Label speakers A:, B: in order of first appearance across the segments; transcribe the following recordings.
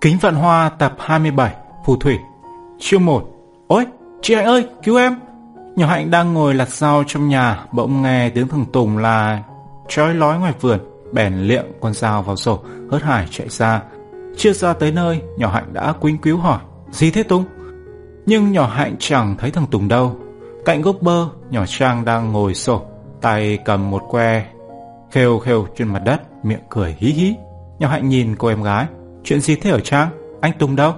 A: Kính Vạn Hoa tập 27 Phù Thủy Chương 1 Ôi, chị Hạnh ơi, cứu em! Nhỏ Hạnh đang ngồi lặt rau trong nhà, bỗng nghe tiếng thằng Tùng là trói lói ngoài vườn, bèn liệng con dao vào sổ, hớt hải chạy ra. Chưa ra tới nơi, nhỏ Hạnh đã quýnh cứu hỏi, gì thế Tùng? Nhưng nhỏ Hạnh chẳng thấy thằng Tùng đâu. Cạnh gốc bơ, nhỏ Trang đang ngồi sổ, tay cầm một que, khêu khêu trên mặt đất, miệng cười hí hí. Nhỏ Hạnh nhìn cô em gái, chuyện gì thế ở Trang? Anh Tùng đâu?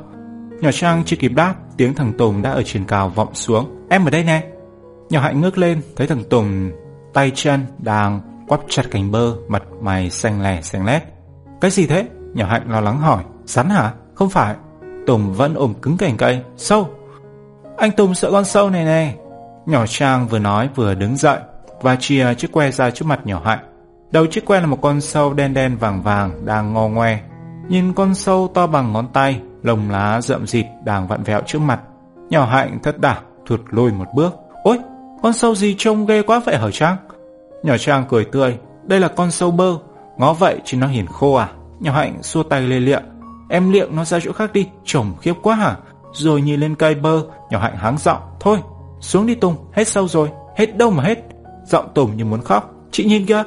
A: Nhỏ Trang chưa kịp đáp, tiếng thằng Tùng đã ở trên cao vọng xuống. Em ở đây nè. Nhỏ Hạnh ngước lên, thấy thằng Tùng tay chân đang quắp chặt cành bơ, mặt mày xanh lè xanh lét. Cái gì thế? Nhỏ Hạnh lo lắng hỏi. Rắn hả? Không phải. Tùng vẫn ôm cứng cành cây. Sâu. Anh Tùng sợ con sâu này nè. Nhỏ Trang vừa nói vừa đứng dậy và chia chiếc que ra trước mặt nhỏ Hạnh. Đầu chiếc que là một con sâu đen đen vàng vàng đang ngò ngoe. Nhìn con sâu to bằng ngón tay, lồng lá rậm rịt đang vặn vẹo trước mặt. Nhỏ Hạnh thất đả thụt lùi một bước. Ôi, con sâu gì trông ghê quá vậy hở Trang? Nhỏ Trang cười tươi, đây là con sâu bơ, ngó vậy chứ nó hiền khô à? Nhỏ Hạnh xua tay lê liệng, em liệng nó ra chỗ khác đi, trồng khiếp quá hả? Rồi nhìn lên cây bơ, nhỏ Hạnh háng giọng, thôi, xuống đi Tùng, hết sâu rồi, hết đâu mà hết. Giọng Tùng như muốn khóc, chị nhìn kia,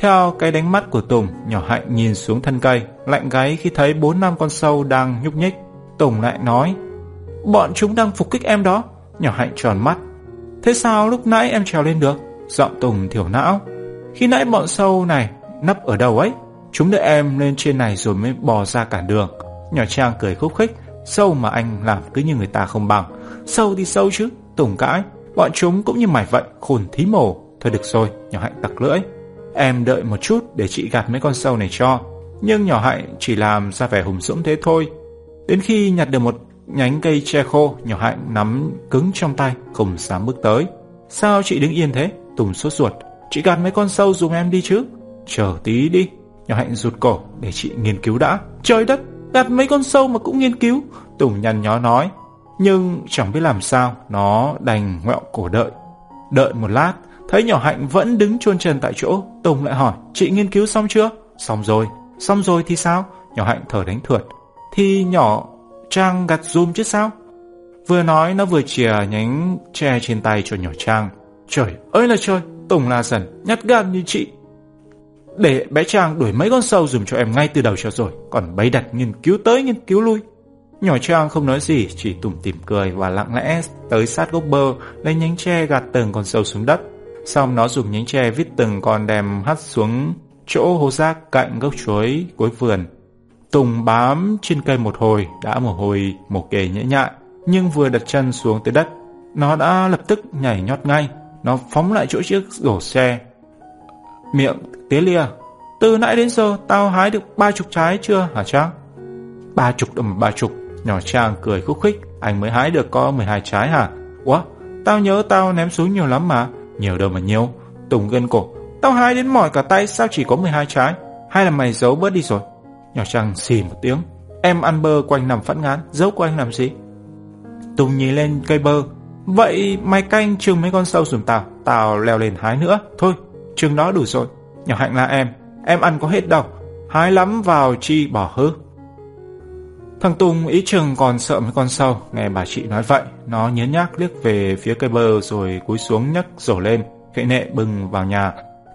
A: theo cái đánh mắt của Tùng, nhỏ Hạnh nhìn xuống thân cây, lạnh gáy khi thấy bốn năm con sâu đang nhúc nhích. Tùng lại nói, bọn chúng đang phục kích em đó. Nhỏ Hạnh tròn mắt, thế sao lúc nãy em trèo lên được? Giọng Tùng thiểu não, khi nãy bọn sâu này nấp ở đâu ấy? Chúng đợi em lên trên này rồi mới bò ra cả đường. Nhỏ Trang cười khúc khích, sâu mà anh làm cứ như người ta không bằng. Sâu thì sâu chứ, Tùng cãi, bọn chúng cũng như mày vậy, khôn thí mổ. Thôi được rồi, nhỏ Hạnh tặc lưỡi. Em đợi một chút để chị gạt mấy con sâu này cho. Nhưng nhỏ Hạnh chỉ làm ra vẻ hùng dũng thế thôi. Đến khi nhặt được một nhánh cây tre khô, nhỏ Hạnh nắm cứng trong tay, không dám bước tới. Sao chị đứng yên thế? Tùng sốt ruột. Chị gạt mấy con sâu dùng em đi chứ. Chờ tí đi. Nhỏ Hạnh rụt cổ để chị nghiên cứu đã. Trời đất, gạt mấy con sâu mà cũng nghiên cứu. Tùng nhăn nhó nói. Nhưng chẳng biết làm sao, nó đành ngoẹo cổ đợi. Đợi một lát, Thấy nhỏ Hạnh vẫn đứng chôn chân tại chỗ, Tùng lại hỏi, chị nghiên cứu xong chưa? Xong rồi. Xong rồi thì sao? Nhỏ Hạnh thở đánh thượt. Thì nhỏ Trang gặt zoom chứ sao? Vừa nói nó vừa chìa nhánh tre trên tay cho nhỏ Trang. Trời ơi là trời, Tùng la dần, nhát gan như chị. Để bé Trang đuổi mấy con sâu dùm cho em ngay từ đầu cho rồi, còn bấy đặt nghiên cứu tới nghiên cứu lui. Nhỏ Trang không nói gì, chỉ tủm tỉm cười và lặng lẽ tới sát gốc bơ, lấy nhánh tre gạt từng con sâu xuống đất. Xong nó dùng nhánh tre vít từng con đèm hắt xuống chỗ hố rác cạnh gốc chuối cuối vườn. Tùng bám trên cây một hồi, đã một hồi một kề nhễ nhại, nhưng vừa đặt chân xuống tới đất, nó đã lập tức nhảy nhót ngay, nó phóng lại chỗ chiếc rổ xe. Miệng tía lia, từ nãy đến giờ tao hái được ba chục trái chưa hả Trang? Ba chục đồng ba chục, nhỏ Trang cười khúc khích, anh mới hái được có 12 trái hả? Ủa, tao nhớ tao ném xuống nhiều lắm mà. Nhiều đâu mà nhiều. Tùng gân cổ. Tao hái đến mỏi cả tay sao chỉ có 12 trái? Hay là mày giấu bớt đi rồi? Nhỏ Trăng xì một tiếng. Em ăn bơ quanh nằm phát ngán, giấu quanh làm gì? Tùng nhìn lên cây bơ. Vậy mày canh chừng mấy con sâu dùm tao, tao leo lên hái nữa. Thôi, chừng đó đủ rồi. Nhỏ Hạnh là em, em ăn có hết đâu. Hái lắm vào chi bỏ hư. Thằng Tùng ý chừng còn sợ mấy con sâu, nghe bà chị nói vậy, nó nhớ nhác liếc về phía cây bơ rồi cúi xuống nhấc rổ lên, khệ nệ bừng vào nhà.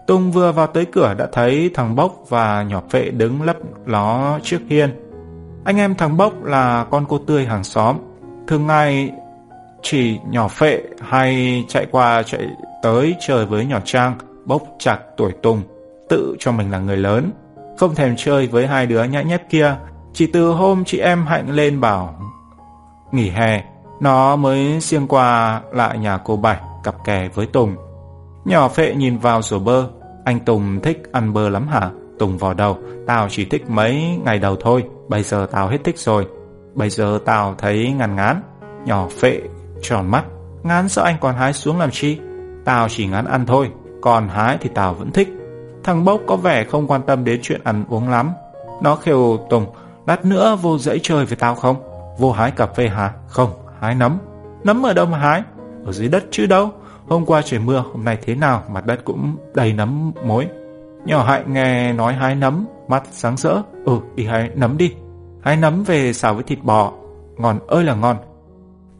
A: Tùng vừa vào tới cửa đã thấy thằng Bốc và nhỏ phệ đứng lấp ló trước hiên. Anh em thằng Bốc là con cô tươi hàng xóm, thường ngày chỉ nhỏ phệ hay chạy qua chạy tới chơi với nhỏ Trang, Bốc chặt tuổi Tùng, tự cho mình là người lớn, không thèm chơi với hai đứa nhã nhép kia, chỉ từ hôm chị em Hạnh lên bảo nghỉ hè, nó mới siêng qua lại nhà cô Bảy cặp kè với Tùng. Nhỏ phệ nhìn vào sổ bơ, anh Tùng thích ăn bơ lắm hả? Tùng vò đầu, tao chỉ thích mấy ngày đầu thôi, bây giờ tao hết thích rồi. Bây giờ tao thấy ngàn ngán. Nhỏ phệ tròn mắt, ngán sao anh còn hái xuống làm chi? Tao chỉ ngán ăn thôi, còn hái thì tao vẫn thích. Thằng Bốc có vẻ không quan tâm đến chuyện ăn uống lắm. Nó kêu Tùng, Lát nữa vô dãy chơi với tao không? Vô hái cà phê hả? Không, hái nấm. Nấm ở đâu mà hái? Ở dưới đất chứ đâu. Hôm qua trời mưa, hôm nay thế nào mặt đất cũng đầy nấm mối. Nhỏ Hạnh nghe nói hái nấm, mắt sáng rỡ. Ừ, đi hái nấm đi. Hái nấm về xào với thịt bò. Ngon ơi là ngon.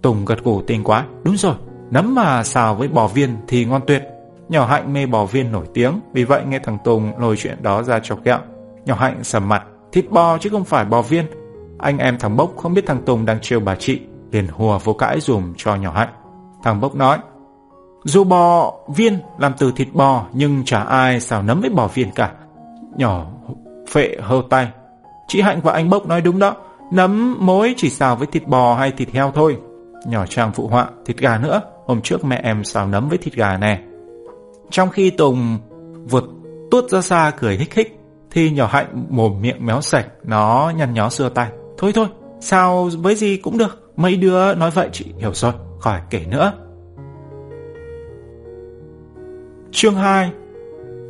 A: Tùng gật gù tinh quá. Đúng rồi, nấm mà xào với bò viên thì ngon tuyệt. Nhỏ Hạnh mê bò viên nổi tiếng, vì vậy nghe thằng Tùng lôi chuyện đó ra chọc ghẹo. Nhỏ Hạnh sầm mặt, thịt bò chứ không phải bò viên. Anh em thằng Bốc không biết thằng Tùng đang trêu bà chị, liền hùa vô cãi dùm cho nhỏ Hạnh. Thằng Bốc nói, dù bò viên làm từ thịt bò nhưng chả ai xào nấm với bò viên cả. Nhỏ phệ hơ tay. Chị Hạnh và anh Bốc nói đúng đó, nấm mối chỉ xào với thịt bò hay thịt heo thôi. Nhỏ Trang phụ họa, thịt gà nữa, hôm trước mẹ em xào nấm với thịt gà nè. Trong khi Tùng vượt tuốt ra xa cười hích hích, thì nhỏ Hạnh mồm miệng méo sạch, nó nhăn nhó xưa tay. Thôi thôi, sao với gì cũng được, mấy đứa nói vậy chị hiểu rồi, khỏi kể nữa. Chương 2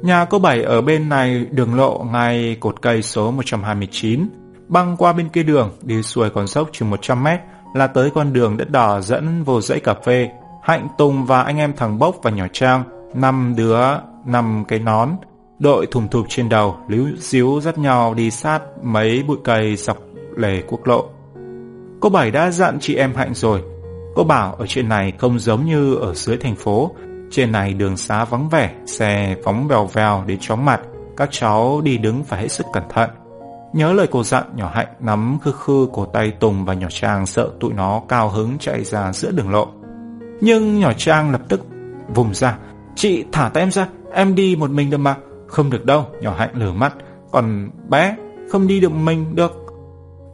A: Nhà cô Bảy ở bên này đường lộ ngay cột cây số 129. Băng qua bên kia đường, đi xuôi con sốc chừng 100 mét là tới con đường đất đỏ dẫn vô dãy cà phê. Hạnh Tùng và anh em thằng Bốc và nhỏ Trang, năm đứa, năm cái nón, đội thùng thụp trên đầu, líu xíu dắt nhau đi sát mấy bụi cây dọc lề quốc lộ. Cô Bảy đã dặn chị em Hạnh rồi. Cô bảo ở trên này không giống như ở dưới thành phố, trên này đường xá vắng vẻ, xe phóng vèo vèo đến chóng mặt, các cháu đi đứng phải hết sức cẩn thận. Nhớ lời cô dặn, nhỏ Hạnh nắm khư khư cổ tay Tùng và nhỏ Trang sợ tụi nó cao hứng chạy ra giữa đường lộ. Nhưng nhỏ Trang lập tức vùng ra. Chị thả tay em ra, em đi một mình được mà. Không được đâu, nhỏ Hạnh lửa mắt. Còn bé, không đi được mình được.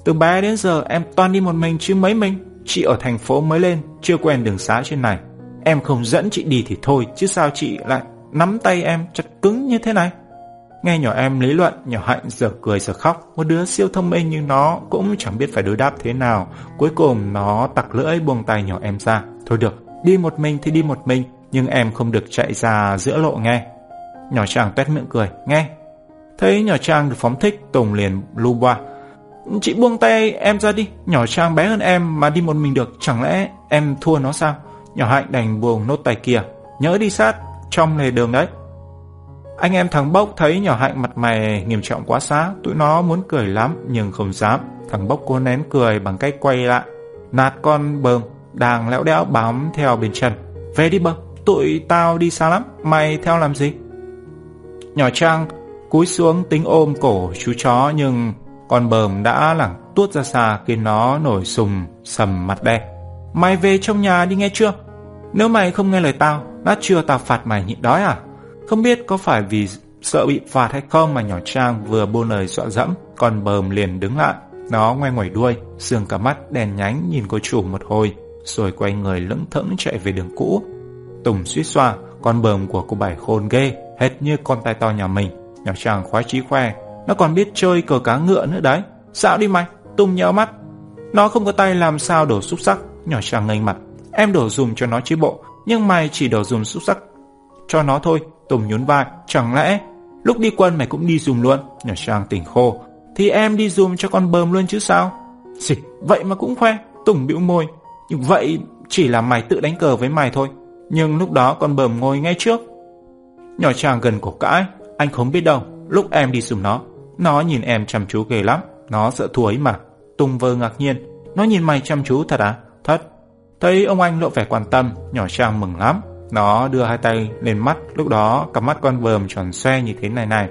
A: Từ bé đến giờ em toàn đi một mình chứ mấy mình. Chị ở thành phố mới lên, chưa quen đường xá trên này. Em không dẫn chị đi thì thôi, chứ sao chị lại nắm tay em chặt cứng như thế này? Nghe nhỏ em lý luận, nhỏ hạnh giờ cười giờ khóc. Một đứa siêu thông minh như nó cũng chẳng biết phải đối đáp thế nào. Cuối cùng nó tặc lưỡi buông tay nhỏ em ra. Thôi được, đi một mình thì đi một mình, nhưng em không được chạy ra giữa lộ nghe. Nhỏ chàng tuét miệng cười, nghe. Thấy nhỏ trang được phóng thích, Tùng liền lu boa. Chị buông tay em ra đi, nhỏ trang bé hơn em mà đi một mình được, chẳng lẽ em thua nó sao? Nhỏ Hạnh đành buông nốt tay kia, nhớ đi sát, trong lề đường đấy. Anh em thằng Bốc thấy nhỏ Hạnh mặt mày nghiêm trọng quá xá, tụi nó muốn cười lắm nhưng không dám. Thằng Bốc cố nén cười bằng cách quay lại, nạt con bờm đang lẽo đẽo bám theo bên chân. Về đi bơm, tụi tao đi xa lắm, mày theo làm gì? Nhỏ Trang cúi xuống tính ôm cổ chú chó nhưng con bờm đã lẳng tuốt ra xa khi nó nổi sùng sầm mặt đen. Mày về trong nhà đi nghe chưa? Nếu mày không nghe lời tao, lát trưa tao phạt mày nhịn đói à? Không biết có phải vì sợ bị phạt hay không mà nhỏ Trang vừa buông lời dọa dẫm, con bờm liền đứng lại. Nó ngoay ngoẩy đuôi, sương cả mắt đèn nhánh nhìn cô chủ một hồi, rồi quay người lững thững chạy về đường cũ. Tùng suýt xoa, con bờm của cô bảy khôn ghê, hệt như con tay to nhà mình. Nhỏ chàng khoái chí khoe, nó còn biết chơi cờ cá ngựa nữa đấy. sao đi mày, Tùng nhéo mắt. Nó không có tay làm sao đổ xúc sắc, Nhỏ chàng ngây mặt. Em đổ dùm cho nó chứ bộ, nhưng mày chỉ đổ dùm xúc sắc cho nó thôi. Tùng nhún vai, chẳng lẽ lúc đi quân mày cũng đi dùm luôn? Nhỏ chàng tỉnh khô. Thì em đi dùm cho con bơm luôn chứ sao? Xịch, vậy mà cũng khoe. Tùng bĩu môi. Nhưng vậy chỉ là mày tự đánh cờ với mày thôi. Nhưng lúc đó con bờm ngồi ngay trước. Nhỏ chàng gần cổ cãi. Anh không biết đâu. Lúc em đi dùm nó. Nó nhìn em chăm chú ghê lắm. Nó sợ thua ấy mà. Tùng vơ ngạc nhiên. Nó nhìn mày chăm chú thật à? thật Thấy ông anh lộ vẻ quan tâm, nhỏ chàng mừng lắm. Nó đưa hai tay lên mắt, lúc đó cặp mắt con bờm tròn xoe như thế này này.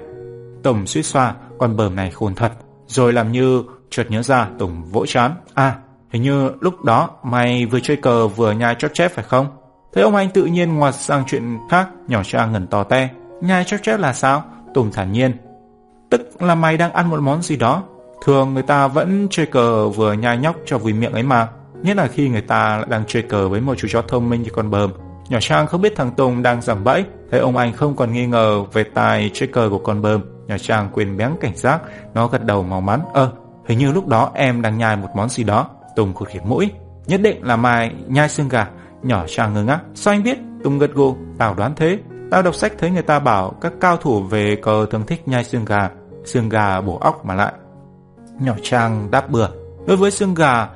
A: Tùng suýt xoa, con bờm này khôn thật. Rồi làm như chợt nhớ ra Tùng vỗ chán. À, hình như lúc đó mày vừa chơi cờ vừa nhai chóp chép phải không? Thấy ông anh tự nhiên ngoặt sang chuyện khác, nhỏ Trang ngẩn to te. Nhai chép chép là sao? Tùng thản nhiên. Tức là mày đang ăn một món gì đó. Thường người ta vẫn chơi cờ vừa nhai nhóc cho vui miệng ấy mà. Nhất là khi người ta đang chơi cờ với một chú chó thông minh như con bờm. Nhỏ Trang không biết thằng Tùng đang giảm bẫy, thấy ông anh không còn nghi ngờ về tài chơi cờ của con bơm, Nhỏ Trang quên bén cảnh giác, nó gật đầu màu mắn. Ơ, hình như lúc đó em đang nhai một món gì đó. Tùng khụt khịt mũi. Nhất định là mày nhai xương gà. Nhỏ Trang ngơ ngác. Sao anh biết? Tùng gật gù. Tao đoán thế. Tao đọc sách thấy người ta bảo các cao thủ về cờ thường thích nhai xương gà. Xương gà bổ óc mà lại. Nhỏ Trang đáp bừa. Đối với xương gà,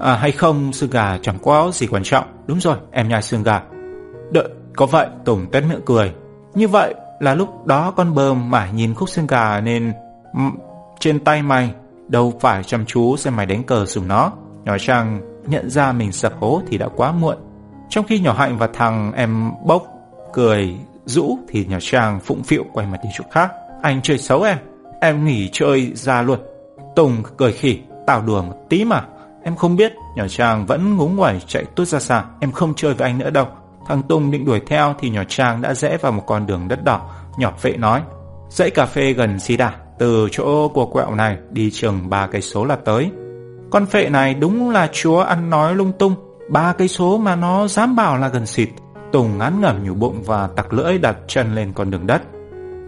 A: À, hay không, xương gà chẳng có gì quan trọng. Đúng rồi, em nhai xương gà. Đợi, có vậy, Tùng tét miệng cười. Như vậy, là lúc đó con bơm mải nhìn khúc xương gà nên trên tay mày đâu phải chăm chú xem mày đánh cờ dùng nó. Nhỏ Trang nhận ra mình sập hố thì đã quá muộn. Trong khi nhỏ Hạnh và thằng em bốc cười rũ thì nhỏ Trang phụng phịu quay mặt đi chỗ khác. Anh chơi xấu em, em nghỉ chơi ra luôn. Tùng cười khỉ, tao đùa một tí mà. Em không biết, nhỏ Trang vẫn ngúng ngoẩy chạy tuốt ra xa. Em không chơi với anh nữa đâu. Thằng Tùng định đuổi theo thì nhỏ Trang đã rẽ vào một con đường đất đỏ. Nhỏ vệ nói, dãy cà phê gần xí đà, từ chỗ của quẹo này đi chừng ba cây số là tới. Con phệ này đúng là chúa ăn nói lung tung, ba cây số mà nó dám bảo là gần xịt. Tùng ngán ngẩm nhủ bụng và tặc lưỡi đặt chân lên con đường đất.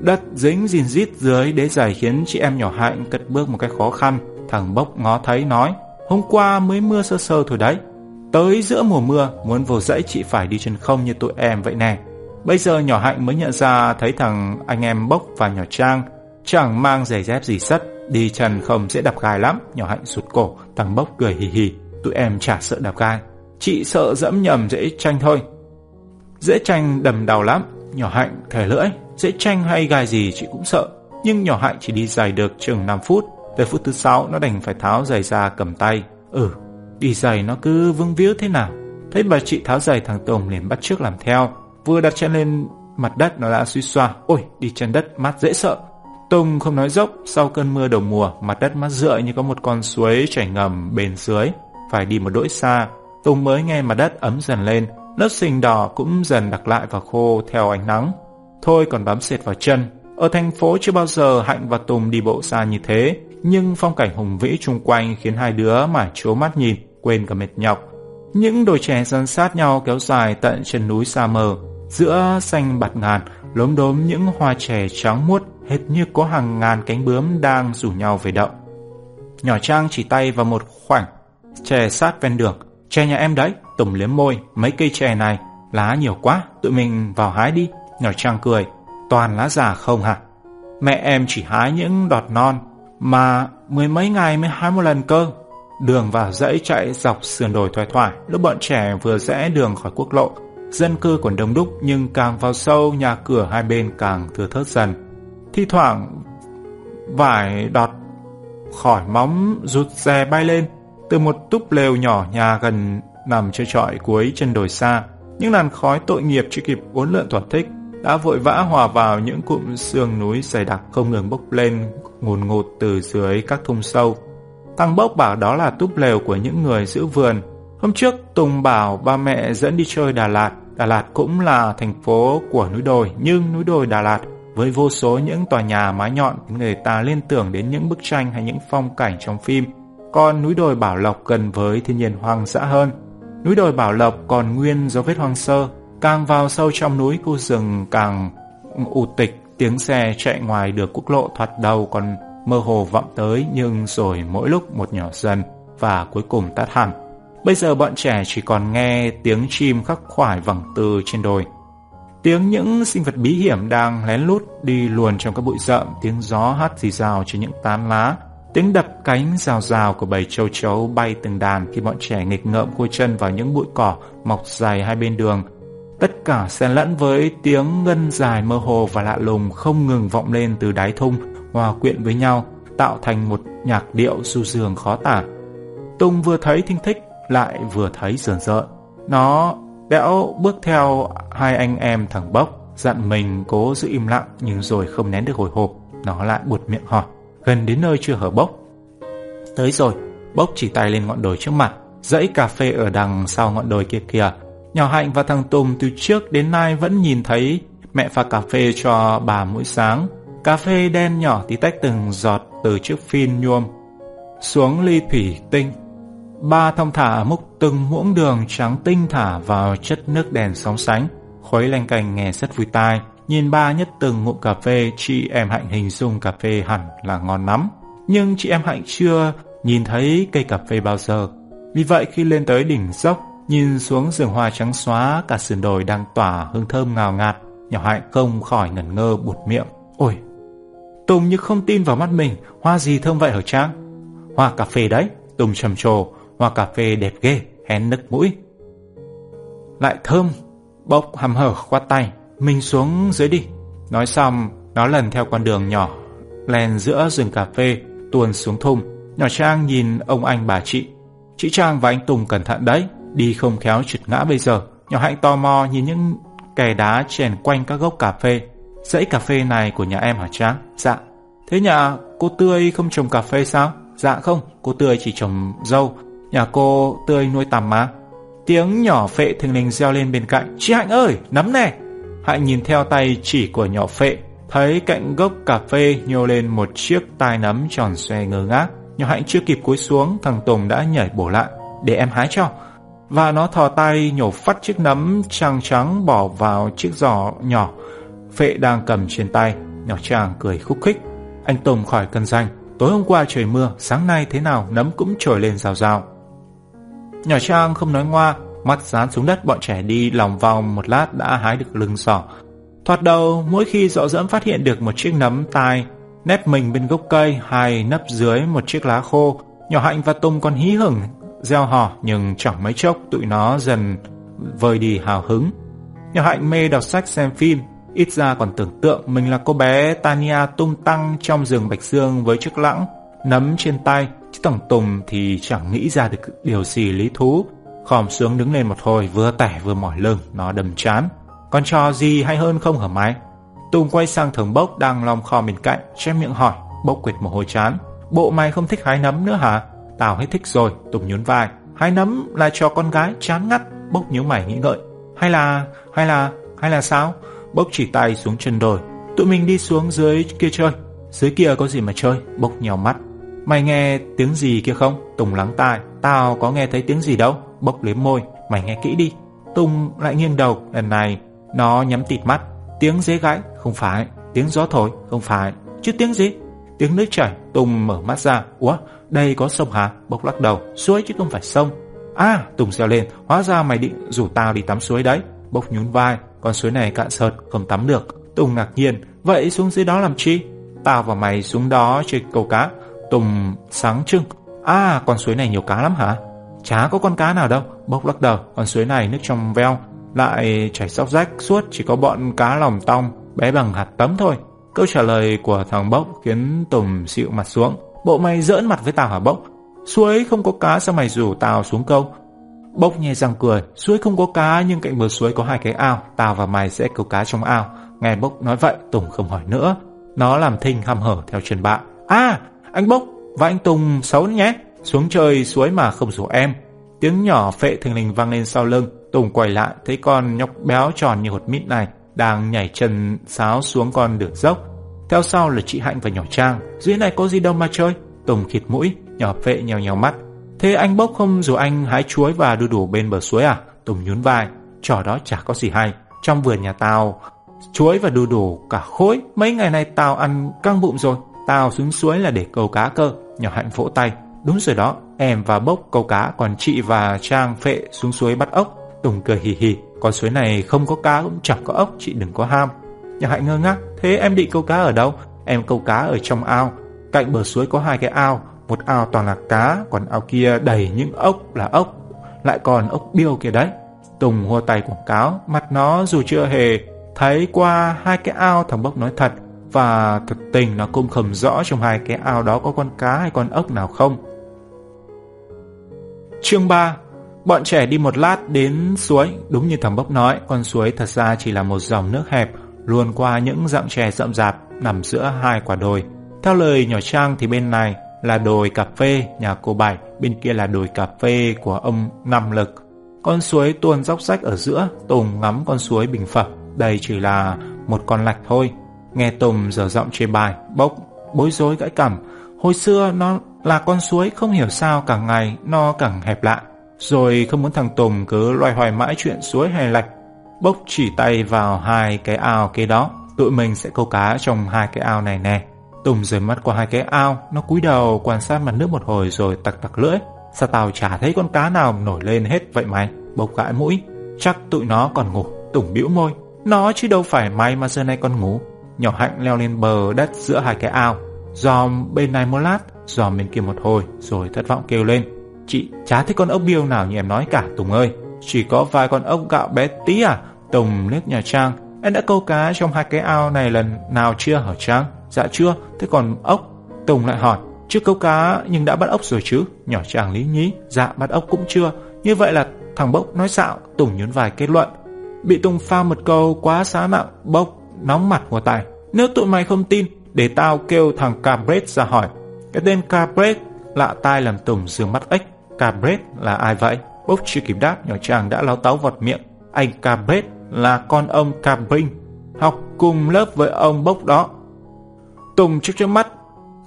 A: Đất dính dìn rít dưới đế giày khiến chị em nhỏ hạnh cất bước một cách khó khăn. Thằng bốc ngó thấy nói, hôm qua mới mưa sơ sơ thôi đấy. Tới giữa mùa mưa, muốn vô dãy chị phải đi chân không như tụi em vậy nè. Bây giờ nhỏ hạnh mới nhận ra thấy thằng anh em bốc và nhỏ trang chẳng mang giày dép gì sắt, đi chân không sẽ đạp gai lắm. Nhỏ hạnh sụt cổ, thằng bốc cười hì hì, tụi em chả sợ đạp gai. Chị sợ dẫm nhầm dễ tranh thôi. Dễ tranh đầm đau lắm, nhỏ hạnh thẻ lưỡi, dễ tranh hay gai gì chị cũng sợ. Nhưng nhỏ hạnh chỉ đi giày được chừng 5 phút, tới phút thứ 6 nó đành phải tháo giày ra cầm tay. Ừ, đi giày nó cứ vương víu thế nào. Thấy bà chị tháo giày thằng Tùng liền bắt trước làm theo. Vừa đặt chân lên mặt đất nó đã suy xoa. Ôi, đi chân đất mát dễ sợ. Tùng không nói dốc, sau cơn mưa đầu mùa, mặt đất mát rượi như có một con suối chảy ngầm bên dưới. Phải đi một đỗi xa, Tùng mới nghe mặt đất ấm dần lên, lớp sình đỏ cũng dần đặc lại và khô theo ánh nắng. Thôi còn bám sệt vào chân. Ở thành phố chưa bao giờ Hạnh và Tùng đi bộ xa như thế, nhưng phong cảnh hùng vĩ chung quanh khiến hai đứa mải chố mắt nhìn, quên cả mệt nhọc. Những đồi chè san sát nhau kéo dài tận chân núi xa mờ, giữa xanh bạt ngàn, lốm đốm những hoa chè trắng muốt hệt như có hàng ngàn cánh bướm đang rủ nhau về đậu. Nhỏ Trang chỉ tay vào một khoảng chè sát ven đường. Chè nhà em đấy, Tùng liếm môi, mấy cây chè này, lá nhiều quá, tụi mình vào hái đi. Nhỏ Trang cười, toàn lá già không hả? Mẹ em chỉ hái những đọt non, mà mười mấy ngày mới hái một lần cơ. Đường vào dãy chạy dọc sườn đồi thoải thoải, lúc bọn trẻ vừa rẽ đường khỏi quốc lộ, dân cư còn đông đúc nhưng càng vào sâu nhà cửa hai bên càng thưa thớt dần. Thi thoảng vải đọt khỏi móng rụt rè bay lên từ một túp lều nhỏ nhà gần nằm chơi trọi cuối chân đồi xa. Những làn khói tội nghiệp chưa kịp uốn lượn thỏa thích đã vội vã hòa vào những cụm sương núi dày đặc không ngừng bốc lên ngùn ngụt từ dưới các thung sâu. Thằng Bốc bảo đó là túp lều của những người giữ vườn. Hôm trước Tùng bảo ba mẹ dẫn đi chơi Đà Lạt. Đà Lạt cũng là thành phố của núi đồi, nhưng núi đồi Đà Lạt với vô số những tòa nhà mái nhọn người ta liên tưởng đến những bức tranh hay những phong cảnh trong phim. Còn núi đồi Bảo Lộc gần với thiên nhiên hoang dã hơn. Núi đồi Bảo Lộc còn nguyên dấu vết hoang sơ, càng vào sâu trong núi khu rừng càng u tịch, tiếng xe chạy ngoài được quốc lộ thoạt đầu còn mơ hồ vọng tới nhưng rồi mỗi lúc một nhỏ dần và cuối cùng tắt hẳn. Bây giờ bọn trẻ chỉ còn nghe tiếng chim khắc khoải vẳng từ trên đồi. Tiếng những sinh vật bí hiểm đang lén lút đi luồn trong các bụi rậm, tiếng gió hát rì rào trên những tán lá, tiếng đập cánh rào rào của bầy châu chấu bay từng đàn khi bọn trẻ nghịch ngợm cua chân vào những bụi cỏ mọc dài hai bên đường. Tất cả xen lẫn với tiếng ngân dài mơ hồ và lạ lùng không ngừng vọng lên từ đáy thung, hòa quyện với nhau, tạo thành một nhạc điệu du dương khó tả. Tùng vừa thấy thinh thích, lại vừa thấy rờn rợn. Nó đẽo bước theo hai anh em thằng Bốc, dặn mình cố giữ im lặng nhưng rồi không nén được hồi hộp. Nó lại buột miệng hỏi, gần đến nơi chưa hở Bốc. Tới rồi, Bốc chỉ tay lên ngọn đồi trước mặt, dãy cà phê ở đằng sau ngọn đồi kia kìa. Nhỏ Hạnh và thằng Tùng từ trước đến nay vẫn nhìn thấy mẹ pha cà phê cho bà mỗi sáng. Cà phê đen nhỏ tí tách từng giọt từ chiếc phin nhuôm xuống ly thủy tinh Ba thông thả múc từng muỗng đường trắng tinh thả vào chất nước đèn sóng sánh, khuấy lanh cành nghe rất vui tai. Nhìn ba nhất từng ngụm cà phê, chị em Hạnh hình dung cà phê hẳn là ngon lắm. Nhưng chị em Hạnh chưa nhìn thấy cây cà phê bao giờ. Vì vậy khi lên tới đỉnh dốc, nhìn xuống rừng hoa trắng xóa, cả sườn đồi đang tỏa hương thơm ngào ngạt, nhỏ Hạnh không khỏi ngẩn ngơ buột miệng. Ôi, Tùng như không tin vào mắt mình, hoa gì thơm vậy hả Trang? Hoa cà phê đấy, Tùng trầm trồ, hoa cà phê đẹp ghê, hén nức mũi. Lại thơm, bốc hầm hở khoát tay, mình xuống dưới đi. Nói xong, nó lần theo con đường nhỏ, len giữa rừng cà phê, tuôn xuống thung. Nhỏ Trang nhìn ông anh bà chị. Chị Trang và anh Tùng cẩn thận đấy, đi không khéo trượt ngã bây giờ. Nhỏ Hạnh tò mò nhìn những kè đá chèn quanh các gốc cà phê. Dãy cà phê này của nhà em hả Trang? Dạ. Thế nhà cô Tươi không trồng cà phê sao? Dạ không, cô Tươi chỉ trồng dâu. Nhà cô Tươi nuôi tằm mà. Tiếng nhỏ phệ thình lình reo lên bên cạnh. Chị Hạnh ơi, nấm nè! Hãy nhìn theo tay chỉ của nhỏ phệ, thấy cạnh gốc cà phê nhô lên một chiếc tai nấm tròn xoe ngơ ngác. Nhỏ Hạnh chưa kịp cúi xuống, thằng Tùng đã nhảy bổ lại. Để em hái cho. Và nó thò tay nhổ phát chiếc nấm trắng trắng bỏ vào chiếc giỏ nhỏ. Phệ đang cầm trên tay. Nhỏ chàng cười khúc khích. Anh Tùng khỏi cân danh. Tối hôm qua trời mưa, sáng nay thế nào nấm cũng trồi lên rào rào. Nhỏ Trang không nói ngoa, mắt dán xuống đất bọn trẻ đi lòng vòng một lát đã hái được lưng sỏ. Thoạt đầu, mỗi khi dọ dẫm phát hiện được một chiếc nấm tai, nép mình bên gốc cây hay nấp dưới một chiếc lá khô, nhỏ Hạnh và tôm còn hí hửng, gieo hò nhưng chẳng mấy chốc tụi nó dần vơi đi hào hứng. Nhỏ Hạnh mê đọc sách xem phim, ít ra còn tưởng tượng mình là cô bé Tania tung tăng trong rừng Bạch Dương với chiếc lãng, nấm trên tay, chứ tổng Tùng thì chẳng nghĩ ra được điều gì lý thú. Khòm xuống đứng lên một hồi vừa tẻ vừa mỏi lưng, nó đầm chán. con trò gì hay hơn không hả mày? Tùng quay sang thường bốc đang lom khom bên cạnh, che miệng hỏi, bốc quệt mồ hôi chán. Bộ mày không thích hái nấm nữa hả? Tao hết thích rồi, Tùng nhún vai. Hái nấm là cho con gái chán ngắt, bốc nhíu mày nghĩ ngợi. Hay là, hay là, hay là sao? Bốc chỉ tay xuống chân đồi. Tụi mình đi xuống dưới kia chơi. Dưới kia có gì mà chơi? Bốc nhào mắt. Mày nghe tiếng gì kia không? Tùng lắng tai. Tao có nghe thấy tiếng gì đâu. Bốc liếm môi. Mày nghe kỹ đi. Tùng lại nghiêng đầu. Lần này nó nhắm tịt mắt. Tiếng dế gãy. Không phải. Tiếng gió thổi. Không phải. Chứ tiếng gì? Tiếng nước chảy. Tùng mở mắt ra. Ủa? Đây có sông hả? Bốc lắc đầu. Suối chứ không phải sông. À, Tùng reo lên. Hóa ra mày định rủ tao đi tắm suối đấy. Bốc nhún vai. Con suối này cạn sợt, không tắm được. Tùng ngạc nhiên. Vậy xuống dưới đó làm chi? Tao và mày xuống đó chơi câu cá. Tùng sáng trưng. À, con suối này nhiều cá lắm hả? Chả có con cá nào đâu. Bốc lắc đầu. Con suối này nước trong veo. Lại chảy sóc rách suốt chỉ có bọn cá lòng tong bé bằng hạt tấm thôi. Câu trả lời của thằng Bốc khiến Tùng xịu mặt xuống. Bộ mày giỡn mặt với tao hả Bốc? Suối không có cá sao mày rủ tao xuống câu? Bốc nhè răng cười, suối không có cá nhưng cạnh bờ suối có hai cái ao, tao và mày sẽ câu cá trong ao. Nghe Bốc nói vậy, Tùng không hỏi nữa. Nó làm thinh hăm hở theo chân bạn. À, anh Bốc và anh Tùng xấu nhé, xuống chơi suối mà không rủ em. Tiếng nhỏ phệ thình lình vang lên sau lưng, Tùng quay lại thấy con nhóc béo tròn như hột mít này đang nhảy chân sáo xuống con đường dốc. Theo sau là chị Hạnh và nhỏ Trang, dưới này có gì đâu mà chơi. Tùng khịt mũi, nhỏ phệ nhèo nhèo mắt, Thế anh Bốc không rủ anh hái chuối và đu đủ bên bờ suối à? Tùng nhún vai, trò đó chả có gì hay. Trong vườn nhà tao, chuối và đu đủ cả khối. Mấy ngày nay tao ăn căng bụng rồi. Tao xuống suối là để câu cá cơ. Nhỏ hạnh vỗ tay. Đúng rồi đó, em và Bốc câu cá, còn chị và Trang phệ xuống suối bắt ốc. Tùng cười hì hì, con suối này không có cá cũng chẳng có ốc, chị đừng có ham. nhà hạnh ngơ ngác, thế em định câu cá ở đâu? Em câu cá ở trong ao. Cạnh bờ suối có hai cái ao, một ao toàn là cá, còn ao kia đầy những ốc là ốc, lại còn ốc biêu kia đấy. Tùng hua tay quảng cáo, mặt nó dù chưa hề thấy qua hai cái ao thằng Bốc nói thật, và thực tình nó cũng không rõ trong hai cái ao đó có con cá hay con ốc nào không. Chương 3 Bọn trẻ đi một lát đến suối, đúng như thằng Bốc nói, con suối thật ra chỉ là một dòng nước hẹp, luồn qua những dạng tre rậm rạp nằm giữa hai quả đồi. Theo lời nhỏ Trang thì bên này là đồi cà phê nhà cô Bảy, bên kia là đồi cà phê của ông Năm Lực. Con suối tuôn dốc rách ở giữa, Tùng ngắm con suối bình phẩm. Đây chỉ là một con lạch thôi. Nghe Tùng dở giọng chê bài, bốc, bối rối gãi cằm. Hồi xưa nó là con suối không hiểu sao càng ngày no càng hẹp lại. Rồi không muốn thằng Tùng cứ loay hoài mãi chuyện suối hay lạch. Bốc chỉ tay vào hai cái ao kia đó. Tụi mình sẽ câu cá trong hai cái ao này nè. Tùng rời mắt qua hai cái ao, nó cúi đầu quan sát mặt nước một hồi rồi tặc tặc lưỡi. Sao tao chả thấy con cá nào nổi lên hết vậy mày? bốc gãi mũi. Chắc tụi nó còn ngủ. Tùng bĩu môi. Nó chứ đâu phải mày mà giờ này còn ngủ. Nhỏ hạnh leo lên bờ đất giữa hai cái ao. Dòm bên này một lát, dòm bên kia một hồi, rồi thất vọng kêu lên. Chị chả thấy con ốc biêu nào như em nói cả Tùng ơi. Chỉ có vài con ốc gạo bé tí à? Tùng liếc nhà Trang. em đã câu cá trong hai cái ao này lần nào chưa hả Trang? Dạ chưa, thế còn ốc? Tùng lại hỏi, chưa câu cá nhưng đã bắt ốc rồi chứ? Nhỏ Trang lý nhí, dạ bắt ốc cũng chưa. Như vậy là thằng Bốc nói xạo, Tùng nhún vài kết luận. Bị Tùng pha một câu quá xá nặng, Bốc nóng mặt của tài. Nếu tụi mày không tin, để tao kêu thằng Cabret ra hỏi. Cái tên Cabret lạ tai làm Tùng dương mắt ếch. Cabret là ai vậy? Bốc chưa kịp đáp, nhỏ chàng đã láo táo vọt miệng. Anh Cabret là con ông Cabrin, học cùng lớp với ông Bốc đó. Tùng trước trước mắt,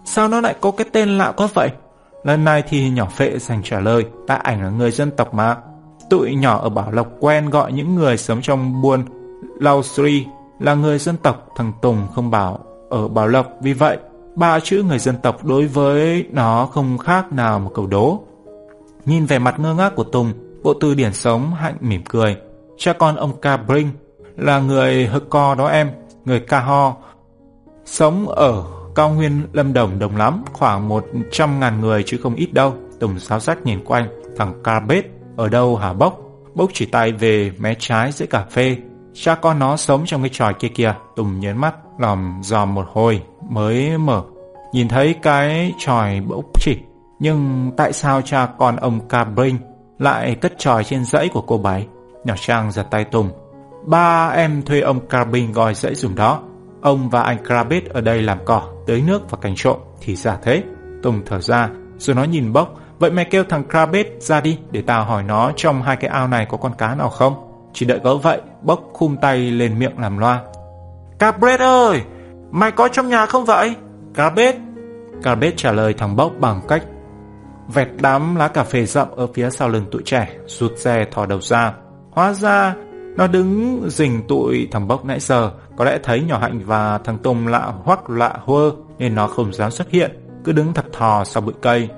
A: sao nó lại có cái tên lạ quá vậy? Lần này thì nhỏ phệ dành trả lời, ta ảnh là người dân tộc mà. Tụi nhỏ ở Bảo Lộc quen gọi những người sống trong buôn Lausri là người dân tộc, thằng Tùng không bảo ở Bảo Lộc, vì vậy ba chữ người dân tộc đối với nó không khác nào một câu đố. Nhìn vẻ mặt ngơ ngác của Tùng, bộ từ điển sống hạnh mỉm cười. Cha con ông Ca Bring là người hơ co đó em, người Ca Ho. Sống ở cao nguyên Lâm Đồng đồng lắm, khoảng một trăm ngàn người chứ không ít đâu. Tùng sáo sắc nhìn quanh, thằng Ca Bết ở đâu hả Bốc? Bốc chỉ tay về mé trái giữa cà phê. Cha con nó sống trong cái tròi kia kìa. Tùng nhấn mắt, lòm dòm một hồi mới mở. Nhìn thấy cái tròi bốc chỉ. Nhưng tại sao cha con ông Cabrin lại cất tròi trên dãy của cô bái? Nhỏ Trang giật tay Tùng. Ba em thuê ông Cabrin gọi dãy dùng đó. Ông và anh Krabit ở đây làm cỏ, tưới nước và cành trộm. Thì ra thế. Tùng thở ra, rồi nó nhìn bốc. Vậy mày kêu thằng Krabit ra đi để tao hỏi nó trong hai cái ao này có con cá nào không? Chỉ đợi có vậy, bốc khum tay lên miệng làm loa. Cabret ơi, mày có trong nhà không vậy? Cabret. Cabret trả lời thằng bốc bằng cách vẹt đám lá cà phê rậm ở phía sau lưng tụi trẻ, rụt rè thò đầu ra. Hóa ra, nó đứng rình tụi thằng bốc nãy giờ, có lẽ thấy nhỏ hạnh và thằng Tùng lạ hoắc lạ hơ nên nó không dám xuất hiện, cứ đứng thật thò sau bụi cây.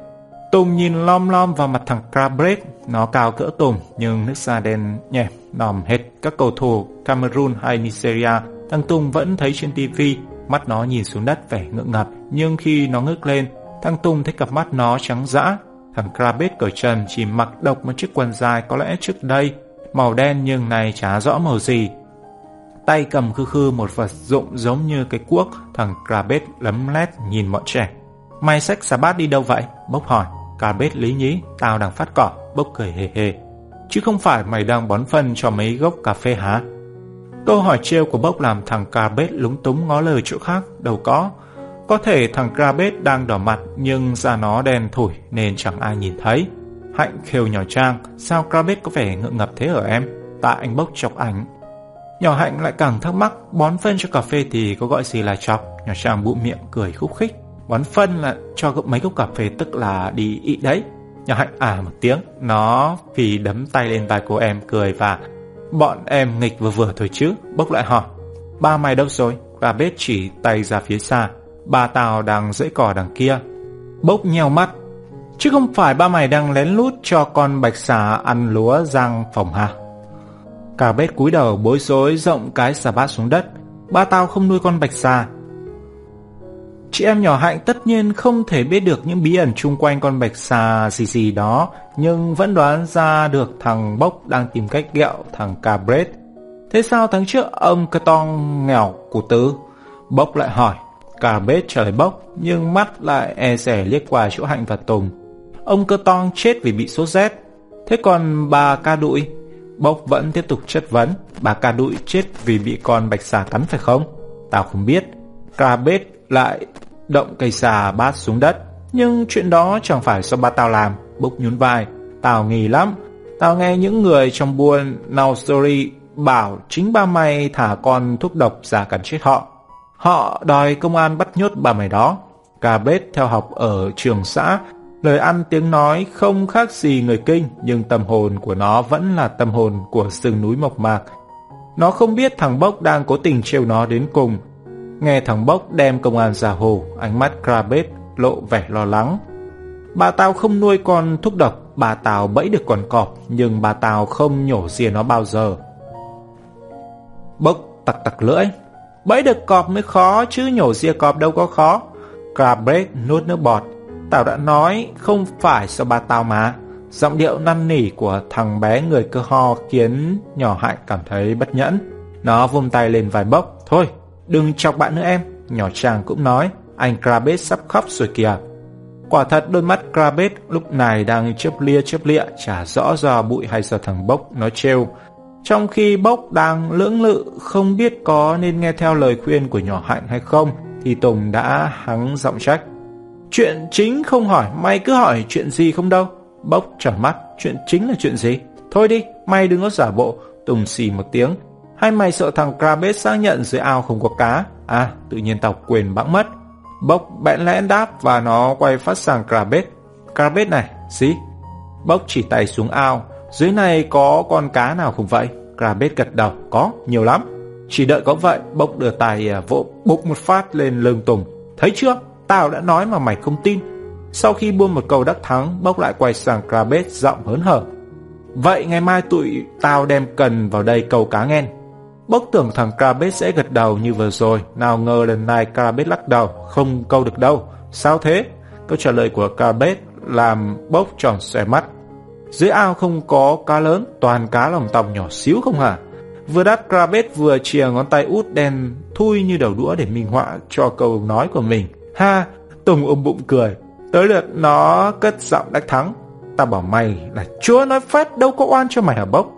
A: Tùng nhìn lom lom vào mặt thằng Crabret, nó cao cỡ Tùng nhưng nước da đen nhẹ, nòm hết các cầu thủ Cameroon hay Nigeria. Thằng Tùng vẫn thấy trên tivi, mắt nó nhìn xuống đất vẻ ngượng ngập, nhưng khi nó ngước lên, thằng Tùng thấy cặp mắt nó trắng dã. Thằng Crabet cởi trần chỉ mặc độc một chiếc quần dài có lẽ trước đây, màu đen nhưng này chả rõ màu gì. Tay cầm khư khư một vật dụng giống như cái cuốc, thằng Crabet lấm lét nhìn bọn trẻ. Mày xách xà bát đi đâu vậy? Bốc hỏi. Cả bết lý nhí, tao đang phát cỏ, bốc cười hề hề. Chứ không phải mày đang bón phân cho mấy gốc cà phê hả? Câu hỏi trêu của bốc làm thằng cà bết lúng túng ngó lời chỗ khác, đâu có. Có thể thằng cà bết đang đỏ mặt nhưng da nó đen thủi nên chẳng ai nhìn thấy. Hạnh khều nhỏ Trang, sao cà bết có vẻ ngượng ngập thế ở em? Tại anh bốc chọc ảnh. Nhỏ Hạnh lại càng thắc mắc, bón phân cho cà phê thì có gọi gì là chọc? Nhỏ Trang bụng miệng cười khúc khích. Bón phân là cho mấy cốc cà phê tức là đi ị đấy. Nhỏ hạnh à một tiếng, nó phì đấm tay lên vai cô em cười và bọn em nghịch vừa vừa thôi chứ. Bốc lại hỏi, ba mày đâu rồi? Bà bếp chỉ tay ra phía xa, ba tao đang dãy cỏ đằng kia. Bốc nheo mắt, chứ không phải ba mày đang lén lút cho con bạch xà ăn lúa rang phòng hả? Cả bếp cúi đầu bối rối rộng cái xà bát xuống đất. Ba tao không nuôi con bạch xà, Chị em nhỏ hạnh tất nhiên không thể biết được những bí ẩn chung quanh con bạch xà gì gì đó, nhưng vẫn đoán ra được thằng Bốc đang tìm cách ghẹo thằng Cabret. Thế sao tháng trước ông cơ nghèo của tứ? Bốc lại hỏi. Cabret trả lời Bốc, nhưng mắt lại e rẻ liếc qua chỗ Hạnh và Tùng. Ông cơ chết vì bị sốt rét. Thế còn bà ca đụi? Bốc vẫn tiếp tục chất vấn. Bà ca đụi chết vì bị con bạch xà cắn phải không? Tao không biết. Cabret lại động cây xà bát xuống đất. Nhưng chuyện đó chẳng phải do ba tao làm, bốc nhún vai. Tao nghỉ lắm. Tao nghe những người trong buôn Now Story bảo chính ba mày thả con thuốc độc ra cắn chết họ. Họ đòi công an bắt nhốt ba mày đó. Cà bết theo học ở trường xã, lời ăn tiếng nói không khác gì người kinh, nhưng tâm hồn của nó vẫn là tâm hồn của rừng núi mộc mạc. Nó không biết thằng Bốc đang cố tình trêu nó đến cùng, Nghe thằng Bốc đem công an ra hồ, ánh mắt Krabet lộ vẻ lo lắng. Bà tao không nuôi con thúc độc, bà tao bẫy được con cọp, nhưng bà tao không nhổ rìa nó bao giờ. Bốc tặc tặc lưỡi. Bẫy được cọp mới khó, chứ nhổ rìa cọp đâu có khó. Krabet nuốt nước bọt. Tao đã nói không phải do bà tao mà. Giọng điệu năn nỉ của thằng bé người cơ ho khiến nhỏ hạnh cảm thấy bất nhẫn. Nó vung tay lên vài bốc. Thôi, đừng chọc bạn nữa em. Nhỏ chàng cũng nói, anh Krabet sắp khóc rồi kìa. Quả thật đôi mắt Krabet lúc này đang chớp lia chớp lịa, chả rõ do bụi hay do thằng Bốc nó trêu. Trong khi Bốc đang lưỡng lự không biết có nên nghe theo lời khuyên của nhỏ Hạnh hay không, thì Tùng đã hắng giọng trách. Chuyện chính không hỏi, mày cứ hỏi chuyện gì không đâu. Bốc trở mắt, chuyện chính là chuyện gì? Thôi đi, mày đừng có giả bộ. Tùng xì một tiếng. Hay mày sợ thằng Krabes xác nhận dưới ao không có cá? À, tự nhiên tao quên bẵng mất. Bốc bẽn lẽn đáp và nó quay phát sang Krabes. Krabes này, gì? Bốc chỉ tay xuống ao. Dưới này có con cá nào không vậy? Krabes gật đầu, có, nhiều lắm. Chỉ đợi có vậy, Bốc đưa tay à, vỗ bục một phát lên lưng Tùng. Thấy chưa? Tao đã nói mà mày không tin. Sau khi buông một câu đắc thắng, Bốc lại quay sang Krabes giọng hớn hở. Vậy ngày mai tụi tao đem cần vào đây câu cá nghen. Bốc tưởng thằng Krabet sẽ gật đầu như vừa rồi, nào ngờ lần này Krabet lắc đầu, không câu được đâu. Sao thế? Câu trả lời của Krabet làm Bốc tròn xòe mắt. Dưới ao không có cá lớn, toàn cá lòng tòng nhỏ xíu không hả? Vừa đáp Krabet vừa chìa ngón tay út đen thui như đầu đũa để minh họa cho câu nói của mình. Ha, Tùng ôm bụng cười. Tới lượt nó cất giọng đắc thắng. Ta bảo mày là chúa nói phép đâu có oan cho mày hả Bốc.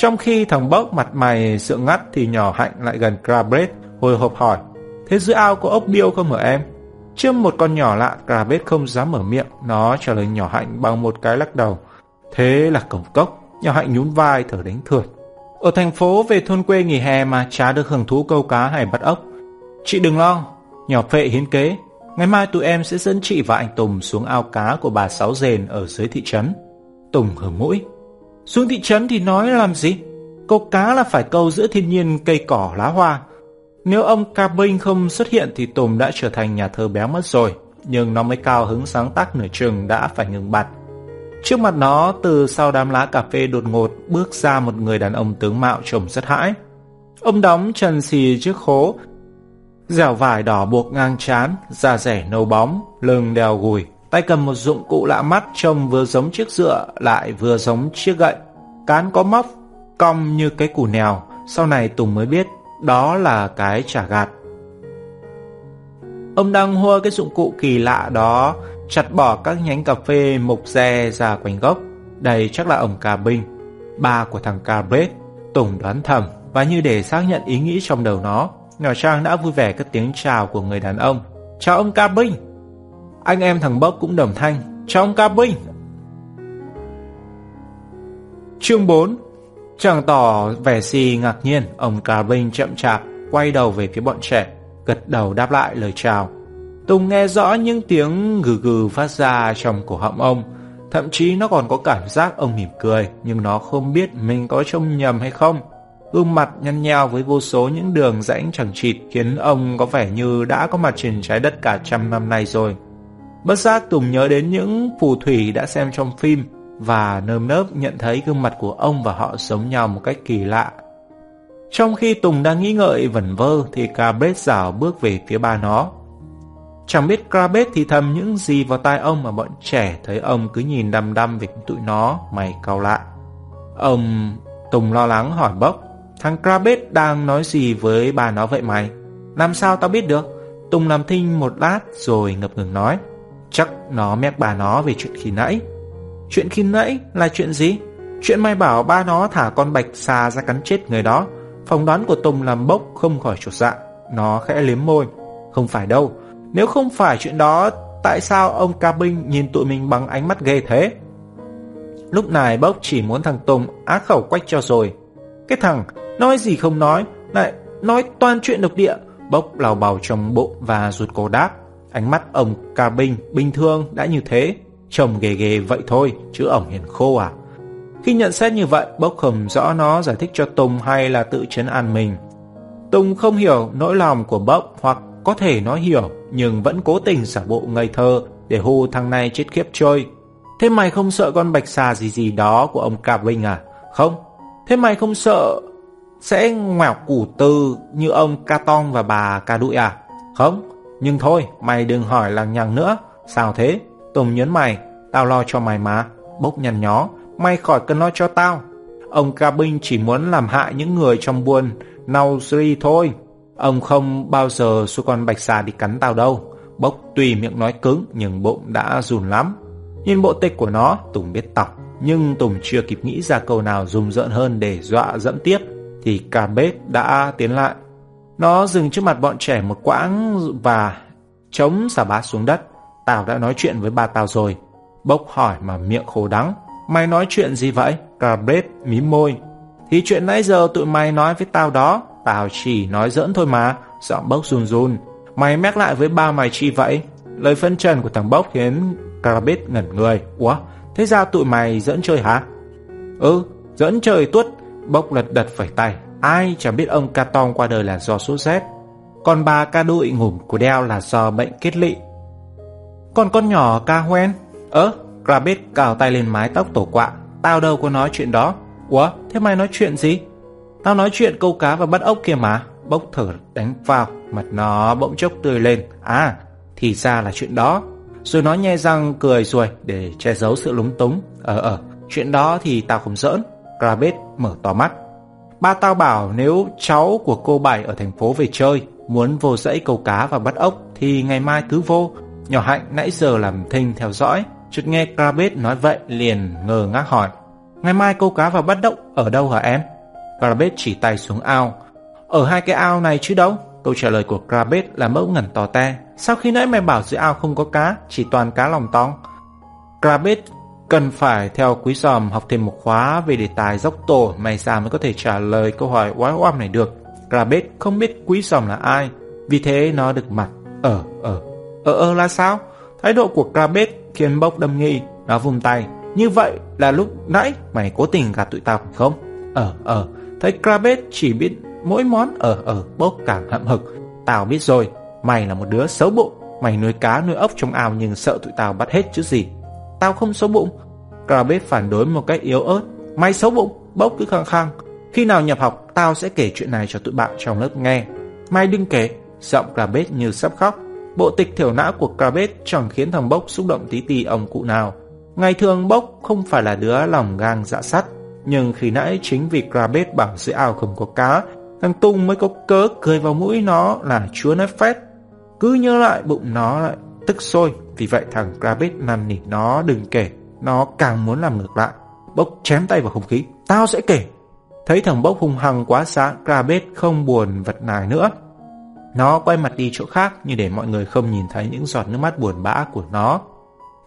A: Trong khi thằng Bốc mặt mày sượng ngắt thì nhỏ Hạnh lại gần Krabet hồi hộp hỏi. Thế dưới ao có ốc biêu không hả em? Trước một con nhỏ lạ, Krabet không dám mở miệng. Nó trả lời nhỏ Hạnh bằng một cái lắc đầu. Thế là cổng cốc. Nhỏ Hạnh nhún vai thở đánh thượt. Ở thành phố về thôn quê nghỉ hè mà chả được hưởng thú câu cá hay bắt ốc. Chị đừng lo, nhỏ phệ hiến kế. Ngày mai tụi em sẽ dẫn chị và anh Tùng xuống ao cá của bà Sáu dền ở dưới thị trấn. Tùng hở mũi. Xuống thị trấn thì nói làm gì? Câu cá là phải câu giữa thiên nhiên cây cỏ lá hoa. Nếu ông Ca Binh không xuất hiện thì Tùng đã trở thành nhà thơ béo mất rồi. Nhưng nó mới cao hứng sáng tác nửa chừng đã phải ngừng bặt. Trước mặt nó, từ sau đám lá cà phê đột ngột bước ra một người đàn ông tướng mạo trông rất hãi. Ông đóng trần xì trước khố, dẻo vải đỏ buộc ngang chán, da rẻ nâu bóng, lưng đeo gùi, tay cầm một dụng cụ lạ mắt trông vừa giống chiếc dựa lại vừa giống chiếc gậy. Cán có móc, cong như cái củ nèo, sau này Tùng mới biết đó là cái trả gạt. Ông đang hua cái dụng cụ kỳ lạ đó chặt bỏ các nhánh cà phê mục re ra quanh gốc. Đây chắc là ông Cà Binh, ba của thằng Cà Brết. Tùng đoán thầm và như để xác nhận ý nghĩ trong đầu nó, nhỏ Trang đã vui vẻ cất tiếng chào của người đàn ông. Chào ông Cà Binh! Anh em thằng Bốc cũng đồng thanh. trong cabin Binh! Chương 4 chàng tỏ vẻ gì ngạc nhiên, ông cabin Binh chậm chạp, quay đầu về phía bọn trẻ, gật đầu đáp lại lời chào. Tùng nghe rõ những tiếng gừ gừ phát ra trong cổ họng ông. Thậm chí nó còn có cảm giác ông mỉm cười, nhưng nó không biết mình có trông nhầm hay không. Gương mặt nhăn nheo với vô số những đường rãnh chẳng chịt khiến ông có vẻ như đã có mặt trên trái đất cả trăm năm nay rồi. Bất giác Tùng nhớ đến những phù thủy đã xem trong phim và nơm nớp nhận thấy gương mặt của ông và họ giống nhau một cách kỳ lạ. Trong khi Tùng đang nghĩ ngợi vẩn vơ thì Cabret rảo bước về phía ba nó. Chẳng biết Krabet thì thầm những gì vào tai ông mà bọn trẻ thấy ông cứ nhìn đăm đăm về tụi nó, mày cau lại. Ông Tùng lo lắng hỏi bốc, thằng Krabet đang nói gì với bà nó vậy mày? Làm sao tao biết được? Tùng làm thinh một lát rồi ngập ngừng nói, chắc nó mép bà nó về chuyện khi nãy. Chuyện khi nãy là chuyện gì? Chuyện mai bảo ba nó thả con bạch xà ra cắn chết người đó. Phỏng đoán của Tùng làm bốc không khỏi chột dạ. Nó khẽ liếm môi. Không phải đâu, nếu không phải chuyện đó, tại sao ông Ca Binh nhìn tụi mình bằng ánh mắt ghê thế? Lúc này Bốc chỉ muốn thằng Tùng á khẩu quách cho rồi. Cái thằng, nói gì không nói, lại nói toàn chuyện độc địa. Bốc lào bào trong bụng và rụt cổ đáp. Ánh mắt ông Ca Binh bình thường đã như thế. Chồng ghê ghê vậy thôi, chứ ổng hiền khô à. Khi nhận xét như vậy, Bốc không rõ nó giải thích cho Tùng hay là tự chấn an mình. Tùng không hiểu nỗi lòng của Bốc hoặc có thể nó hiểu nhưng vẫn cố tình giả bộ ngây thơ để hù thằng này chết khiếp trôi. Thế mày không sợ con bạch xà gì gì đó của ông Cà binh à? Không. Thế mày không sợ sẽ ngoẻo củ tư như ông Ca Tong và bà Ca Đụi à? Không. Nhưng thôi, mày đừng hỏi lằng nhằng nữa. Sao thế? Tùng nhấn mày, tao lo cho mày mà. Bốc nhăn nhó, mày khỏi cần lo cho tao. Ông Ca Binh chỉ muốn làm hại những người trong buôn Nausri thôi. Ông không bao giờ xua con bạch xà đi cắn tao đâu. Bốc tùy miệng nói cứng nhưng bụng đã rùn lắm. Nhìn bộ tịch của nó, Tùng biết tọc. Nhưng Tùng chưa kịp nghĩ ra câu nào rùng rợn hơn để dọa dẫm tiếp. Thì cả bếp đã tiến lại. Nó dừng trước mặt bọn trẻ một quãng và chống xà bát xuống đất. Tao đã nói chuyện với ba tao rồi. Bốc hỏi mà miệng khổ đắng. Mày nói chuyện gì vậy? Carbet mím môi. Thì chuyện nãy giờ tụi mày nói với tao đó. Tao chỉ nói giỡn thôi mà. Giọng bốc run run. Mày mét lại với ba mày chi vậy? Lời phân trần của thằng bốc khiến Carabit ngẩn người. Ủa? Thế ra tụi mày dẫn chơi hả? Ừ, dẫn chơi tuốt. Bốc lật đật phải tay. Ai chẳng biết ông Caton qua đời là do sốt rét. Còn bà ca đụi ngủm của đeo là do bệnh kết lị. Còn con nhỏ ca hoen? Ơ, Rabbit cào tay lên mái tóc tổ quạ. Tao đâu có nói chuyện đó. Ủa, thế mày nói chuyện gì? Tao nói chuyện câu cá và bắt ốc kia mà. Bốc thở đánh vào, mặt nó bỗng chốc tươi lên. À, thì ra là chuyện đó. Rồi nó nhe răng cười rồi để che giấu sự lúng túng. Ờ ờ, chuyện đó thì tao không giỡn. Rabbit mở to mắt. Ba tao bảo nếu cháu của cô Bảy ở thành phố về chơi, muốn vô dãy câu cá và bắt ốc thì ngày mai cứ vô. Nhỏ Hạnh nãy giờ làm thinh theo dõi, chợt nghe Krabit nói vậy liền ngờ ngác hỏi. Ngày mai câu cá và bắt ốc ở đâu hả em? Krabit chỉ tay xuống ao. Ở hai cái ao này chứ đâu? Câu trả lời của Krabit là mẫu ngẩn tò te. Sau khi nãy mày bảo dưới ao không có cá, chỉ toàn cá lòng tong. Krabit Cần phải theo quý giòm học thêm một khóa về đề tài dốc tổ may ra mới có thể trả lời câu hỏi oái oăm này được. Rabbit không biết quý giòm là ai, vì thế nó được mặt. ở ở ở ở là sao? Thái độ của Rabbit khiến bốc đâm nghi, nó vùng tay. Như vậy là lúc nãy mày cố tình gạt tụi tao phải không? ở ở thấy Rabbit chỉ biết mỗi món ở ở bốc càng hậm hực. Tao biết rồi, mày là một đứa xấu bụng. Mày nuôi cá nuôi ốc trong ao nhưng sợ tụi tao bắt hết chứ gì. Tao không xấu bụng. Crabbe phản đối một cách yếu ớt. Mày xấu bụng, bốc cứ khăng khăng. Khi nào nhập học, tao sẽ kể chuyện này cho tụi bạn trong lớp nghe. Mày đừng kể. Giọng Crabbe như sắp khóc. Bộ tịch thiểu não của Crabbe chẳng khiến thằng Bốc xúc động tí tì ông cụ nào. Ngày thường Bốc không phải là đứa lòng gang dạ sắt. Nhưng khi nãy chính vì Crabbe bảo dưới ao không có cá, thằng Tung mới có cớ cười vào mũi nó là chúa nói phét. Cứ nhớ lại bụng nó lại tức sôi vì vậy thằng Rabbit năn nỉ nó đừng kể, nó càng muốn làm ngược lại. Bốc chém tay vào không khí, tao sẽ kể. Thấy thằng Bốc hung hăng quá sáng, Rabbit không buồn vật nài nữa. Nó quay mặt đi chỗ khác như để mọi người không nhìn thấy những giọt nước mắt buồn bã của nó.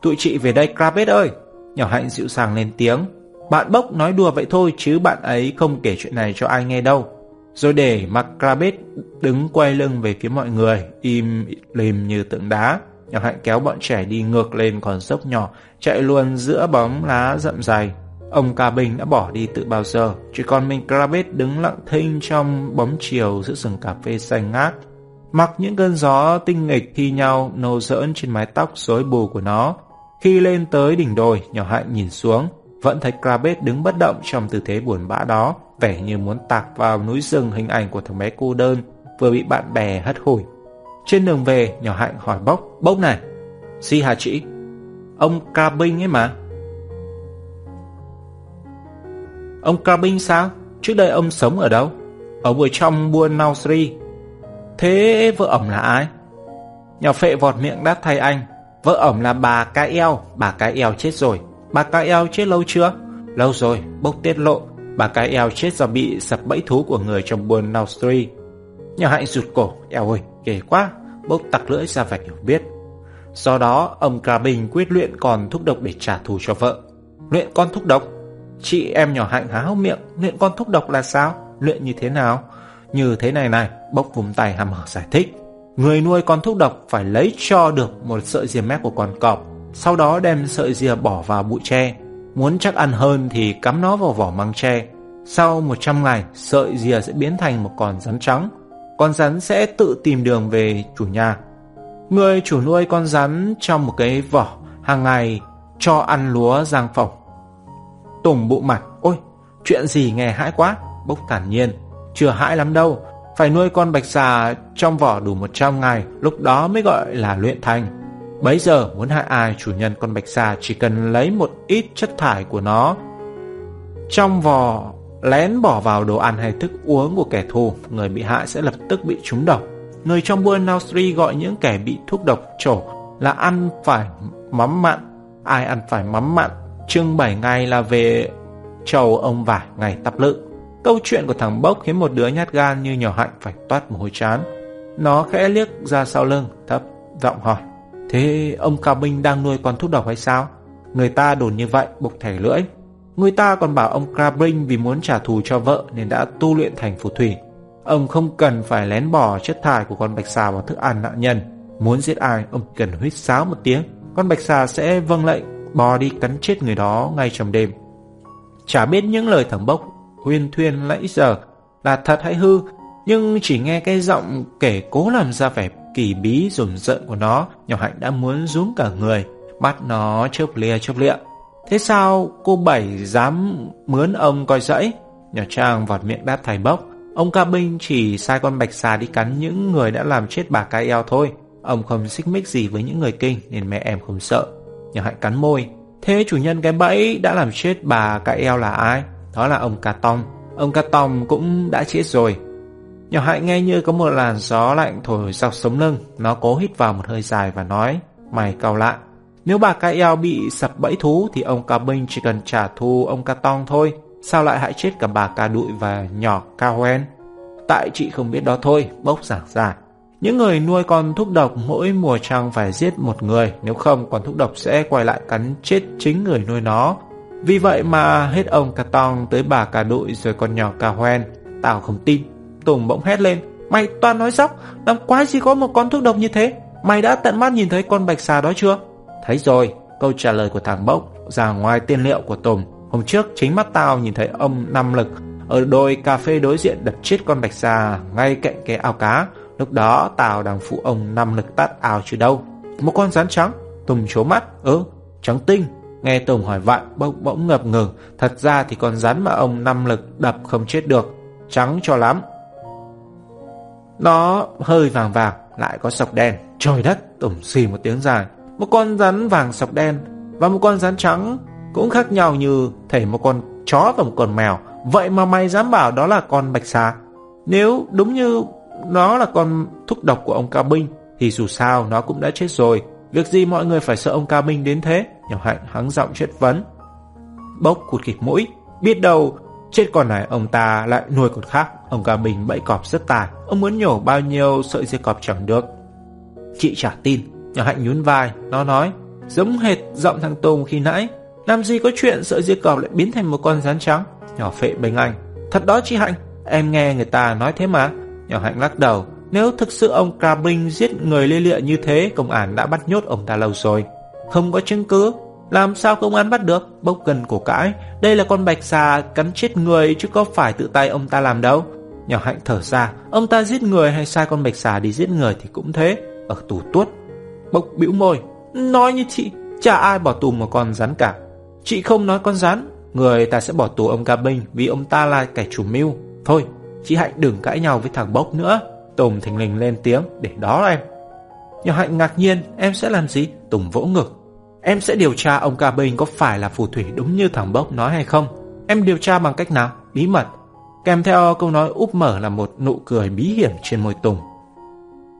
A: Tụi chị về đây Rabbit ơi! Nhỏ hạnh dịu dàng lên tiếng. Bạn Bốc nói đùa vậy thôi chứ bạn ấy không kể chuyện này cho ai nghe đâu. Rồi để mặc Rabbit đứng quay lưng về phía mọi người, im lìm như tượng đá. Nhỏ Hạnh kéo bọn trẻ đi ngược lên con dốc nhỏ, chạy luôn giữa bóng lá rậm dày. Ông Ca Bình đã bỏ đi từ bao giờ, chỉ còn mình Krabit đứng lặng thinh trong bóng chiều giữa rừng cà phê xanh ngát. Mặc những cơn gió tinh nghịch thi nhau nô rỡn trên mái tóc rối bù của nó. Khi lên tới đỉnh đồi, nhỏ hạnh nhìn xuống, vẫn thấy Krabit đứng bất động trong tư thế buồn bã đó, vẻ như muốn tạc vào núi rừng hình ảnh của thằng bé cô đơn, vừa bị bạn bè hất hủi. Trên đường về, nhỏ hạnh hỏi Bốc, Bốc này, Si hà chị? Ông Ca Binh ấy mà. Ông Ca Binh sao? Trước đây ông sống ở đâu? Ở buổi trong buôn Nausri. Thế vợ ẩm là ai? Nhỏ phệ vọt miệng đáp thay anh. Vợ ẩm là bà Ca Eo, bà Ca Eo chết rồi. Bà Ca Eo chết lâu chưa? Lâu rồi, bốc tiết lộ. Bà Ca Eo chết do bị sập bẫy thú của người trong buôn Nausri. Nhỏ hạnh rụt cổ, eo ơi, ghê quá, bốc tặc lưỡi ra vạch hiểu biết. Do đó, ông cà Bình quyết luyện con thúc độc để trả thù cho vợ. Luyện con thúc độc? Chị em nhỏ hạnh há hốc miệng, luyện con thúc độc là sao? Luyện như thế nào? Như thế này này, bốc vùng tay hàm hở giải thích. Người nuôi con thúc độc phải lấy cho được một sợi diềm mép của con cọp, sau đó đem sợi diềm bỏ vào bụi tre. Muốn chắc ăn hơn thì cắm nó vào vỏ măng tre. Sau 100 ngày, sợi dìa sẽ biến thành một con rắn trắng, con rắn sẽ tự tìm đường về chủ nhà. Người chủ nuôi con rắn trong một cái vỏ hàng ngày cho ăn lúa giang phỏng. Tùng bụ mặt, ôi, chuyện gì nghe hãi quá, bốc thản nhiên. Chưa hãi lắm đâu, phải nuôi con bạch xà trong vỏ đủ 100 ngày, lúc đó mới gọi là luyện thành. Bấy giờ muốn hại ai chủ nhân con bạch xà chỉ cần lấy một ít chất thải của nó. Trong vỏ lén bỏ vào đồ ăn hay thức uống của kẻ thù, người bị hại sẽ lập tức bị trúng độc. Người trong buôn Nausri gọi những kẻ bị thuốc độc trổ là ăn phải mắm mặn. Ai ăn phải mắm mặn, trưng 7 ngày là về chầu ông vải ngày tập lự. Câu chuyện của thằng Bốc khiến một đứa nhát gan như nhỏ hạnh phải toát mồ hôi chán. Nó khẽ liếc ra sau lưng, thấp giọng hỏi. Thế ông Cao Minh đang nuôi con thuốc độc hay sao? Người ta đồn như vậy, bục thẻ lưỡi. Người ta còn bảo ông Krabring vì muốn trả thù cho vợ nên đã tu luyện thành phù thủy. Ông không cần phải lén bỏ chất thải của con bạch xà vào thức ăn nạn nhân. Muốn giết ai, ông cần huyết sáo một tiếng. Con bạch xà sẽ vâng lệnh, bò đi cắn chết người đó ngay trong đêm. Chả biết những lời thẩm bốc, huyên thuyên lẫy giờ là thật hay hư, nhưng chỉ nghe cái giọng kể cố làm ra vẻ kỳ bí rùng rợn của nó, nhỏ hạnh đã muốn rúm cả người, bắt nó chớp lia chớp liệng. Thế sao cô Bảy dám mướn ông coi dẫy Nhỏ Trang vọt miệng đáp thầy bốc. Ông Ca Binh chỉ sai con bạch xà đi cắn những người đã làm chết bà ca eo thôi. Ông không xích mích gì với những người kinh, nên mẹ em không sợ. Nhỏ hạnh cắn môi. Thế chủ nhân cái bẫy đã làm chết bà ca eo là ai? Đó là ông Ca Tông. Ông Ca Tông cũng đã chết rồi. Nhỏ hạnh nghe như có một làn gió lạnh thổi dọc sống lưng. Nó cố hít vào một hơi dài và nói. Mày cau lại. Nếu bà Ca Eo bị sập bẫy thú thì ông Ca Binh chỉ cần trả thù ông Ca Tong thôi. Sao lại hại chết cả bà Ca Đụi và nhỏ Ca Hoen? Tại chị không biết đó thôi, bốc giảng giải. Những người nuôi con thúc độc mỗi mùa trăng phải giết một người, nếu không con thúc độc sẽ quay lại cắn chết chính người nuôi nó. Vì vậy mà hết ông Ca Tong tới bà Ca Đụi rồi con nhỏ Ca Hoen. Tao không tin. Tùng bỗng hét lên. Mày toàn nói dóc, làm quái gì có một con thuốc độc như thế? Mày đã tận mắt nhìn thấy con bạch xà đó chưa? Thấy rồi, câu trả lời của thằng Bốc ra ngoài tiên liệu của Tùng. Hôm trước chính mắt tao nhìn thấy ông Năm Lực ở đôi cà phê đối diện đập chết con bạch xà ngay cạnh cái ao cá. Lúc đó tao đang phụ ông Năm Lực tắt ao chứ đâu. Một con rắn trắng, Tùng chố mắt, ừ, trắng tinh. Nghe Tùng hỏi vặn bỗng bỗng ngập ngừng. Thật ra thì con rắn mà ông Năm Lực đập không chết được. Trắng cho lắm. Nó hơi vàng vàng, lại có sọc đen. Trời đất, Tùng xì một tiếng dài. Một con rắn vàng sọc đen và một con rắn trắng cũng khác nhau như thể một con chó và một con mèo. Vậy mà mày dám bảo đó là con bạch xà? Nếu đúng như nó là con thúc độc của ông Cao Binh, thì dù sao nó cũng đã chết rồi. Việc gì mọi người phải sợ ông Cao Binh đến thế? Nhỏ hạnh hắng giọng chất vấn. Bốc cụt kịp mũi. Biết đâu chết con này ông ta lại nuôi con khác. Ông Cao Bình bẫy cọp rất tài. Ông muốn nhổ bao nhiêu sợi dây cọp chẳng được. Chị chả tin. Nhỏ hạnh nhún vai, nó nói, giống hệt giọng thằng Tùng khi nãy. Làm gì có chuyện sợi dây cọp lại biến thành một con rắn trắng? Nhỏ phệ bênh anh. Thật đó chị Hạnh, em nghe người ta nói thế mà. Nhỏ Hạnh lắc đầu, nếu thực sự ông Krabing giết người lê lịa như thế, công an đã bắt nhốt ông ta lâu rồi. Không có chứng cứ, làm sao công an bắt được? Bốc gần cổ cãi, đây là con bạch xà cắn chết người chứ có phải tự tay ông ta làm đâu. Nhỏ Hạnh thở ra, ông ta giết người hay sai con bạch xà đi giết người thì cũng thế. Ở tù tuốt, Bốc bĩu môi. Nói như chị, Chả ai bỏ tù một con rắn cả. Chị không nói con rắn, Người ta sẽ bỏ tù ông Ca Binh Vì ông ta là kẻ chủ mưu. Thôi, chị Hạnh đừng cãi nhau với thằng Bốc nữa. Tùng thình lình lên tiếng, Để đó em. Nhỏ Hạnh ngạc nhiên, Em sẽ làm gì? Tùng vỗ ngực. Em sẽ điều tra ông Ca Binh có phải là phù thủy đúng như thằng Bốc nói hay không? Em điều tra bằng cách nào? Bí mật. Kèm theo câu nói úp mở là một nụ cười bí hiểm trên môi Tùng.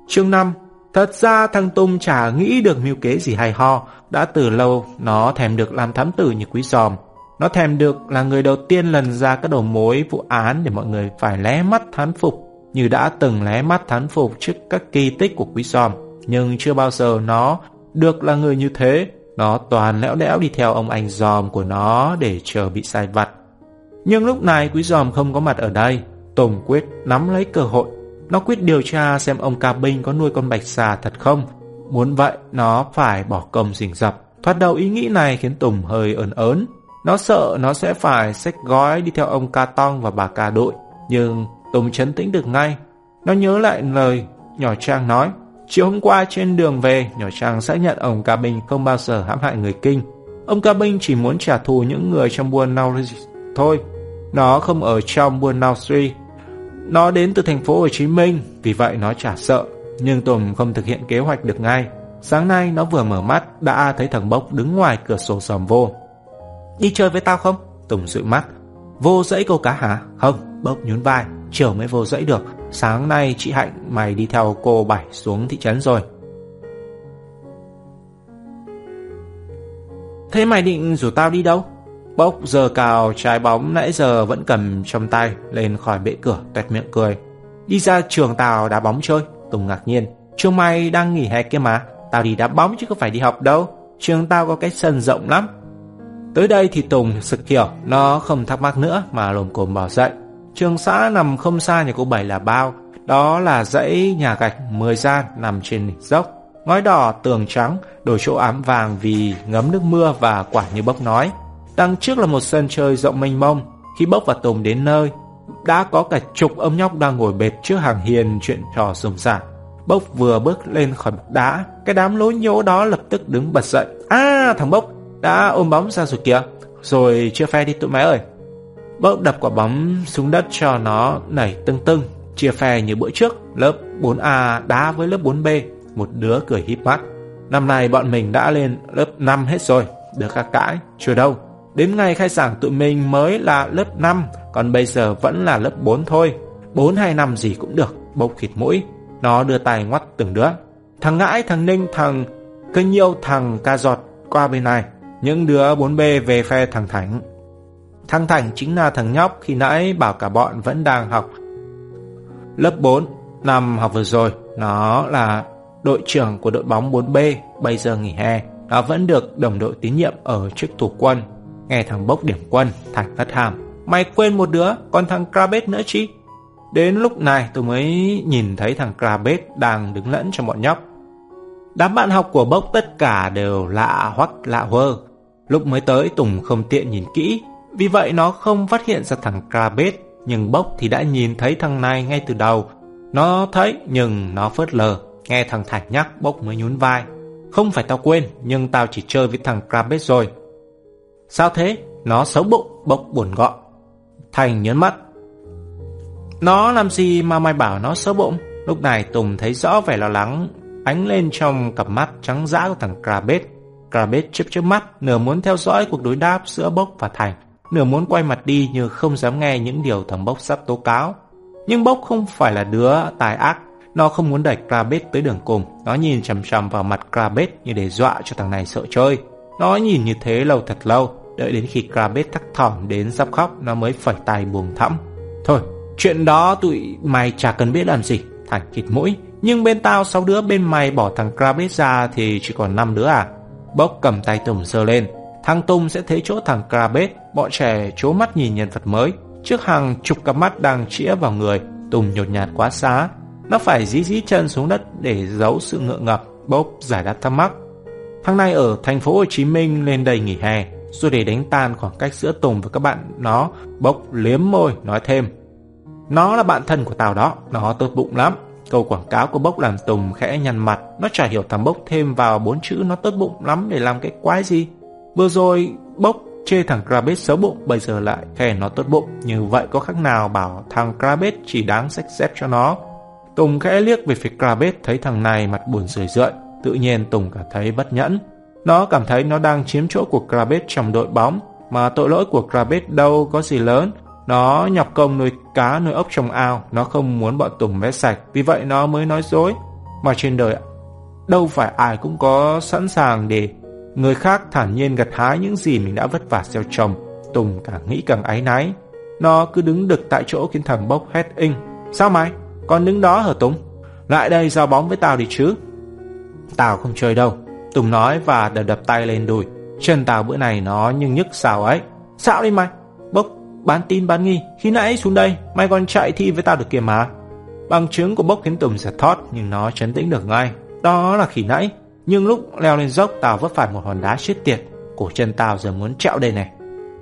A: Chương 5 Thật ra thằng Tùng chả nghĩ được mưu kế gì hay ho, đã từ lâu nó thèm được làm thám tử như quý giòm. Nó thèm được là người đầu tiên lần ra các đầu mối vụ án để mọi người phải lé mắt thán phục, như đã từng lé mắt thán phục trước các kỳ tích của quý giòm. Nhưng chưa bao giờ nó được là người như thế, nó toàn lẽo đẽo đi theo ông anh giòm của nó để chờ bị sai vặt. Nhưng lúc này quý giòm không có mặt ở đây, Tùng quyết nắm lấy cơ hội nó quyết điều tra xem ông Ca Binh có nuôi con bạch xà thật không. Muốn vậy, nó phải bỏ công rình rập. Thoát đầu ý nghĩ này khiến Tùng hơi ớn ớn. Nó sợ nó sẽ phải xách gói đi theo ông Ca Tong và bà Ca Đội. Nhưng Tùng chấn tĩnh được ngay. Nó nhớ lại lời nhỏ Trang nói. Chiều hôm qua trên đường về, nhỏ Trang xác nhận ông Ca Binh không bao giờ hãm hại người kinh. Ông Ca Binh chỉ muốn trả thù những người trong buôn Nauri thôi. Nó không ở trong buôn Nauri nó đến từ thành phố Hồ Chí Minh, vì vậy nó chả sợ. Nhưng Tùng không thực hiện kế hoạch được ngay. Sáng nay nó vừa mở mắt đã thấy thằng Bốc đứng ngoài cửa sổ sòm vô. Đi chơi với tao không? Tùng dụi mắt.
B: Vô dãy câu cá hả? Không, bốc nhún vai, chiều mới vô dãy được. Sáng nay chị Hạnh mày đi theo cô Bảy xuống thị trấn rồi. Thế mày định rủ tao đi đâu? Bốc giờ cào trái bóng nãy giờ vẫn cầm trong tay lên khỏi bệ cửa tuyệt miệng cười. Đi ra trường tàu đá bóng chơi. Tùng ngạc nhiên. Trường mày đang nghỉ hè kia mà. Tao đi đá bóng chứ không phải đi học đâu. Trường tao có cái sân rộng lắm. Tới đây thì Tùng sực hiểu, nó không thắc mắc nữa mà lồm cồm bỏ dậy. Trường xã nằm không xa nhà cô Bảy là bao, đó là dãy nhà gạch 10 gian nằm trên đỉnh dốc. Ngói đỏ, tường trắng, đổi chỗ ám vàng vì ngấm nước mưa và quả như bốc nói. Đằng trước là một sân chơi rộng mênh mông. Khi bốc và Tùng đến nơi, đã có cả chục ông nhóc đang ngồi bệt trước hàng hiền chuyện trò rùng rả. Bốc vừa bước lên khỏi bậc đá, cái đám lối nhố đó lập tức đứng bật dậy. À, thằng Bốc, đã ôm bóng ra rồi kìa. Rồi chia phe đi tụi mày ơi. Bốc đập quả bóng xuống đất cho nó nảy tưng tưng. Chia phe như bữa trước, lớp 4A đá với lớp 4B. Một đứa cười híp mắt. Năm nay bọn mình đã lên lớp 5 hết rồi. Được các cãi, chưa đâu. Đến ngày khai giảng tụi mình mới là lớp 5, còn bây giờ vẫn là lớp 4 thôi. 4 hay năm gì cũng được, bốc khịt mũi. Nó đưa tay ngoắt từng đứa. Thằng Ngãi, thằng Ninh, thằng Cơ nhiêu thằng ca giọt qua bên này. Những đứa 4B về phe thằng Thành. Thằng Thành chính là thằng nhóc khi nãy bảo cả bọn vẫn đang học. Lớp 4, năm học vừa rồi, nó là đội trưởng của đội bóng 4B, bây giờ nghỉ hè. Nó vẫn được đồng đội tín nhiệm ở chức thủ quân. Nghe thằng bốc điểm quân, Thành thất hàm. Mày quên một đứa, còn thằng Krabet nữa chi? Đến lúc này tôi mới nhìn thấy thằng Krabet đang đứng lẫn trong bọn nhóc. Đám bạn học của bốc tất cả đều lạ hoắc lạ hơ. Lúc mới tới Tùng không tiện nhìn kỹ, vì vậy nó không phát hiện ra thằng Krabet, nhưng bốc thì đã nhìn thấy thằng này ngay từ đầu. Nó thấy nhưng nó phớt lờ, nghe thằng Thạch nhắc bốc mới nhún vai. Không phải tao quên, nhưng tao chỉ chơi với thằng Krabet rồi. Sao thế? Nó xấu bụng, bốc buồn gọn. Thành nhấn mắt. Nó làm gì mà mày bảo nó xấu bụng? Lúc này Tùng thấy rõ vẻ lo lắng ánh lên trong cặp mắt trắng dã của thằng Krabet. Krabet chớp chớp mắt, nửa muốn theo dõi cuộc đối đáp giữa Bốc và Thành, nửa muốn quay mặt đi như không dám nghe những điều thằng Bốc sắp tố cáo. Nhưng Bốc không phải là đứa tài ác, nó không muốn đẩy Krabet tới đường cùng. Nó nhìn chằm chằm vào mặt Krabet như để dọa cho thằng này sợ chơi. Nó nhìn như thế lâu thật lâu, đợi đến khi Krabet thắc thỏm đến sắp khóc, nó mới phẩy tay buồn thõng. Thôi, chuyện đó tụi mày chả cần biết làm gì. Thành khịt mũi, nhưng bên tao sáu đứa bên mày bỏ thằng Krabit ra thì chỉ còn năm đứa à? Bốc cầm tay Tùng sơ lên. Thằng Tùng sẽ thấy chỗ thằng Krabit, bọn trẻ chố mắt nhìn nhân vật mới. Trước hàng chục cặp mắt đang chĩa vào người, Tùng nhột nhạt quá xá. Nó phải dí dí chân xuống đất để giấu sự ngượng ngập. Bốc giải đáp thắc mắc. Thằng này ở thành phố Hồ Chí Minh lên đây nghỉ hè, rồi để đánh tan khoảng cách giữa Tùng và các bạn nó, Bốc liếm môi nói thêm. Nó là bạn thân của tao đó, nó tốt bụng lắm. Câu quảng cáo của Bốc làm Tùng khẽ nhăn mặt, nó chả hiểu thằng Bốc thêm vào bốn chữ nó tốt bụng lắm để làm cái quái gì. Vừa rồi Bốc chê thằng Krabet xấu bụng, bây giờ lại khen nó tốt bụng. Như vậy có khác nào bảo thằng Krabet chỉ đáng sách dép cho nó. Tùng khẽ liếc về phía Krabet thấy thằng này mặt buồn rười rượi. Tự nhiên Tùng cảm thấy bất nhẫn. Nó cảm thấy nó đang chiếm chỗ của Krabet trong đội bóng, mà tội lỗi của Krabet đâu có gì lớn. Nó nhọc công nuôi cá nuôi ốc trong ao, nó không muốn bọn Tùng vét sạch, vì vậy nó mới nói dối. Mà trên đời đâu phải ai cũng có sẵn sàng để người khác thản nhiên gặt hái những gì mình đã vất vả gieo trồng. Tùng càng nghĩ càng áy náy. Nó cứ đứng đực tại chỗ khiến thằng bốc hét inh. Sao mày? Còn đứng đó hả Tùng? Lại đây giao bóng với tao đi chứ. Tao không chơi đâu. Tùng nói và đập đập tay lên đùi. Chân tao bữa này nó nhưng nhức sao ấy. Sao đi mày? Bốc bán tin bán nghi, khi nãy xuống đây, mày còn chạy thi với tao được kìa mà. Bằng chứng của bốc khiến Tùng giật thót, nhưng nó chấn tĩnh được ngay. Đó là khi nãy, nhưng lúc leo lên dốc tao vấp phải một hòn đá chết tiệt, cổ chân tao giờ muốn trẹo đây này.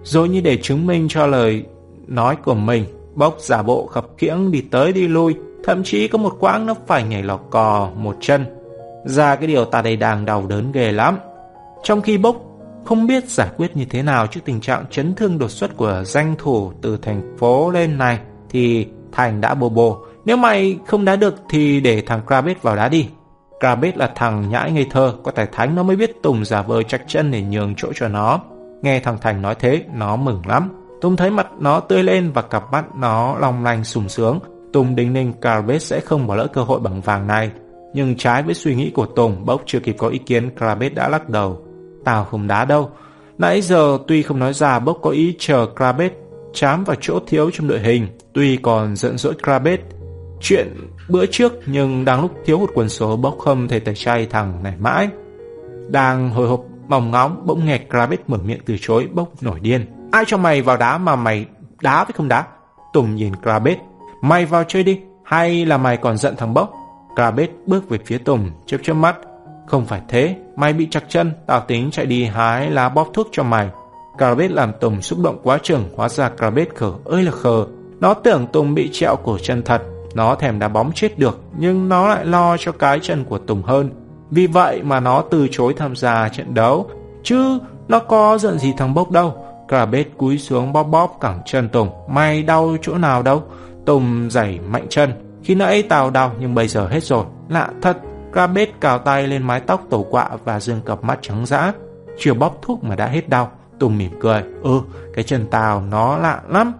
B: Rồi như để chứng minh cho lời nói của mình, bốc giả bộ khập khiễng đi tới đi lui, thậm chí có một quãng nó phải nhảy lò cò một chân. Ra cái điều ta đây đang đau đớn ghê lắm. Trong khi bốc không biết giải quyết như thế nào trước tình trạng chấn thương đột xuất của danh thủ từ thành phố lên này thì Thành đã bồ bồ. Nếu mày không đá được thì để thằng Krabit vào đá đi. Krabit là thằng nhãi ngây thơ, có tài thánh nó mới biết Tùng giả vờ chắc chân để nhường chỗ cho nó. Nghe thằng Thành nói thế, nó mừng lắm. Tùng thấy mặt nó tươi lên và cặp mắt nó long lanh sùng sướng. Tùng đinh ninh Carbet sẽ không bỏ lỡ cơ hội bằng vàng này. Nhưng trái với suy nghĩ của Tùng, Bốc chưa kịp có ý kiến, Krabet đã lắc đầu. Tao không đá đâu. Nãy giờ tuy không nói ra Bốc có ý chờ Krabet chám vào chỗ thiếu trong đội hình, tuy còn giận dỗi Krabet. Chuyện bữa trước nhưng đang lúc thiếu hụt quần số Bốc không thể tẩy chay thằng này mãi. Đang hồi hộp mỏng ngóng bỗng nghe Krabet mở miệng từ chối Bốc nổi điên. Ai cho mày vào đá mà mày đá với không đá? Tùng nhìn Krabet. Mày vào chơi đi, hay là mày còn giận thằng Bốc? Krabet bước về phía Tùng, chớp chớp mắt. Không phải thế, mày bị chặt chân, tao tính chạy đi hái lá bóp thuốc cho mày. Krabet làm Tùng xúc động quá chừng, hóa ra Krabet khờ ơi là khờ. Nó tưởng Tùng bị trẹo cổ chân thật, nó thèm đá bóng chết được, nhưng nó lại lo cho cái chân của Tùng hơn. Vì vậy mà nó từ chối tham gia trận đấu, chứ nó có giận gì thằng Bốc đâu. Crabet cúi xuống bóp bóp cẳng chân Tùng. Mày đau chỗ nào đâu? Tùng giày mạnh chân. Khi nãy tao đau nhưng bây giờ hết rồi. Lạ thật. Crabet cào tay lên mái tóc tổ quạ và dương cặp mắt trắng dã. Chưa bóp thuốc mà đã hết đau. Tùng mỉm cười. Ừ, cái chân tao nó lạ lắm.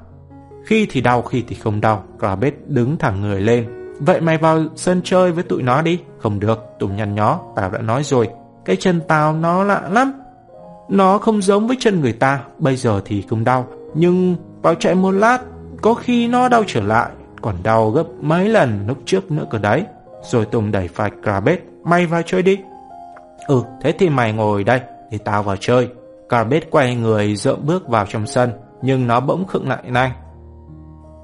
B: Khi thì đau, khi thì không đau. Crabet đứng thẳng người lên. Vậy mày vào sân chơi với tụi nó đi. Không được, Tùng nhăn nhó. Tao đã nói rồi. Cái chân tao nó lạ lắm. Nó không giống với chân người ta, bây giờ thì không đau, nhưng vào chạy một lát, có khi nó đau trở lại, còn đau gấp mấy lần lúc trước nữa cơ đấy. Rồi Tùng đẩy phải bếp, mày vào chơi đi. Ừ, thế thì mày ngồi đây, để tao vào chơi. Crabet quay người dợm bước vào trong sân, nhưng nó bỗng khựng lại nhanh.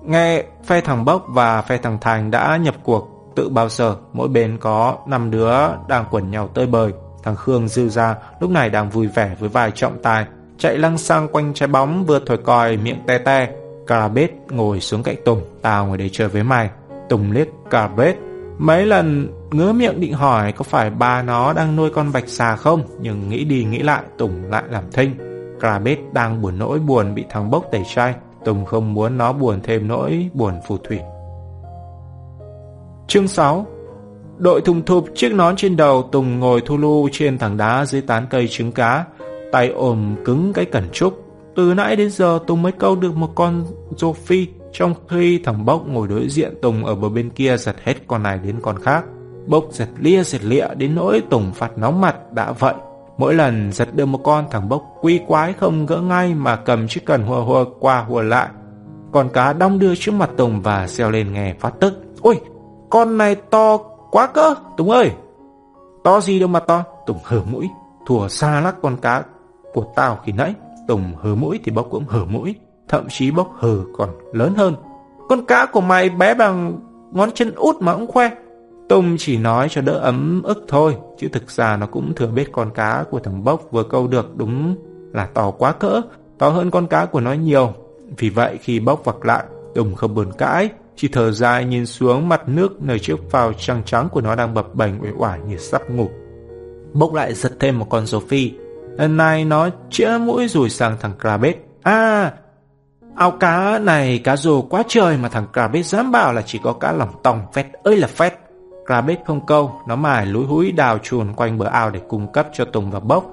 B: Nghe phe thằng Bốc và phe thằng Thành đã nhập cuộc tự bao giờ, mỗi bên có 5 đứa đang quẩn nhau tơi bời. Thằng Khương dư ra lúc này đang vui vẻ với vài trọng tài, chạy lăng sang quanh trái bóng vừa thổi còi miệng te te. Carabet ngồi xuống cạnh Tùng, tao ngồi đây chơi với mày. Tùng liếc Carabet. Mấy lần ngứa miệng định hỏi có phải ba nó đang nuôi con bạch xà không, nhưng nghĩ đi nghĩ lại Tùng lại làm thinh. Carabet đang buồn nỗi buồn bị thằng Bốc tẩy chay. Tùng không muốn nó buồn thêm nỗi buồn phù thủy. Chương 6 Đội thùng thụp chiếc nón trên đầu Tùng ngồi thu lu trên thẳng đá dưới tán cây trứng cá, tay ôm cứng cái cẩn trúc. Từ nãy đến giờ Tùng mới câu được một con rô phi, trong khi thằng Bốc ngồi đối diện Tùng ở bờ bên kia giật hết con này đến con khác. Bốc giật lia giật lịa đến nỗi Tùng phạt nóng mặt đã vậy. Mỗi lần giật được một con thằng Bốc quy quái không gỡ ngay mà cầm chiếc cần hùa hùa qua hùa lại. Con cá đong đưa trước mặt Tùng và xeo lên nghe phát tức. Ôi, con này to Quá cơ, Tùng ơi! To gì đâu mà to, Tùng hở mũi, thùa xa lắc con cá của tao khi nãy. Tùng hở mũi thì bốc cũng hở mũi, thậm chí bốc hờ còn lớn hơn. Con cá của mày bé bằng ngón chân út mà cũng khoe. Tùng chỉ nói cho đỡ ấm ức thôi, chứ thực ra nó cũng thừa biết con cá của thằng Bốc vừa câu được đúng là to quá cỡ, to hơn con cá của nó nhiều. Vì vậy khi Bốc vặc lại, Tùng không buồn cãi, chỉ thở dài nhìn xuống mặt nước nơi chiếc phao trắng trắng của nó đang bập bềnh uể oải như sắp ngủ. Bốc lại giật thêm một con Sophie. Lần này nó chĩa mũi rùi sang thằng Krabet. À, ao cá này cá rồ quá trời mà thằng Krabet dám bảo là chỉ có cá lỏng tòng phét ơi là phét. Krabet không câu, nó mải lúi húi đào chuồn quanh bờ ao để cung cấp cho Tùng và Bốc.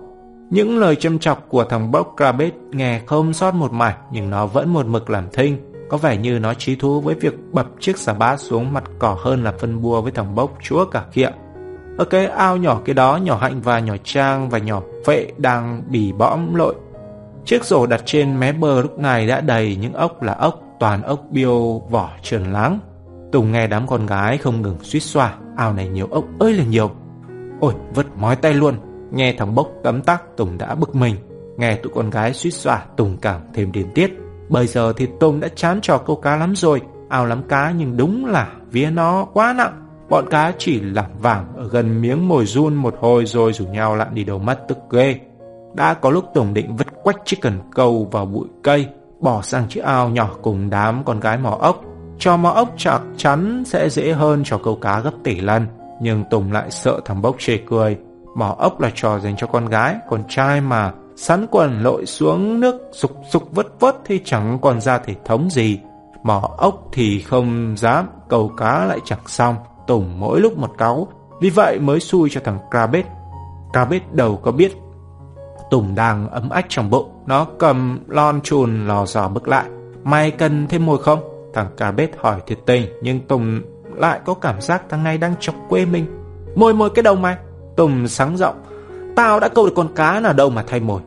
B: Những lời châm chọc của thằng Bốc Krabet nghe không sót một mảnh nhưng nó vẫn một mực làm thinh. Có vẻ như nó trí thú với việc bập chiếc xà bá xuống mặt cỏ hơn là phân bua với thằng bốc chúa cả kia. Ở cái ao nhỏ kia đó, nhỏ hạnh và nhỏ trang và nhỏ vệ đang bì bõm lội. Chiếc rổ đặt trên mé bờ lúc này đã đầy những ốc là ốc, toàn ốc biêu vỏ trơn láng. Tùng nghe đám con gái không ngừng suýt xoa, ao này nhiều ốc ơi là nhiều. Ôi, vứt mói tay luôn, nghe thằng bốc tấm tắc Tùng đã bực mình. Nghe tụi con gái suýt xoa, Tùng càng thêm điên tiết. Bây giờ thì Tùng đã chán trò câu cá lắm rồi, ao lắm cá nhưng đúng là vía nó quá nặng. Bọn cá chỉ lảng vảng ở gần miếng mồi run một hồi rồi rủ nhau lặn đi đầu mất tức ghê. Đã có lúc Tùng định vứt quách chiếc cần câu vào bụi cây, bỏ sang chiếc ao nhỏ cùng đám con gái mò ốc. Cho mò ốc chắc chắn sẽ dễ hơn cho câu cá gấp tỷ lần, nhưng Tùng lại sợ thằng bốc chê cười. Mò ốc là trò dành cho con gái, con trai mà sắn quần lội xuống nước sục sục vất vất thì chẳng còn ra thể thống gì. Mỏ ốc thì không dám, cầu cá lại chẳng xong, Tùng mỗi lúc một cáu, vì vậy mới xui cho thằng Krabet. Krabet đầu có biết Tùng đang ấm ách trong bụng. Nó cầm lon chùn lò dò bước lại. Mày cần thêm mồi không? Thằng Carbet hỏi thiệt tình, nhưng Tùng lại có cảm giác thằng này đang chọc quê mình. Mồi mồi cái đầu mày. Tùng sáng giọng Tao đã câu được con cá nào đâu mà thay mồi.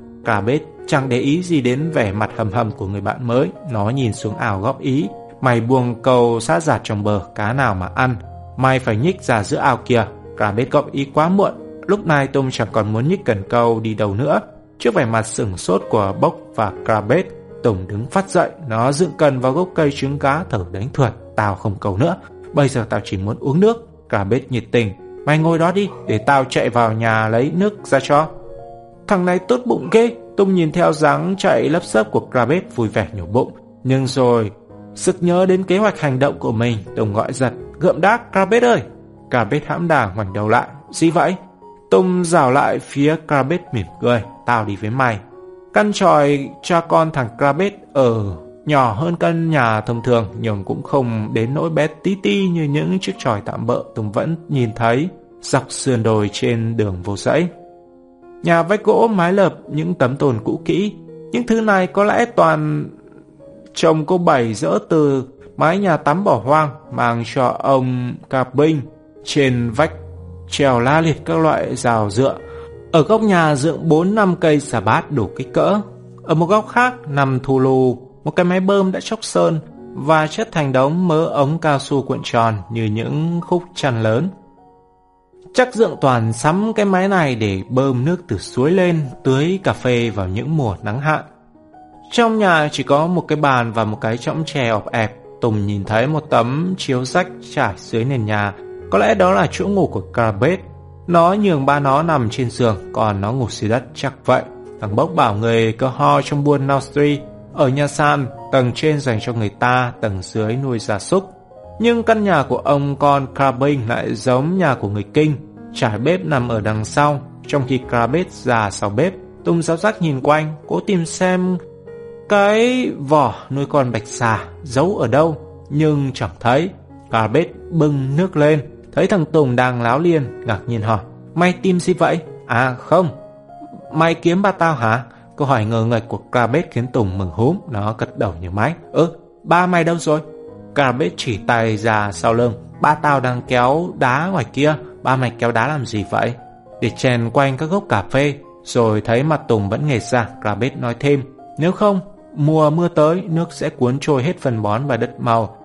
B: bết chẳng để ý gì đến vẻ mặt hầm hầm của người bạn mới. Nó nhìn xuống ảo góp ý. Mày buông câu sát giạt trong bờ, cá nào mà ăn mai phải nhích ra giữa ao kia. Carbet góp ý quá muộn. Lúc này Tôm chẳng còn muốn nhích cần câu đi đâu nữa. Trước vẻ mặt sửng sốt của Bốc và Krabet Tùng đứng phát dậy, nó dựng cần vào gốc cây trứng cá thở đánh thuật. Tao không cầu nữa, bây giờ tao chỉ muốn uống nước. Krabet nhiệt tình, mày ngồi đó đi, để tao chạy vào nhà lấy nước ra cho. Thằng này tốt bụng ghê, Tùng nhìn theo dáng chạy lấp sấp của Krabet vui vẻ nhổ bụng. Nhưng rồi, sực nhớ đến kế hoạch hành động của mình, Tùng gọi giật, gượm đác, Carbet ơi. Carbet hãm đà ngoảnh đầu lại, gì vậy? Tùng rào lại phía Carbet mỉm cười, tao đi với mày. Căn tròi cha con thằng Carbet ở nhỏ hơn căn nhà thông thường nhưng cũng không đến nỗi bé tí ti như những chiếc tròi tạm bỡ Tùng vẫn nhìn thấy dọc sườn đồi trên đường vô dãy. Nhà vách gỗ mái lợp những tấm tồn cũ kỹ, những thứ này có lẽ toàn chồng cô Bảy dỡ từ mái nhà tắm bỏ hoang mang cho ông Cạp Binh trên vách trèo la liệt các loại rào dựa. Ở góc nhà dựng bốn năm cây xà bát đủ kích cỡ. Ở một góc khác nằm thù lù, một cái máy bơm đã chóc sơn và chất thành đống mớ ống cao su cuộn tròn như những khúc chăn lớn. Chắc dượng toàn sắm cái máy này để bơm nước từ suối lên tưới cà phê vào những mùa nắng hạn. Trong nhà chỉ có một cái bàn và một cái chõng chè ọp ẹp. Tùng nhìn thấy một tấm chiếu rách trải dưới nền nhà có lẽ đó là chỗ ngủ của Carbet. Nó nhường ba nó nằm trên giường, còn nó ngủ dưới đất chắc vậy. Thằng Bốc bảo người cơ ho trong buôn Nostri, ở nhà sàn tầng trên dành cho người ta, tầng dưới nuôi gia súc. Nhưng căn nhà của ông con Carbin lại giống nhà của người Kinh, trải bếp nằm ở đằng sau, trong khi Carbet già sau bếp. Tùng giáo giác nhìn quanh, cố tìm xem cái vỏ nuôi con bạch xà giấu ở đâu, nhưng chẳng thấy. Carbet bưng nước lên, Thấy thằng Tùng đang láo liên, ngạc nhiên hỏi. Mày tìm gì vậy? À không. Mày kiếm ba tao hả? Câu hỏi ngờ ngạch của Crabet khiến Tùng mừng húm. Nó gật đầu như máy. Ơ, ừ, ba mày đâu rồi? Crabet chỉ tay ra sau lưng. Ba tao đang kéo đá ngoài kia. Ba mày kéo đá làm gì vậy? Để chèn quanh các gốc cà phê. Rồi thấy mặt Tùng vẫn nghề ra. Crabet nói thêm. Nếu không, mùa mưa tới, nước sẽ cuốn trôi hết phân bón và đất màu.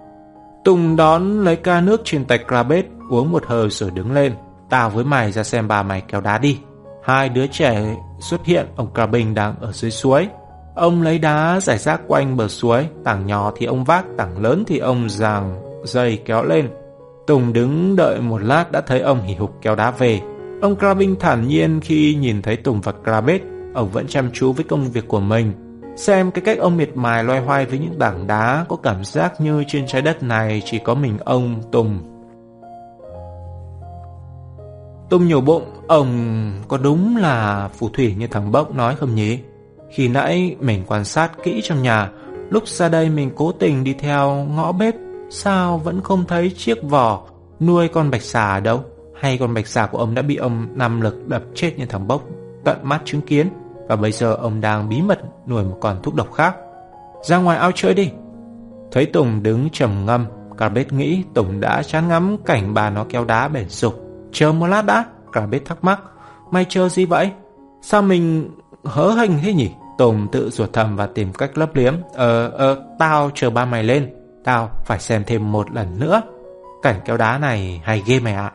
B: Tùng đón lấy ca nước trên tay Crabet uống một hơi rồi đứng lên. Tao với mày ra xem bà mày kéo đá đi. Hai đứa trẻ xuất hiện, ông Cà Bình đang ở dưới suối. Ông lấy đá giải rác quanh bờ suối, tảng nhỏ thì ông vác, tảng lớn thì ông giằng dây kéo lên. Tùng đứng đợi một lát đã thấy ông hỉ hục kéo đá về. Ông Krabin thản nhiên khi nhìn thấy Tùng và Krabet, ông vẫn chăm chú với công việc của mình. Xem cái cách ông miệt mài loay hoay với những tảng đá có cảm giác như trên trái đất này chỉ có mình ông Tùng Tùng nhổ bụng, ông có đúng là phù thủy như thằng Bốc nói không nhỉ? Khi nãy mình quan sát kỹ trong nhà, lúc ra đây mình cố tình đi theo ngõ bếp, sao vẫn không thấy chiếc vỏ nuôi con bạch xà đâu? Hay con bạch xà của ông đã bị ông nằm lực đập chết như thằng Bốc tận mắt chứng kiến và bây giờ ông đang bí mật nuôi một con thuốc độc khác. Ra ngoài ao chơi đi. Thấy Tùng đứng trầm ngâm, Carbet nghĩ Tùng đã chán ngắm cảnh bà nó kéo đá bể sục Chờ một lát đã, Carbet thắc mắc. Mày chờ gì vậy? Sao mình hớ hình thế nhỉ? Tùng tự ruột thầm và tìm cách lấp liếm. Ờ, ờ, tao chờ ba mày lên. Tao phải xem thêm một lần nữa. Cảnh kéo đá này hay ghê mày ạ.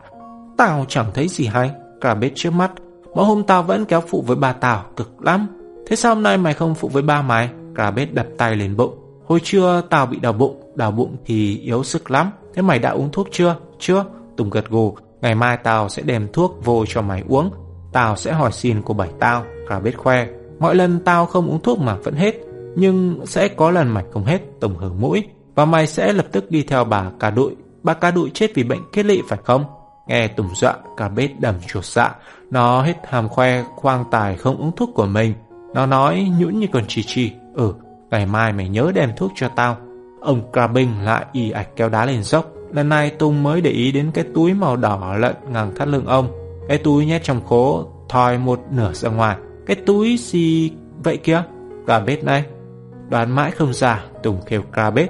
B: Tao chẳng thấy gì hay. Carbet trước mắt. Mỗi hôm tao vẫn kéo phụ với bà tao, cực lắm. Thế sao hôm nay mày không phụ với ba mày? cà bếp đập tay lên bụng. Hồi trưa tao bị đau bụng, đau bụng thì yếu sức lắm. Thế mày đã uống thuốc chưa? Chưa. Tùng gật gù. Ngày mai tao sẽ đem thuốc vô cho mày uống Tao sẽ hỏi xin cô bảy tao cà bết khoe Mọi lần tao không uống thuốc mà vẫn hết Nhưng sẽ có lần mày không hết Tùng hở mũi Và mày sẽ lập tức đi theo bà cả đội Bà cả đội chết vì bệnh kết lị phải không Nghe Tùng dọa cả bết đầm chuột dạ Nó hết hàm khoe khoang tài không uống thuốc của mình Nó nói nhũn như con chi chi Ừ ngày mai mày nhớ đem thuốc cho tao Ông Krabing lại y ạch kéo đá lên dốc Lần này Tùng mới để ý đến cái túi màu đỏ lợn ngang thắt lưng ông. Cái túi nhét trong khố, thòi một nửa ra ngoài. Cái túi gì vậy kia? cà bếp này. Đoán mãi không ra, Tùng kêu cà bếp.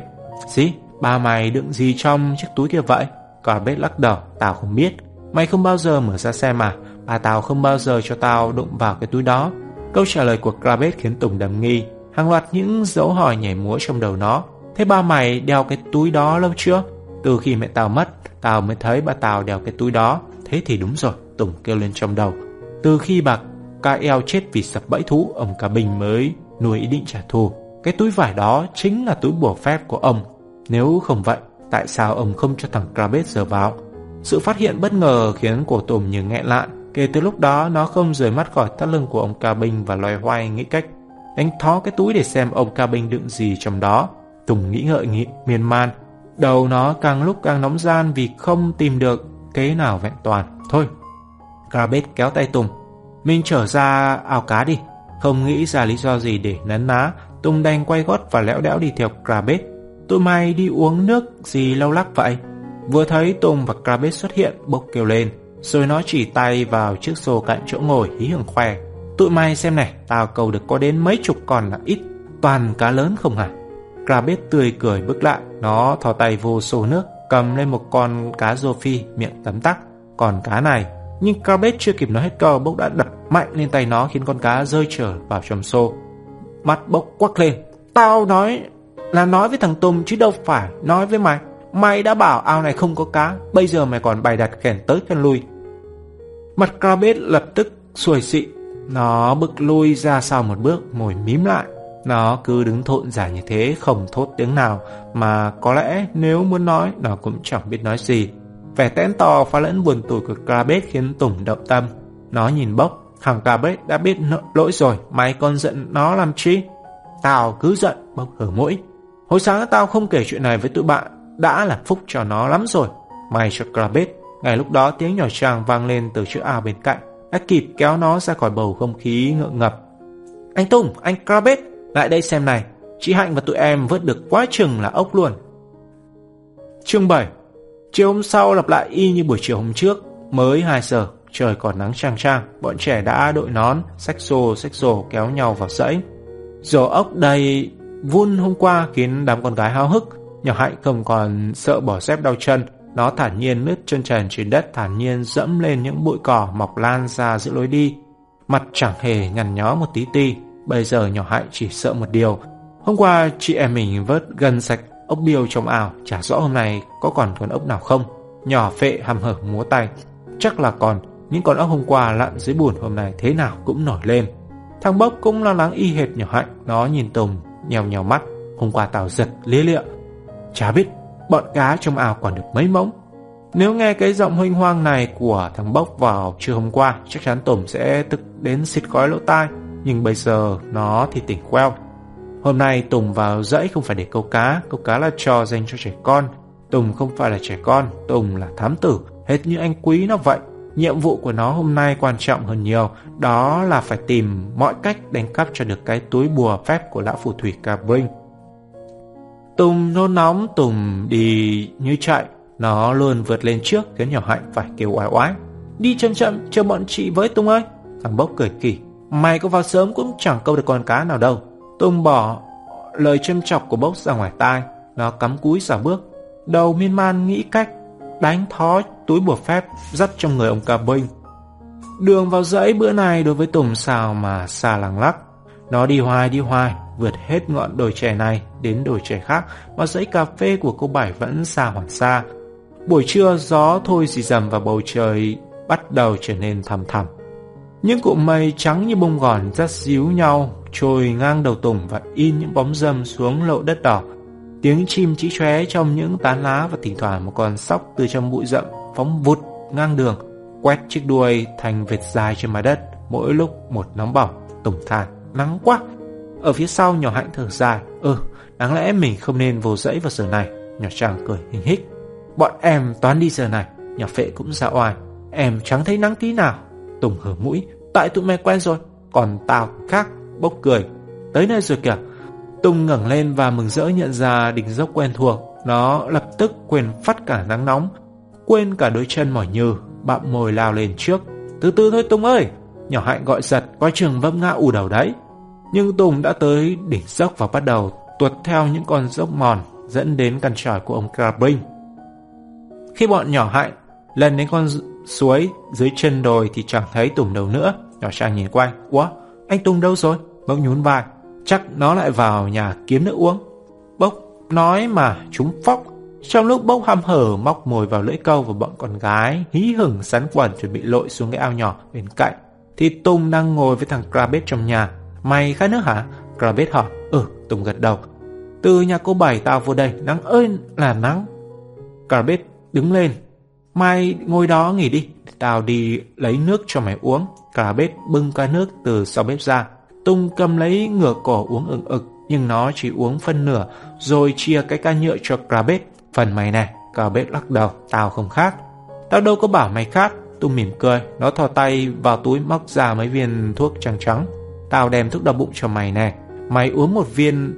B: Gì? Ba mày đựng gì trong chiếc túi kia vậy? Cả bếp lắc đầu, tao không biết. Mày không bao giờ mở ra xem à? mà. Bà tao không bao giờ cho tao đụng vào cái túi đó. Câu trả lời của Krabet khiến Tùng đầm nghi. Hàng loạt những dấu hỏi nhảy múa trong đầu nó. Thế ba mày đeo cái túi đó lâu chưa? Từ khi mẹ tao mất, tao mới thấy bà tao đeo cái túi đó. Thế thì đúng rồi, Tùng kêu lên trong đầu. Từ khi bà ca eo chết vì sập bẫy thú, ông Ca Bình mới nuôi ý định trả thù. Cái túi vải đó chính là túi bùa phép của ông. Nếu không vậy, tại sao ông không cho thằng Krabet giờ vào? Sự phát hiện bất ngờ khiến cổ Tùng như nghẹn lại. Kể từ lúc đó, nó không rời mắt khỏi thắt lưng của ông Ca Bình và loay hoay nghĩ cách đánh thó cái túi để xem ông Ca Bình đựng gì trong đó. Tùng nghĩ ngợi nghĩ miên man. Đầu nó càng lúc càng nóng gian vì không tìm được kế nào vẹn toàn. Thôi, Krabet kéo tay Tùng. Mình trở ra ao cá đi. Không nghĩ ra lý do gì để nấn ná, Tùng đành quay gót và lẽo đẽo đi theo Krabet. Tụi mày đi uống nước gì lâu lắc vậy? Vừa thấy Tùng và Krabet xuất hiện, bốc kêu lên, rồi nó chỉ tay vào chiếc xô cạnh chỗ ngồi hí hưởng khoe. Tụi mày xem này, tao cầu được có đến mấy chục con là ít, toàn cá lớn không à? Krabet tươi cười bước lại, nó thò tay vô xô nước, cầm lên một con cá rô phi, miệng tấm tắc. Còn cá này, nhưng Krabet chưa kịp nói hết câu, bốc đã đập mạnh lên tay nó khiến con cá rơi trở vào trong xô. Mắt bốc quắc lên, tao nói là nói với thằng Tùng chứ đâu phải nói với mày. Mày đã bảo ao này không có cá, bây giờ mày còn bày đặt kèn tới kèn lui. Mặt Krabet lập tức xuôi xị, nó bước lui ra sau một bước, mồi mím lại. Nó cứ đứng thộn dài như thế, không thốt tiếng nào, mà có lẽ nếu muốn nói, nó cũng chẳng biết nói gì. Vẻ tén to phá lẫn buồn tủi của Krabet khiến Tùng động tâm. Nó nhìn bốc, thằng Krabet đã biết lỗi rồi, mày còn giận nó làm chi? Tao cứ giận, bốc hở mũi. Hồi sáng tao không kể chuyện này với tụi bạn, đã là phúc cho nó lắm rồi. May cho Krabet, ngay lúc đó tiếng nhỏ chàng vang lên từ chữ ao bên cạnh, đã kịp kéo nó ra khỏi bầu không khí ngượng ngập. Anh Tùng, anh Krabet, lại đây xem này, chị Hạnh và tụi em vớt được quá chừng là ốc luôn. Chương 7 Chiều hôm sau lặp lại y như buổi chiều hôm trước, mới 2 giờ, trời còn nắng trang trang, bọn trẻ đã đội nón, sách xô, sách rổ kéo nhau vào dãy. Rổ ốc đầy vun hôm qua khiến đám con gái háo hức, nhỏ hạnh không còn sợ bỏ dép đau chân, nó thản nhiên lướt chân trần trên đất thản nhiên dẫm lên những bụi cỏ mọc lan ra giữa lối đi. Mặt chẳng hề nhằn nhó một tí ti, bây giờ nhỏ hạnh chỉ sợ một điều. Hôm qua chị em mình vớt gần sạch ốc biêu trong ảo, chả rõ hôm nay có còn con ốc nào không. Nhỏ phệ hầm hở múa tay, chắc là còn, những con ốc hôm qua lặn dưới bùn hôm nay thế nào cũng nổi lên. Thằng Bốc cũng lo lắng y hệt nhỏ hạnh, nó nhìn Tùng, nhèo nhèo mắt. Hôm qua tao giật lia lịa. Chả biết bọn cá trong ao còn được mấy mống. Nếu nghe cái giọng huynh hoang này của thằng Bốc vào trưa hôm qua, chắc chắn Tùng sẽ tức đến xịt khói lỗ tai. Nhưng bây giờ nó thì tỉnh queo. Hôm nay Tùng vào dãy không phải để câu cá, câu cá là trò dành cho trẻ con. Tùng không phải là trẻ con, Tùng là thám tử, hết như anh quý nó vậy. Nhiệm vụ của nó hôm nay quan trọng hơn nhiều, đó là phải tìm mọi cách đánh cắp cho được cái túi bùa phép của lão phù thủy cà vinh Tùng nôn nóng, Tùng đi như chạy, nó luôn vượt lên trước khiến nhỏ hạnh phải kêu oái oái. Đi chậm chậm, chờ bọn chị với Tùng ơi. Thằng Bốc cười kỳ, mày có vào sớm cũng chẳng câu được con cá nào đâu. Tùng bỏ lời châm chọc của Bốc ra ngoài tai, nó cắm cúi xả bước. Đầu miên man nghĩ cách đánh thó túi bùa phép dắt trong người ông ca binh. Đường vào dãy bữa nay đối với Tùng sao mà xa lằng lắc. Nó đi hoài đi hoài, vượt hết ngọn đồi chè này đến đồi chè khác mà dãy cà phê của cô Bảy vẫn xa hoàn xa. Buổi trưa gió thôi xì dầm và bầu trời bắt đầu trở nên thầm thầm. Những cụm mây trắng như bông gòn dắt díu nhau trôi ngang đầu Tùng và in những bóng dâm xuống lộ đất đỏ Tiếng chim chỉ chóe trong những tán lá và thỉnh thoảng một con sóc từ trong bụi rậm phóng vụt ngang đường, quét chiếc đuôi thành vệt dài trên mặt đất, mỗi lúc một nóng bỏng, tùng than, nắng quá. Ở phía sau nhỏ hạnh thở dài, ừ, đáng lẽ mình không nên vô dãy vào giờ này, nhỏ chàng cười hình hích. Bọn em toán đi giờ này, nhỏ phệ cũng ra oai, em chẳng thấy nắng tí nào. Tùng hở mũi, tại tụi mày quen rồi, còn tao khác, bốc cười. Tới nơi rồi kìa, Tùng ngẩng lên và mừng rỡ nhận ra đỉnh dốc quen thuộc. Nó lập tức quên phát cả nắng nóng, quên cả đôi chân mỏi nhừ, bạm mồi lao lên trước. Từ từ thôi Tùng ơi! nhỏ hạnh gọi giật, coi chừng vấp ngã ù đầu đấy. Nhưng Tùng đã tới đỉnh dốc và bắt đầu tuột theo những con dốc mòn dẫn đến căn tròi của ông Crabin. Khi bọn nhỏ hạnh lần đến con suối dưới chân đồi thì chẳng thấy Tùng đâu nữa. Nhỏ Trang nhìn quanh, quá, anh Tùng đâu rồi? Bỗng nhún vai, chắc nó lại vào nhà kiếm nước uống. Bốc nói mà chúng phóc. Trong lúc bốc hăm hở móc mồi vào lưỡi câu và bọn con gái hí hửng sắn quần chuẩn bị lội xuống cái ao nhỏ bên cạnh, thì Tùng đang ngồi với thằng Krabet trong nhà. Mày khát nước hả? Krabet hỏi. Ừ, Tùng gật đầu. Từ nhà cô Bảy tao vô đây, nắng ơi là nắng. Krabet đứng lên. Mày ngồi đó nghỉ đi, tao đi lấy nước cho mày uống. Krabet bưng ca nước từ sau bếp ra. Tùng cầm lấy ngửa cổ uống ừng ực, nhưng nó chỉ uống phân nửa, rồi chia cái ca nhựa cho Krabet. Phần mày này, bếp lắc đầu, tao không khác. Tao đâu có bảo mày khác. tu mỉm cười, nó thò tay vào túi móc ra mấy viên thuốc trắng trắng. Tao đem thuốc đau bụng cho mày nè. Mày uống một viên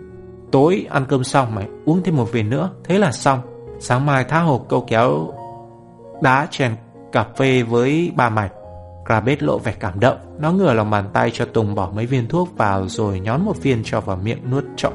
B: tối ăn cơm xong mày uống thêm một viên nữa, thế là xong. Sáng mai tha hộp câu kéo đá chèn cà phê với ba mày. Krabet lộ vẻ cảm động, nó ngửa lòng bàn tay cho Tùng bỏ mấy viên thuốc vào rồi nhón một viên cho vào miệng nuốt trọn.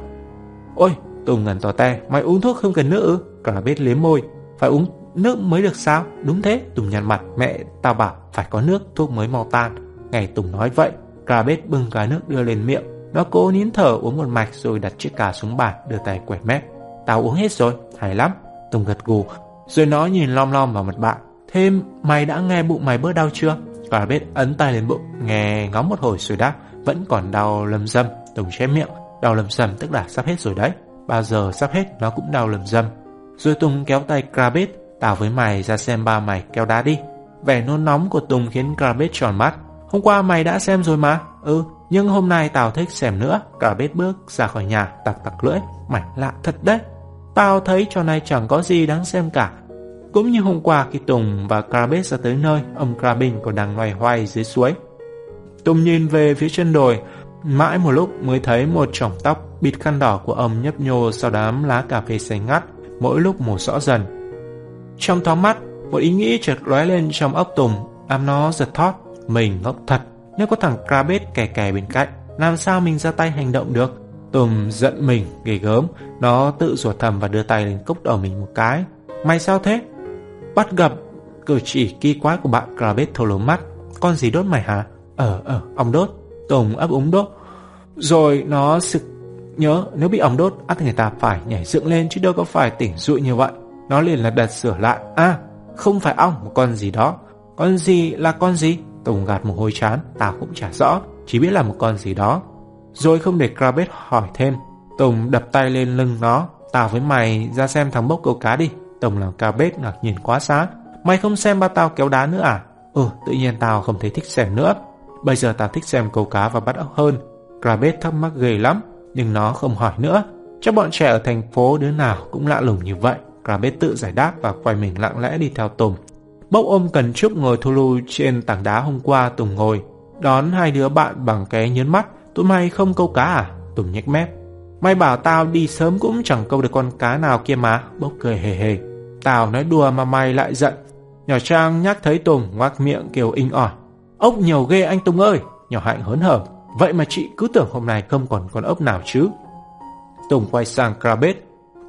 B: Ôi, Tùng ngẩn tỏ te, mày uống thuốc không cần nước ư? Krabet liếm môi, phải uống nước mới được sao? Đúng thế, Tùng nhăn mặt, mẹ tao bảo phải có nước, thuốc mới mau tan. Ngày Tùng nói vậy, Krabet bưng cả nước đưa lên miệng, nó cố nín thở uống một mạch rồi đặt chiếc cà xuống bàn, đưa tay quẹt mép. Tao uống hết rồi, hay lắm. Tùng gật gù, rồi nó nhìn lom lom vào mặt bạn. Thêm, mày đã nghe bụng mày bớt đau chưa? Cả biết ấn tay lên bụng, nghe ngóng một hồi rồi đáp, vẫn còn đau lầm dâm. Tùng che miệng, đau lầm dâm tức là sắp hết rồi đấy. Bao giờ sắp hết nó cũng đau lầm dâm. Rồi Tùng kéo tay Krabit, tao với mày ra xem ba mày kéo đá đi. Vẻ nôn nóng của Tùng khiến Krabit tròn mắt. Hôm qua mày đã xem rồi mà. Ừ, nhưng hôm nay tao thích xem nữa. Krabit bước ra khỏi nhà, tặc tặc lưỡi. Mày lạ thật đấy. Tao thấy trò này chẳng có gì đáng xem cả. Cũng như hôm qua khi Tùng và Krabit ra tới nơi, ông Krabin còn đang loay hoay dưới suối. Tùng nhìn về phía chân đồi, mãi một lúc mới thấy một chỏng tóc bịt khăn đỏ của ông nhấp nhô sau đám lá cà phê xanh ngắt, mỗi lúc một rõ dần. Trong thoáng mắt, một ý nghĩ chợt lóe lên trong ốc Tùng, làm nó giật thót. Mình ngốc thật, nếu có thằng Krabet kè kè bên cạnh, làm sao mình ra tay hành động được? Tùng giận mình, ghê gớm, nó tự rủa thầm và đưa tay lên cốc đầu mình một cái. Mày sao thế? Bắt gặp cử chỉ kỳ quái của bạn Krabet thô lố mắt. Con gì đốt mày hả? Ờ, ờ, ông đốt. Tùng ấp úng đốt. Rồi nó sực nhớ nếu bị ong đốt, ắt người ta phải nhảy dựng lên chứ đâu có phải tỉnh rụi như vậy. Nó liền là đặt sửa lại. À, không phải ong, một con gì đó. Con gì là con gì? Tùng gạt một hôi chán, tao cũng chả rõ, chỉ biết là một con gì đó. Rồi không để Krabet hỏi thêm, Tùng đập tay lên lưng nó, tao với mày ra xem thằng bốc câu cá đi. Tùng làm Krabet ngạc nhìn quá xá, mày không xem ba tao kéo đá nữa à? Ừ, tự nhiên tao không thấy thích xem nữa. Bây giờ tao thích xem câu cá và bắt ốc hơn. Krabet thắc mắc ghê lắm, nhưng nó không hỏi nữa. Chắc bọn trẻ ở thành phố đứa nào cũng lạ lùng như vậy. Krabet tự giải đáp và quay mình lặng lẽ đi theo Tùng. Bốc ôm cần trúc ngồi thu lưu trên tảng đá hôm qua Tùng ngồi. Đón hai đứa bạn bằng cái nhớn mắt. Tụi mày không câu cá à? Tùng nhếch mép. Mày bảo tao đi sớm cũng chẳng câu được con cá nào kia mà. Bốc cười hề hề. Tao nói đùa mà mày lại giận. Nhỏ Trang nhắc thấy Tùng ngoác miệng kiểu inh ỏi. Ốc nhiều ghê anh Tùng ơi. Nhỏ Hạnh hớn hở. Vậy mà chị cứ tưởng hôm nay không còn con ốc nào chứ. Tùng quay sang Krabet.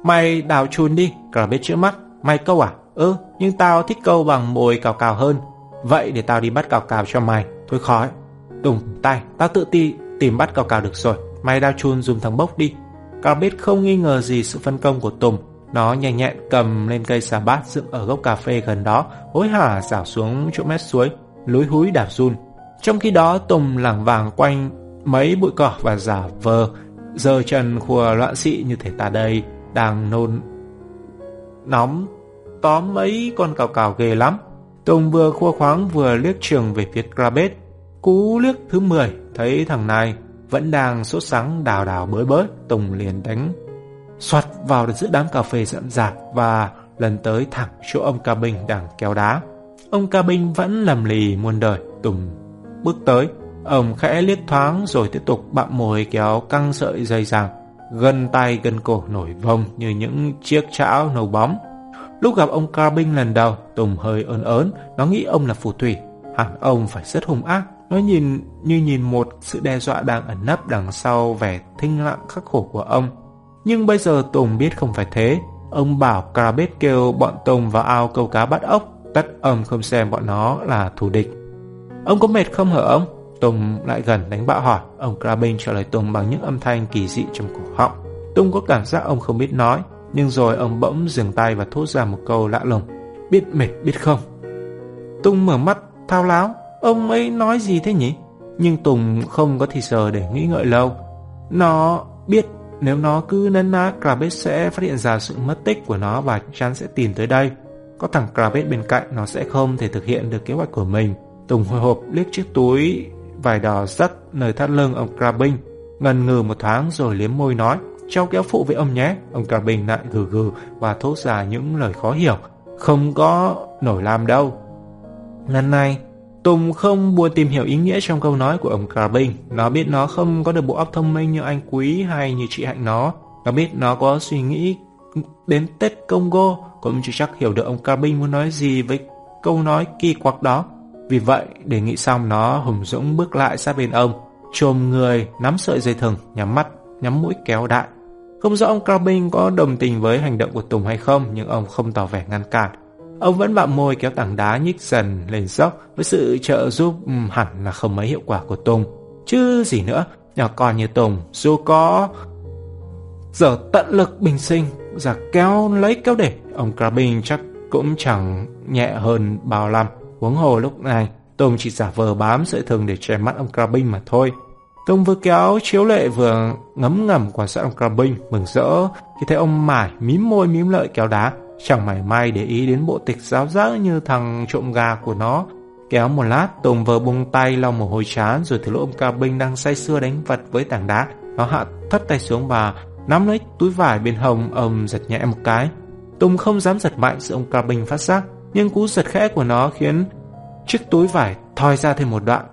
B: Mày đào chun đi. Krabet chữa mắt. Mày câu à? Ừ, nhưng tao thích câu bằng mồi cào cào hơn. Vậy để tao đi bắt cào cào cho mày. Thôi khói. Tùng, tay, tao tự ti tìm bắt cào cào được rồi. Mày đào chun dùng thằng bốc đi. Krabet không nghi ngờ gì sự phân công của Tùng. Nó nhanh nhẹn cầm lên cây xà bát dựng ở gốc cà phê gần đó, hối hả rảo xuống chỗ mét suối, lối húi đạp run. Trong khi đó Tùng lảng vàng quanh mấy bụi cỏ và giả vờ, giờ chân khua loạn xị như thể ta đây đang nôn nóng tóm mấy con cào cào ghê lắm. Tùng vừa khua khoáng vừa liếc trường về phía Grabet. Cú liếc thứ 10 thấy thằng này vẫn đang sốt sắng đào đào bới bới. Tùng liền đánh xoạt vào giữa đám cà phê rậm rạp và lần tới thẳng chỗ ông Ca Bình đang kéo đá. Ông Ca binh vẫn lầm lì muôn đời. Tùng bước tới. Ông khẽ liếc thoáng rồi tiếp tục bặm mồi kéo căng sợi dây ràng. Gân tay gân cổ nổi vông như những chiếc chảo nấu bóng. Lúc gặp ông Ca Binh lần đầu, Tùng hơi ớn ớn, nó nghĩ ông là phù thủy. Hẳn ông phải rất hung ác, Nó nhìn như nhìn một sự đe dọa đang ẩn nấp đằng sau vẻ thinh lặng khắc khổ của ông. Nhưng bây giờ Tùng biết không phải thế. Ông bảo Krabet kêu bọn Tùng vào ao câu cá bắt ốc, tất ông không xem bọn nó là thù địch. Ông có mệt không hả ông? Tùng lại gần đánh bạo hỏi. Ông Krabin trả lời Tùng bằng những âm thanh kỳ dị trong cổ họng. Tùng có cảm giác ông không biết nói, nhưng rồi ông bỗng dừng tay và thốt ra một câu lạ lùng. Biết mệt biết không? Tùng mở mắt thao láo. Ông ấy nói gì thế nhỉ? Nhưng Tùng không có thì giờ để nghĩ ngợi lâu. Nó biết nếu nó cứ nấn ná Krabin sẽ phát hiện ra sự mất tích của nó và chắn sẽ tìm tới đây. Có thằng Kravet bên cạnh nó sẽ không thể thực hiện được kế hoạch của mình. Tùng hồi hộp liếc chiếc túi vài đỏ rất nơi thắt lưng ông Krabin. Ngần ngừ một thoáng rồi liếm môi nói Cháu kéo phụ với ông nhé. Ông Krabin lại gừ gừ và thốt ra những lời khó hiểu. Không có nổi làm đâu. Lần này Tùng không buồn tìm hiểu ý nghĩa trong câu nói của ông Krabin. Nó biết nó không có được bộ óc thông minh như anh Quý hay như chị Hạnh nó. Nó biết nó có suy nghĩ đến Tết Congo, cũng chưa chắc hiểu được ông ca binh muốn nói gì với câu nói kỳ quặc đó. Vì vậy, để nghĩ xong nó hùng dũng bước lại sát bên ông, chồm người, nắm sợi dây thừng, nhắm mắt, nhắm mũi kéo đại. Không rõ ông Carbin có đồng tình với hành động của Tùng hay không, nhưng ông không tỏ vẻ ngăn cản. Ông vẫn bạm môi kéo tảng đá nhích dần lên dốc với sự trợ giúp um, hẳn là không mấy hiệu quả của Tùng. Chứ gì nữa, nhỏ con như Tùng dù có giờ tận lực bình sinh giả kéo lấy kéo để ông Krabin chắc cũng chẳng nhẹ hơn bao lắm. Huống hồ lúc này Tùng chỉ giả vờ bám sợi thừng để che mắt ông Krabin mà thôi. Tùng vừa kéo chiếu lệ vừa ngấm ngầm quan sát ông Krabin mừng rỡ khi thấy ông mải mím môi mím lợi kéo đá chẳng mảy may để ý đến bộ tịch giáo giác như thằng trộm gà của nó. Kéo một lát, Tùng vừa bung tay lau mồ hôi chán rồi từ lỗ ông Krabin đang say sưa đánh vật với tảng đá, nó hạ thấp tay xuống và nắm lấy túi vải bên hồng ông giật nhẹ một cái. Tùng không dám giật mạnh sự ông Cao Bình phát giác, nhưng cú giật khẽ của nó khiến chiếc túi vải thoi ra thêm một đoạn.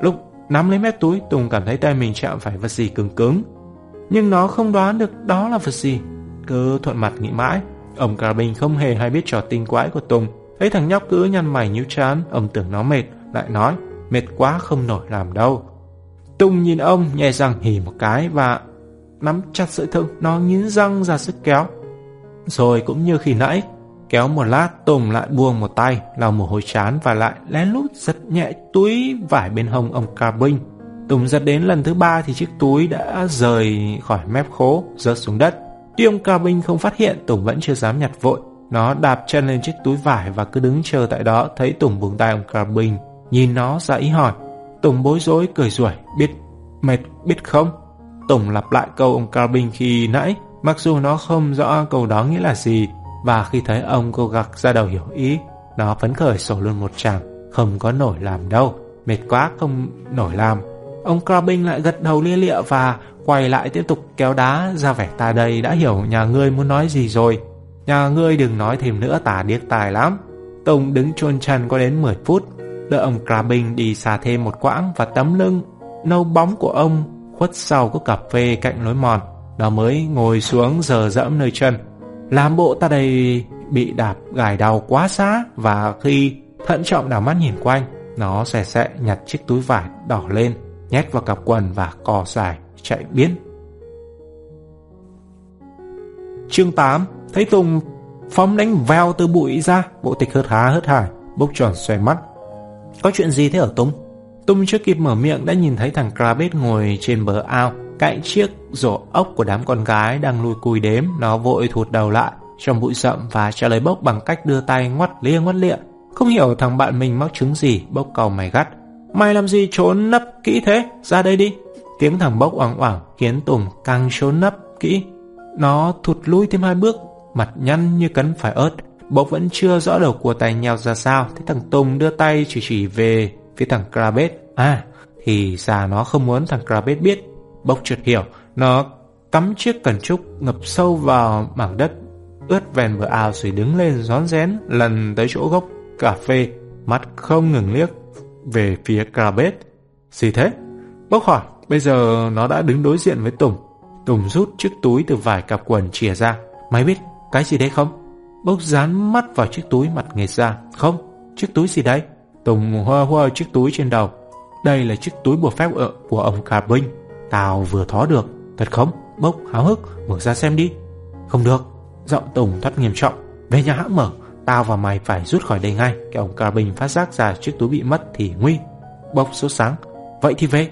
B: Lúc nắm lấy mép túi, Tùng cảm thấy tay mình chạm phải vật gì cứng cứng. Nhưng nó không đoán được đó là vật gì. Cứ thuận mặt nghĩ mãi, Ông Carbin không hề hay biết trò tinh quái của Tùng. Thấy thằng nhóc cứ nhăn mày nhíu chán, ông tưởng nó mệt, lại nói, mệt quá không nổi làm đâu. Tùng nhìn ông nhẹ răng hì một cái và nắm chặt sợi thừng, nó nghiến răng ra sức kéo. Rồi cũng như khi nãy, kéo một lát Tùng lại buông một tay, lau mồ hôi chán và lại lén lút giật nhẹ túi vải bên hông ông ca binh. Tùng giật đến lần thứ ba thì chiếc túi đã rời khỏi mép khố, rớt xuống đất. Tuy ông ca Binh không phát hiện, Tùng vẫn chưa dám nhặt vội. Nó đạp chân lên chiếc túi vải và cứ đứng chờ tại đó, thấy Tùng buông tay ông ca Binh. Nhìn nó ra ý hỏi. Tùng bối rối cười rủi, biết mệt biết không? Tổng lặp lại câu ông Carbin khi nãy, mặc dù nó không rõ câu đó nghĩa là gì. Và khi thấy ông cô gặc ra đầu hiểu ý, nó phấn khởi sổ luôn một tràng, không có nổi làm đâu, mệt quá không nổi làm. Ông Carbin lại gật đầu lia lịa và quay lại tiếp tục kéo đá ra vẻ ta đây đã hiểu nhà ngươi muốn nói gì rồi. Nhà ngươi đừng nói thêm nữa tả điếc tài lắm. Tùng đứng chôn chân có đến 10 phút, đợi ông Carbin đi xa thêm một quãng và tấm lưng nâu bóng của ông khuất sau có cà phê cạnh lối mòn. Nó mới ngồi xuống giờ dẫm nơi chân. Làm bộ ta đây bị đạp gài đau quá xá và khi thận trọng đảo mắt nhìn quanh, nó xè xẹ nhặt chiếc túi vải đỏ lên nhét vào cặp quần và cò dài, chạy biến. Chương 8 Thấy Tùng phóng đánh veo từ bụi ra, bộ tịch hớt há hớt hải, bốc tròn xoay mắt. Có chuyện gì thế ở Tùng? Tùng chưa kịp mở miệng đã nhìn thấy thằng Krabit ngồi trên bờ ao, cạnh chiếc rổ ốc của đám con gái đang lùi cùi đếm, nó vội thụt đầu lại trong bụi rậm và trả lời bốc bằng cách đưa tay ngoắt lia ngoắt lịa. Không hiểu thằng bạn mình mắc chứng gì, bốc cầu mày gắt. Mày làm gì trốn nấp kỹ thế? Ra đây đi. Tiếng thằng bốc oảng oảng khiến Tùng càng trốn nấp kỹ. Nó thụt lui thêm hai bước, mặt nhăn như cấn phải ớt. Bốc vẫn chưa rõ đầu của tay nhau ra sao. Thế thằng Tùng đưa tay chỉ chỉ về phía thằng Krabet. À, thì ra nó không muốn thằng Krabet biết. Bốc chợt hiểu, nó cắm chiếc cần trúc ngập sâu vào mảng đất ướt ven bờ ao rồi đứng lên rón rén lần tới chỗ gốc cà phê, mắt không ngừng liếc về phía Krabet. Gì thế? Bốc hỏi, bây giờ nó đã đứng đối diện với Tùng. Tùng rút chiếc túi từ vải cặp quần chìa ra. Mày biết cái gì đấy không? Bốc dán mắt vào chiếc túi mặt nghệt ra. Không, chiếc túi gì đấy? Tùng hoa hoa chiếc túi trên đầu. đây là chiếc túi bùa phép của ông Carbinh. Tao vừa thó được. Thật không? Bốc háo hức, mở ra xem đi. Không được. Giọng Tùng thoát nghiêm trọng. Về nhà hãng mở. Tao và mày phải rút khỏi đây ngay. Cái ông Carbinh phát giác ra chiếc túi bị mất thì nguy. Bốc sốt sáng. Vậy thì về.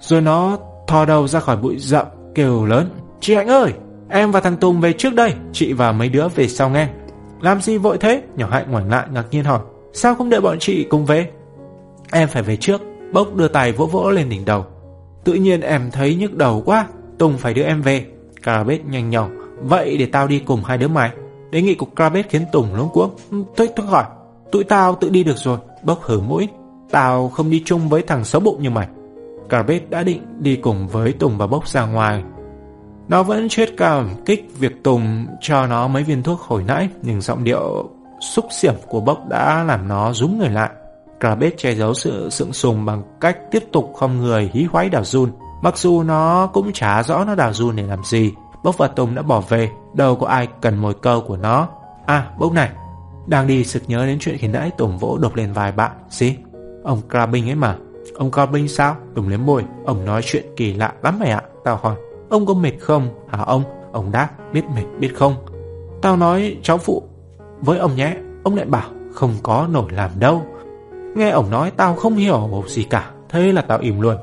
B: Rồi nó thò đầu ra khỏi bụi rậm, kêu lớn. Chị Hạnh ơi, em và thằng Tùng về trước đây. Chị và mấy đứa về sau nghe. Làm gì vội thế? Nhỏ Hạnh ngoảnh lại ngạc nhiên hỏi. Sao không đợi bọn chị cùng về? Em phải về trước. Bốc đưa tay vỗ vỗ lên đỉnh đầu. Tự nhiên em thấy nhức đầu quá. Tùng phải đưa em về. Carabet nhanh nhỏ. Vậy để tao đi cùng hai đứa mày. Đề nghị của Carabet khiến Tùng lúng cuống. Ừ, thôi thôi khỏi Tụi tao tự đi được rồi. Bốc hử mũi. Tao không đi chung với thằng xấu bụng như mày. Carabet đã định đi cùng với Tùng và Bốc ra ngoài. Nó vẫn chết cảm kích việc Tùng cho nó mấy viên thuốc hồi nãy, nhưng giọng điệu xúc xiểm của Bốc đã làm nó rúng người lại. Krabet che giấu sự sượng sùng bằng cách tiếp tục không người hí hoáy đào run. Mặc dù nó cũng chả rõ nó đào run để làm gì. Bốc và Tùng đã bỏ về, đâu có ai cần mồi câu của nó. À, Bốc này, đang đi sực nhớ đến chuyện khi nãy Tùng vỗ đột lên vài bạn. Gì? Ông Krabin ấy mà. Ông Krabin sao? Tùng liếm môi. Ông nói chuyện kỳ lạ lắm mày ạ. Tao hỏi. Ông có mệt không? Hả ông? Ông đáp. Biết mệt biết không? Tao nói cháu phụ với ông nhé. Ông lại bảo không có nổi làm đâu. Nghe ông nói tao không hiểu gì cả. Thế là tao im luôn.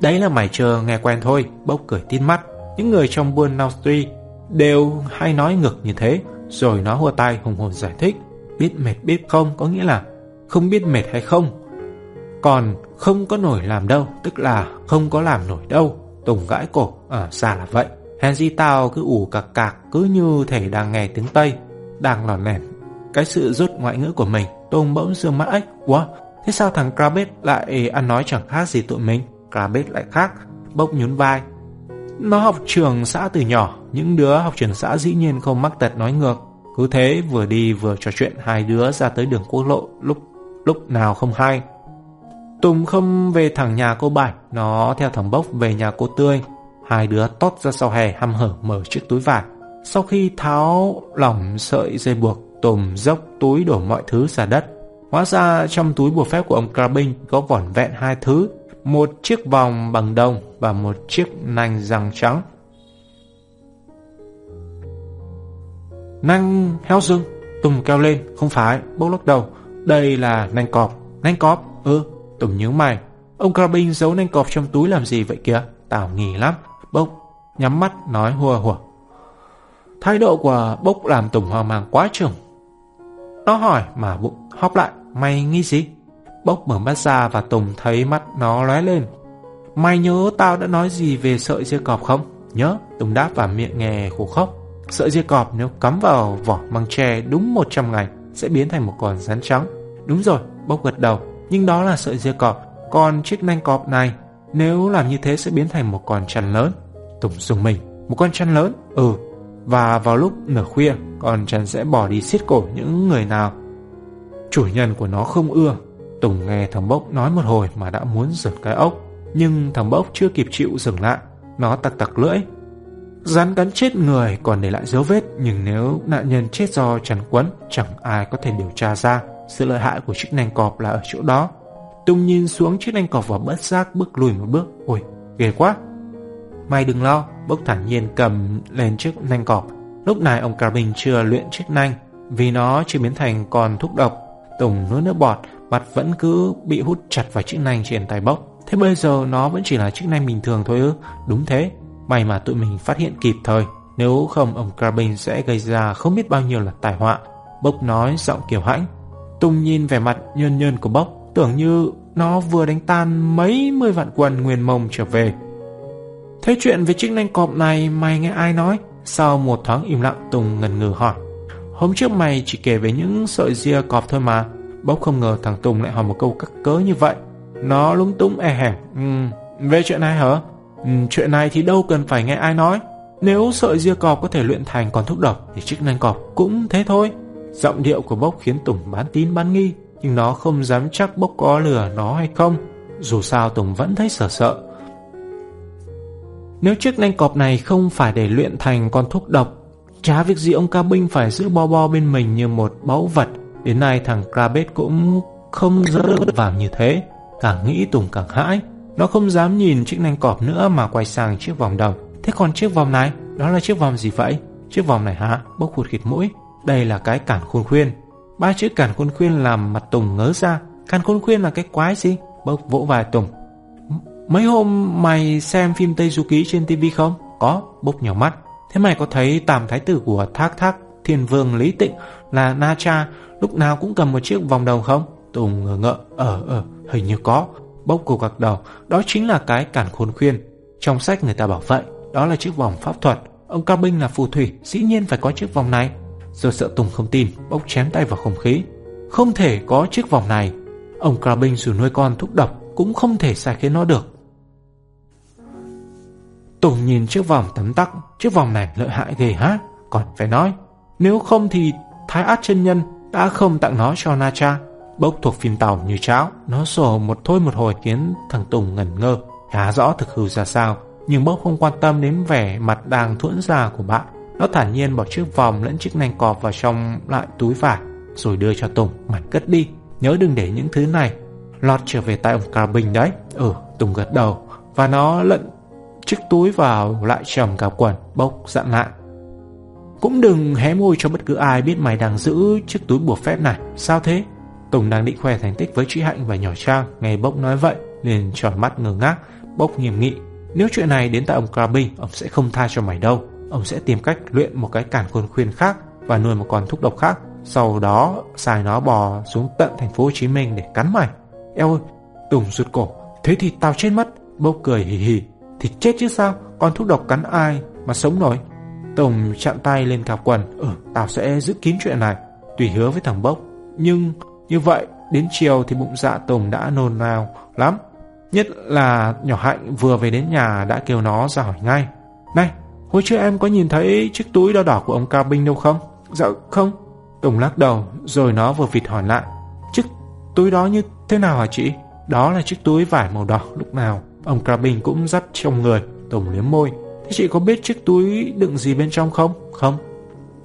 B: Đấy là mày chờ nghe quen thôi. Bốc cười tít mắt. Những người trong buôn Now Street đều hay nói ngược như thế. Rồi nó hùa tay hùng hồn giải thích. Biết mệt biết không có nghĩa là không biết mệt hay không. Còn không có nổi làm đâu, tức là không có làm nổi đâu. Tùng gãi cổ, ở à, xa là vậy. Henry tao cứ ủ cạc cạc, cứ như thể đang nghe tiếng Tây, đang lò lẻn. Cái sự rút ngoại ngữ của mình, Tùng bỗng dương mắt ếch. Ủa, thế sao thằng Krabet lại ăn nói chẳng khác gì tụi mình? Krabet lại khác, bốc nhún vai. Nó học trường xã từ nhỏ, những đứa học trường xã dĩ nhiên không mắc tật nói ngược. Cứ thế vừa đi vừa trò chuyện hai đứa ra tới đường quốc lộ lúc lúc nào không hay. Tùng không về thẳng nhà cô Bảy, nó theo thằng Bốc về nhà cô Tươi. Hai đứa tót ra sau hè hăm hở mở chiếc túi vải. Sau khi tháo lỏng sợi dây buộc, Tùng dốc túi đổ mọi thứ ra đất. Hóa ra trong túi bùa phép của ông Crabin có vỏn vẹn hai thứ, một chiếc vòng bằng đồng và một chiếc nanh răng trắng. Nanh heo rừng, Tùng kêu lên, không phải, bốc lắc đầu. Đây là nanh cọp, nanh cọp, ừ, Tùng nhớ mày. Ông Carbin giấu nanh cọp trong túi làm gì vậy kìa? Tảo nghỉ lắm. Bốc nhắm mắt nói hùa hùa. Thái độ của Bốc làm Tùng hoang mang quá chừng. Nó hỏi mà bụng hóc lại. Mày nghĩ gì? Bốc mở mắt ra và Tùng thấy mắt nó lóe lên. Mày nhớ tao đã nói gì về sợi dây cọp không? Nhớ, Tùng đáp vào miệng nghe khổ khóc. Sợi dây cọp nếu cắm vào vỏ măng tre đúng 100 ngày sẽ biến thành một con rắn trắng. Đúng rồi, Bốc gật đầu nhưng đó là sợi dưa cọp. Còn chiếc nanh cọp này, nếu làm như thế sẽ biến thành một con chăn lớn. Tùng dùng mình, một con chăn lớn? Ừ, và vào lúc nửa khuya, con chăn sẽ bỏ đi xiết cổ những người nào chủ nhân của nó không ưa. Tùng nghe thằng Bốc nói một hồi mà đã muốn giật cái ốc, nhưng thằng Bốc chưa kịp chịu dừng lại, nó tặc tặc lưỡi. Rắn cắn chết người còn để lại dấu vết, nhưng nếu nạn nhân chết do chăn quấn, chẳng ai có thể điều tra ra. Sự lợi hại của chiếc nanh cọp là ở chỗ đó. Tùng nhìn xuống chiếc nanh cọp và bất giác bước lùi một bước. Ôi, ghê quá. Mày đừng lo, bốc thản nhiên cầm lên chiếc nanh cọp. Lúc này ông Carbin chưa luyện chiếc nanh vì nó chưa biến thành con thuốc độc. Tùng nuốt nước bọt, mặt vẫn cứ bị hút chặt vào chiếc nanh trên tay bốc. Thế bây giờ nó vẫn chỉ là chiếc nanh bình thường thôi ư? Đúng thế, may mà tụi mình phát hiện kịp thời. Nếu không ông Carbin sẽ gây ra không biết bao nhiêu là tai họa. Bốc nói giọng kiểu hãnh. Tùng nhìn vẻ mặt nhơn nhơn của bốc, tưởng như nó vừa đánh tan mấy mươi vạn quân nguyên mông trở về. Thế chuyện về chiếc nanh cọp này mày nghe ai nói? Sau một thoáng im lặng Tùng ngần ngừ hỏi. Hôm trước mày chỉ kể về những sợi ria cọp thôi mà. Bốc không ngờ thằng Tùng lại hỏi một câu cắt cớ như vậy. Nó lúng túng e hẻm. Ừ, về chuyện này hả? Ừ, chuyện này thì đâu cần phải nghe ai nói. Nếu sợi ria cọp có thể luyện thành còn thuốc độc thì chiếc nanh cọp cũng thế thôi. Giọng điệu của Bốc khiến Tùng bán tín bán nghi, nhưng nó không dám chắc Bốc có lừa nó hay không. Dù sao Tùng vẫn thấy sợ sợ. Nếu chiếc nanh cọp này không phải để luyện thành con thuốc độc, chả việc gì ông ca binh phải giữ bo bo bên mình như một báu vật. Đến nay thằng Krabet cũng không dỡ vào như thế. Càng nghĩ Tùng càng hãi. Nó không dám nhìn chiếc nanh cọp nữa Mà quay sang chiếc vòng đồng Thế còn chiếc vòng này? Đó là chiếc vòng gì vậy? Chiếc vòng này hả? Bốc hụt khịt mũi. Đây là cái cản khôn khuyên. Ba chữ cản khôn khuyên làm mặt Tùng ngớ ra. Cản khôn khuyên là cái quái gì? Bốc vỗ vai Tùng. Mấy hôm mày xem phim Tây Du Ký trên tivi không? Có, bốc nhỏ mắt. Thế mày có thấy tam thái tử của Thác Thác Thiên Vương Lý Tịnh là Na Cha lúc nào cũng cầm một chiếc vòng đầu không? Tùng ngờ ngợ, ờ ờ, hình như có. Bốc cổ gật đầu, đó chính là cái cản khôn khuyên. Trong sách người ta bảo vậy, đó là chiếc vòng pháp thuật. Ông Cao Binh là phù thủy, dĩ nhiên phải có chiếc vòng này. Rồi sợ Tùng không tin, bốc chém tay vào không khí. Không thể có chiếc vòng này. Ông Cao Binh dù nuôi con thúc độc cũng không thể sai khiến nó được. Tùng nhìn chiếc vòng tấm tắc, chiếc vòng này lợi hại ghê há, còn phải nói. Nếu không thì Thái Át chân Nhân đã không tặng nó cho Na Cha. Bốc thuộc phim tàu như cháo, nó sổ một thôi một hồi khiến thằng Tùng ngẩn ngơ, khá rõ thực hư ra sao. Nhưng bốc không quan tâm đến vẻ mặt đang thuẫn già của bạn. Nó thản nhiên bỏ chiếc vòng lẫn chiếc nanh cọp vào trong lại túi vải, rồi đưa cho Tùng, mặt cất đi. Nhớ đừng để những thứ này lọt trở về tay ông Cao Bình đấy. Ừ, Tùng gật đầu, và nó lận chiếc túi vào lại trầm cả quần, bốc dặn lại. Cũng đừng hé môi cho bất cứ ai biết mày đang giữ chiếc túi bùa phép này. Sao thế? Tùng đang định khoe thành tích với chị Hạnh và nhỏ Trang. Nghe Bốc nói vậy, liền tròn mắt ngơ ngác. Bốc nghiêm nghị. Nếu chuyện này đến tại ông Krabi, ông sẽ không tha cho mày đâu. Ông sẽ tìm cách luyện một cái cản khôn khuyên khác và nuôi một con thúc độc khác. Sau đó, xài nó bò xuống tận thành phố Hồ Chí Minh để cắn mày. Eo ơi, Tùng rụt cổ. Thế thì tao chết mất. Bốc cười hì hì. Thì chết chứ sao, con thuốc độc cắn ai mà sống nổi. Tùng chạm tay lên cạp quần. Ừ tao sẽ giữ kín chuyện này Tùy hứa với thằng Bốc. Nhưng như vậy đến chiều thì bụng dạ Tùng đã nôn nao lắm. Nhất là nhỏ Hạnh vừa về đến nhà đã kêu nó ra hỏi ngay. Này hồi trước em có nhìn thấy chiếc túi đỏ đỏ của ông Cao Binh đâu không? Dạ không. Tùng lắc đầu rồi nó vừa vịt hỏi lại. Chiếc túi đó như thế nào hả chị? Đó là chiếc túi vải màu đỏ lúc nào? Ông Cao cũng dắt trong người Tùng liếm môi Thế chị có biết chiếc túi đựng gì bên trong không? Không.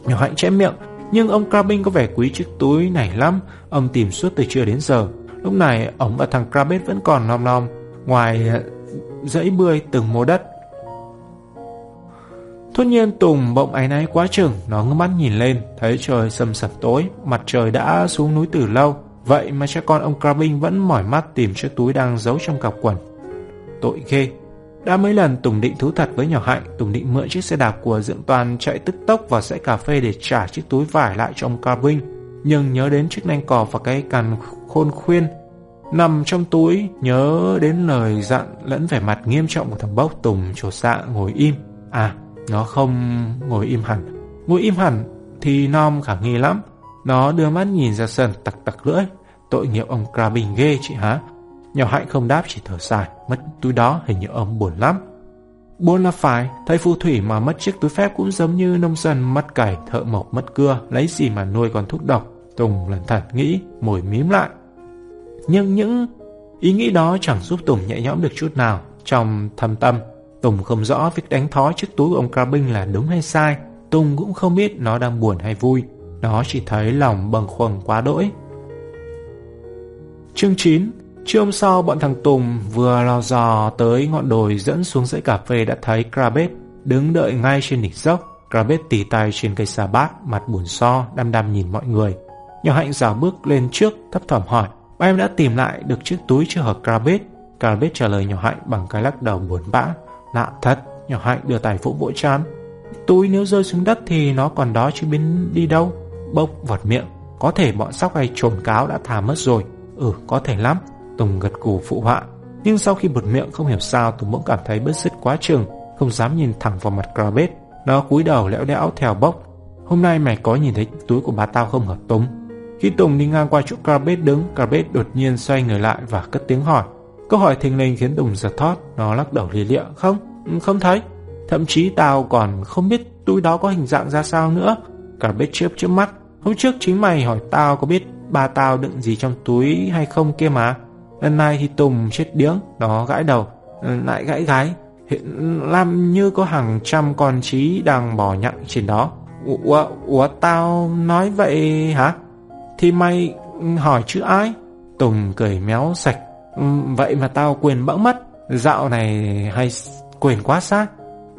B: Nhỏ hạnh chém miệng, nhưng ông Krabin có vẻ quý chiếc túi này lắm. Ông tìm suốt từ trưa đến giờ. Lúc này, ông và thằng Krabit vẫn còn nom nom ngoài dãy bươi từng mô đất thốt nhiên Tùng bỗng áy náy quá chừng, nó ngước mắt nhìn lên, thấy trời sầm sập tối, mặt trời đã xuống núi từ lâu. Vậy mà cha con ông Krabin vẫn mỏi mắt tìm chiếc túi đang giấu trong cặp quần. Tội ghê, đã mấy lần Tùng định thú thật với nhỏ Hạnh, Tùng định mượn chiếc xe đạp của dưỡng Toàn chạy tức tốc vào dãy cà phê để trả chiếc túi vải lại cho ông Carvin. Nhưng nhớ đến chiếc nanh cò và cái càn khôn khuyên nằm trong túi, nhớ đến lời dặn lẫn vẻ mặt nghiêm trọng của thằng Bốc Tùng trột dạ ngồi im. À, nó không ngồi im hẳn. Ngồi im hẳn thì Nom khả nghi lắm. Nó đưa mắt nhìn ra sân tặc tặc lưỡi. Tội nghiệp ông Carvin ghê chị hả? Nhỏ hạnh không đáp chỉ thở dài, mất túi đó hình như ông buồn lắm. Buồn là phải, thầy phù thủy mà mất chiếc túi phép cũng giống như nông dân mất cày thợ mộc mất cưa, lấy gì mà nuôi con thuốc độc. Tùng lần thật nghĩ, mồi mím lại. Nhưng những ý nghĩ đó chẳng giúp Tùng nhẹ nhõm được chút nào. Trong thâm tâm, Tùng không rõ việc đánh thói chiếc túi của ông Cao Binh là đúng hay sai. Tùng cũng không biết nó đang buồn hay vui. Nó chỉ thấy lòng bâng khuâng quá đỗi. Chương 9 Trưa hôm sau, bọn thằng Tùng vừa lo dò tới ngọn đồi dẫn xuống dãy cà phê đã thấy Krabet đứng đợi ngay trên đỉnh dốc. Krabet tỉ tay trên cây xà bát, mặt buồn so, đăm đăm nhìn mọi người. Nhỏ hạnh rào bước lên trước, thấp thỏm hỏi, ba em đã tìm lại được chiếc túi chưa hợp Krabet? Krabet trả lời nhỏ hạnh bằng cái lắc đầu buồn bã. Lạ thật, nhỏ hạnh đưa tay vỗ vỗ chán. Túi nếu rơi xuống đất thì nó còn đó chứ biến đi đâu? Bốc vọt miệng, có thể bọn sóc hay trồn cáo đã thả mất rồi. Ừ, có thể lắm. Tùng gật cù phụ họa Nhưng sau khi bật miệng không hiểu sao Tùng bỗng cảm thấy bớt rứt quá chừng Không dám nhìn thẳng vào mặt Crabet Nó cúi đầu lẽo đẽo theo bốc. Hôm nay mày có nhìn thấy túi của bà tao không hả Tùng? Khi Tùng đi ngang qua chỗ Crabet đứng Crabet đột nhiên xoay người lại và cất tiếng hỏi. Câu hỏi thình lình khiến Tùng giật thót Nó lắc đầu lìa lịa. Không, không thấy. Thậm chí tao còn không biết túi đó có hình dạng ra sao nữa. Crabet chớp chớp mắt. Hôm trước chính mày hỏi tao có biết ba tao đựng gì trong túi hay không kia mà. Lần này thì Tùng chết điếng, nó gãi đầu, ờ, lại gãi gái. Hiện làm như có hàng trăm con trí đang bỏ nhặng trên đó. Ủa, ủa tao nói vậy hả? Thì mày ừ, hỏi chứ ai? Tùng cười méo sạch, ừ, vậy mà tao quên bẵng mất. Dạo này hay quên quá xa.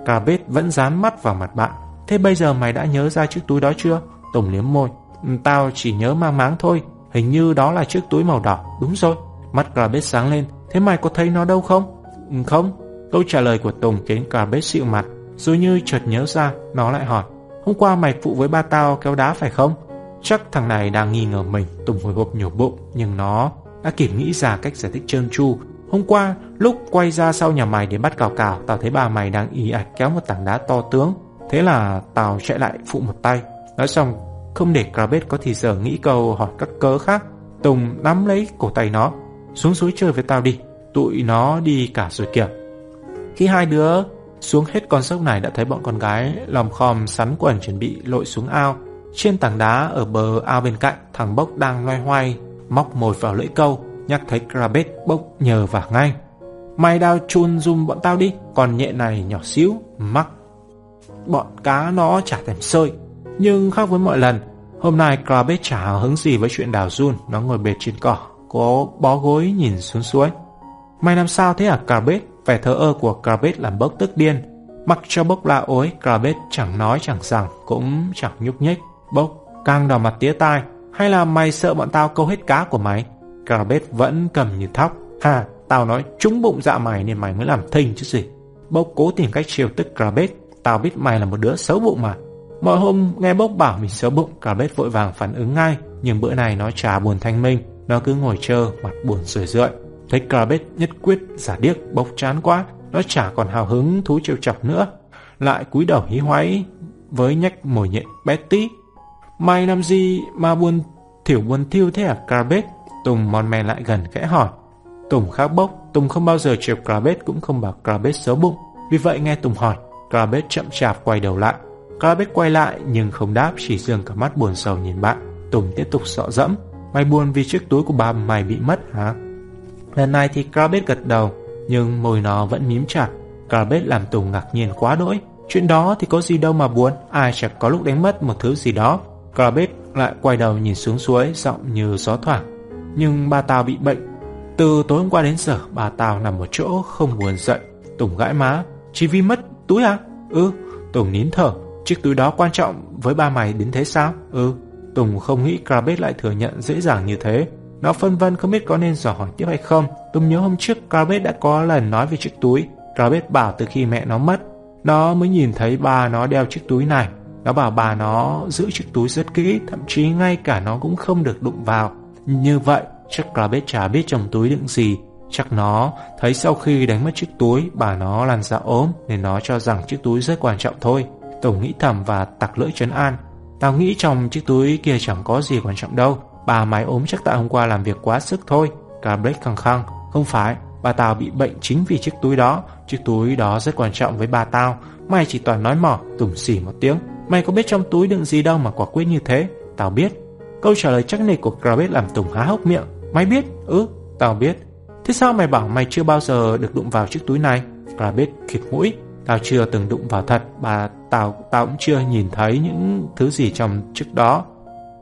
B: Cà bếp vẫn dán mắt vào mặt bạn. Thế bây giờ mày đã nhớ ra chiếc túi đó chưa? Tùng liếm môi. Ừ, tao chỉ nhớ mang máng thôi. Hình như đó là chiếc túi màu đỏ. Đúng rồi. Mắt Carbet sáng lên. Thế mày có thấy nó đâu không? Ừ, không. Câu trả lời của Tùng khiến Carbet xịu mặt. Rồi như chợt nhớ ra, nó lại hỏi. Hôm qua mày phụ với ba tao kéo đá phải không? Chắc thằng này đang nghi ngờ mình. Tùng hồi hộp nhổ bụng. Nhưng nó đã kịp nghĩ ra cách giải thích trơn tru. Hôm qua, lúc quay ra sau nhà mày để bắt cào cào, tao thấy bà mày đang ý ạch kéo một tảng đá to tướng. Thế là tao chạy lại phụ một tay. Nói xong, không để Krabet có thì giờ nghĩ câu hỏi các cớ khác. Tùng nắm lấy cổ tay nó. Xuống suối chơi với tao đi. Tụi nó đi cả rồi kìa. Khi hai đứa xuống hết con sốc này đã thấy bọn con gái lòm khom sắn quần chuẩn bị lội xuống ao. Trên tảng đá ở bờ ao bên cạnh, thằng Bốc đang loay hoay, móc mồi vào lưỡi câu, nhắc thấy Krabet Bốc nhờ vào ngay. Mày đào chun dùm bọn tao đi, còn nhện này nhỏ xíu, mắc. Bọn cá nó chả thèm sơi, nhưng khác với mọi lần, hôm nay Krabet chả hứng gì với chuyện đào run, nó ngồi bệt trên cỏ, cô bó gối nhìn xuống suối. Mày làm sao thế à bết? Vẻ thờ ơ của Krabet làm Bốc tức điên. Mặc cho Bốc la ối, Krabet chẳng nói chẳng rằng, cũng chẳng nhúc nhích. Bốc càng đỏ mặt tía tai, hay là mày sợ bọn tao câu hết cá của mày? Krabet vẫn cầm như thóc. Ha, tao nói trúng bụng dạ mày nên mày mới làm thinh chứ gì. Bốc cố tìm cách chiều tức Krabet. Tao biết mày là một đứa xấu bụng mà. Mọi hôm nghe Bốc bảo mình xấu bụng, Krabet vội vàng phản ứng ngay. Nhưng bữa này nó chả buồn thanh minh. Nó cứ ngồi chờ, mặt buồn rười rượi. Thấy Carbet nhất quyết giả điếc, Bốc chán quá. Nó chả còn hào hứng thú trêu chọc nữa. Lại cúi đầu hí hoáy với nhách mồi nhện bé tí. Mày làm gì mà buồn thiểu buồn thiêu thế à Carbet Tùng mòn men lại gần khẽ hỏi. Tùng khác bốc, Tùng không bao giờ chịu Carbet cũng không bảo Carbet xấu bụng. Vì vậy nghe Tùng hỏi, Carbet chậm chạp quay đầu lại. Carbet quay lại nhưng không đáp chỉ dương cả mắt buồn sầu nhìn bạn. Tùng tiếp tục sợ dẫm. Mày buồn vì chiếc túi của ba mày bị mất hả? Lần này thì Krabet gật đầu, nhưng môi nó vẫn mím chặt. Krabet làm Tùng ngạc nhiên quá đỗi. Chuyện đó thì có gì đâu mà buồn, ai chẳng có lúc đánh mất một thứ gì đó. Krabet lại quay đầu nhìn xuống suối, giọng như gió thoảng. Nhưng ba tao bị bệnh Từ tối hôm qua đến giờ Bà tao nằm một chỗ không buồn dậy Tùng gãi má Chỉ vì mất túi à Ừ Tùng nín thở Chiếc túi đó quan trọng với ba mày đến thế sao Ừ Tùng không nghĩ Krabet lại thừa nhận dễ dàng như thế Nó phân vân không biết có nên dò hỏi tiếp hay không Tùng nhớ hôm trước Krabet đã có lần nói về chiếc túi Krabet bảo từ khi mẹ nó mất Nó mới nhìn thấy bà nó đeo chiếc túi này Nó bảo bà nó giữ chiếc túi rất kỹ Thậm chí ngay cả nó cũng không được đụng vào như vậy, chắc là chả biết trong túi đựng gì. Chắc nó thấy sau khi đánh mất chiếc túi, bà nó lăn ra ốm nên nó cho rằng chiếc túi rất quan trọng thôi. Tổng nghĩ thầm và tặc lưỡi trấn an. Tao nghĩ trong chiếc túi kia chẳng có gì quan trọng đâu. Bà mày ốm chắc tại hôm qua làm việc quá sức thôi. Cả Blake khăng khăng. Không phải, bà tao bị bệnh chính vì chiếc túi đó. Chiếc túi đó rất quan trọng với bà tao. Mày chỉ toàn nói mỏ, tủm xỉ một tiếng. Mày có biết trong túi đựng gì đâu mà quả quyết như thế? Tao biết, Câu trả lời chắc nịch của Krabit làm Tùng há hốc miệng. Mày biết? Ừ, tao biết. Thế sao mày bảo mày chưa bao giờ được đụng vào chiếc túi này? Krabit khịt mũi. Tao chưa từng đụng vào thật, bà tao tao cũng chưa nhìn thấy những thứ gì trong trước đó.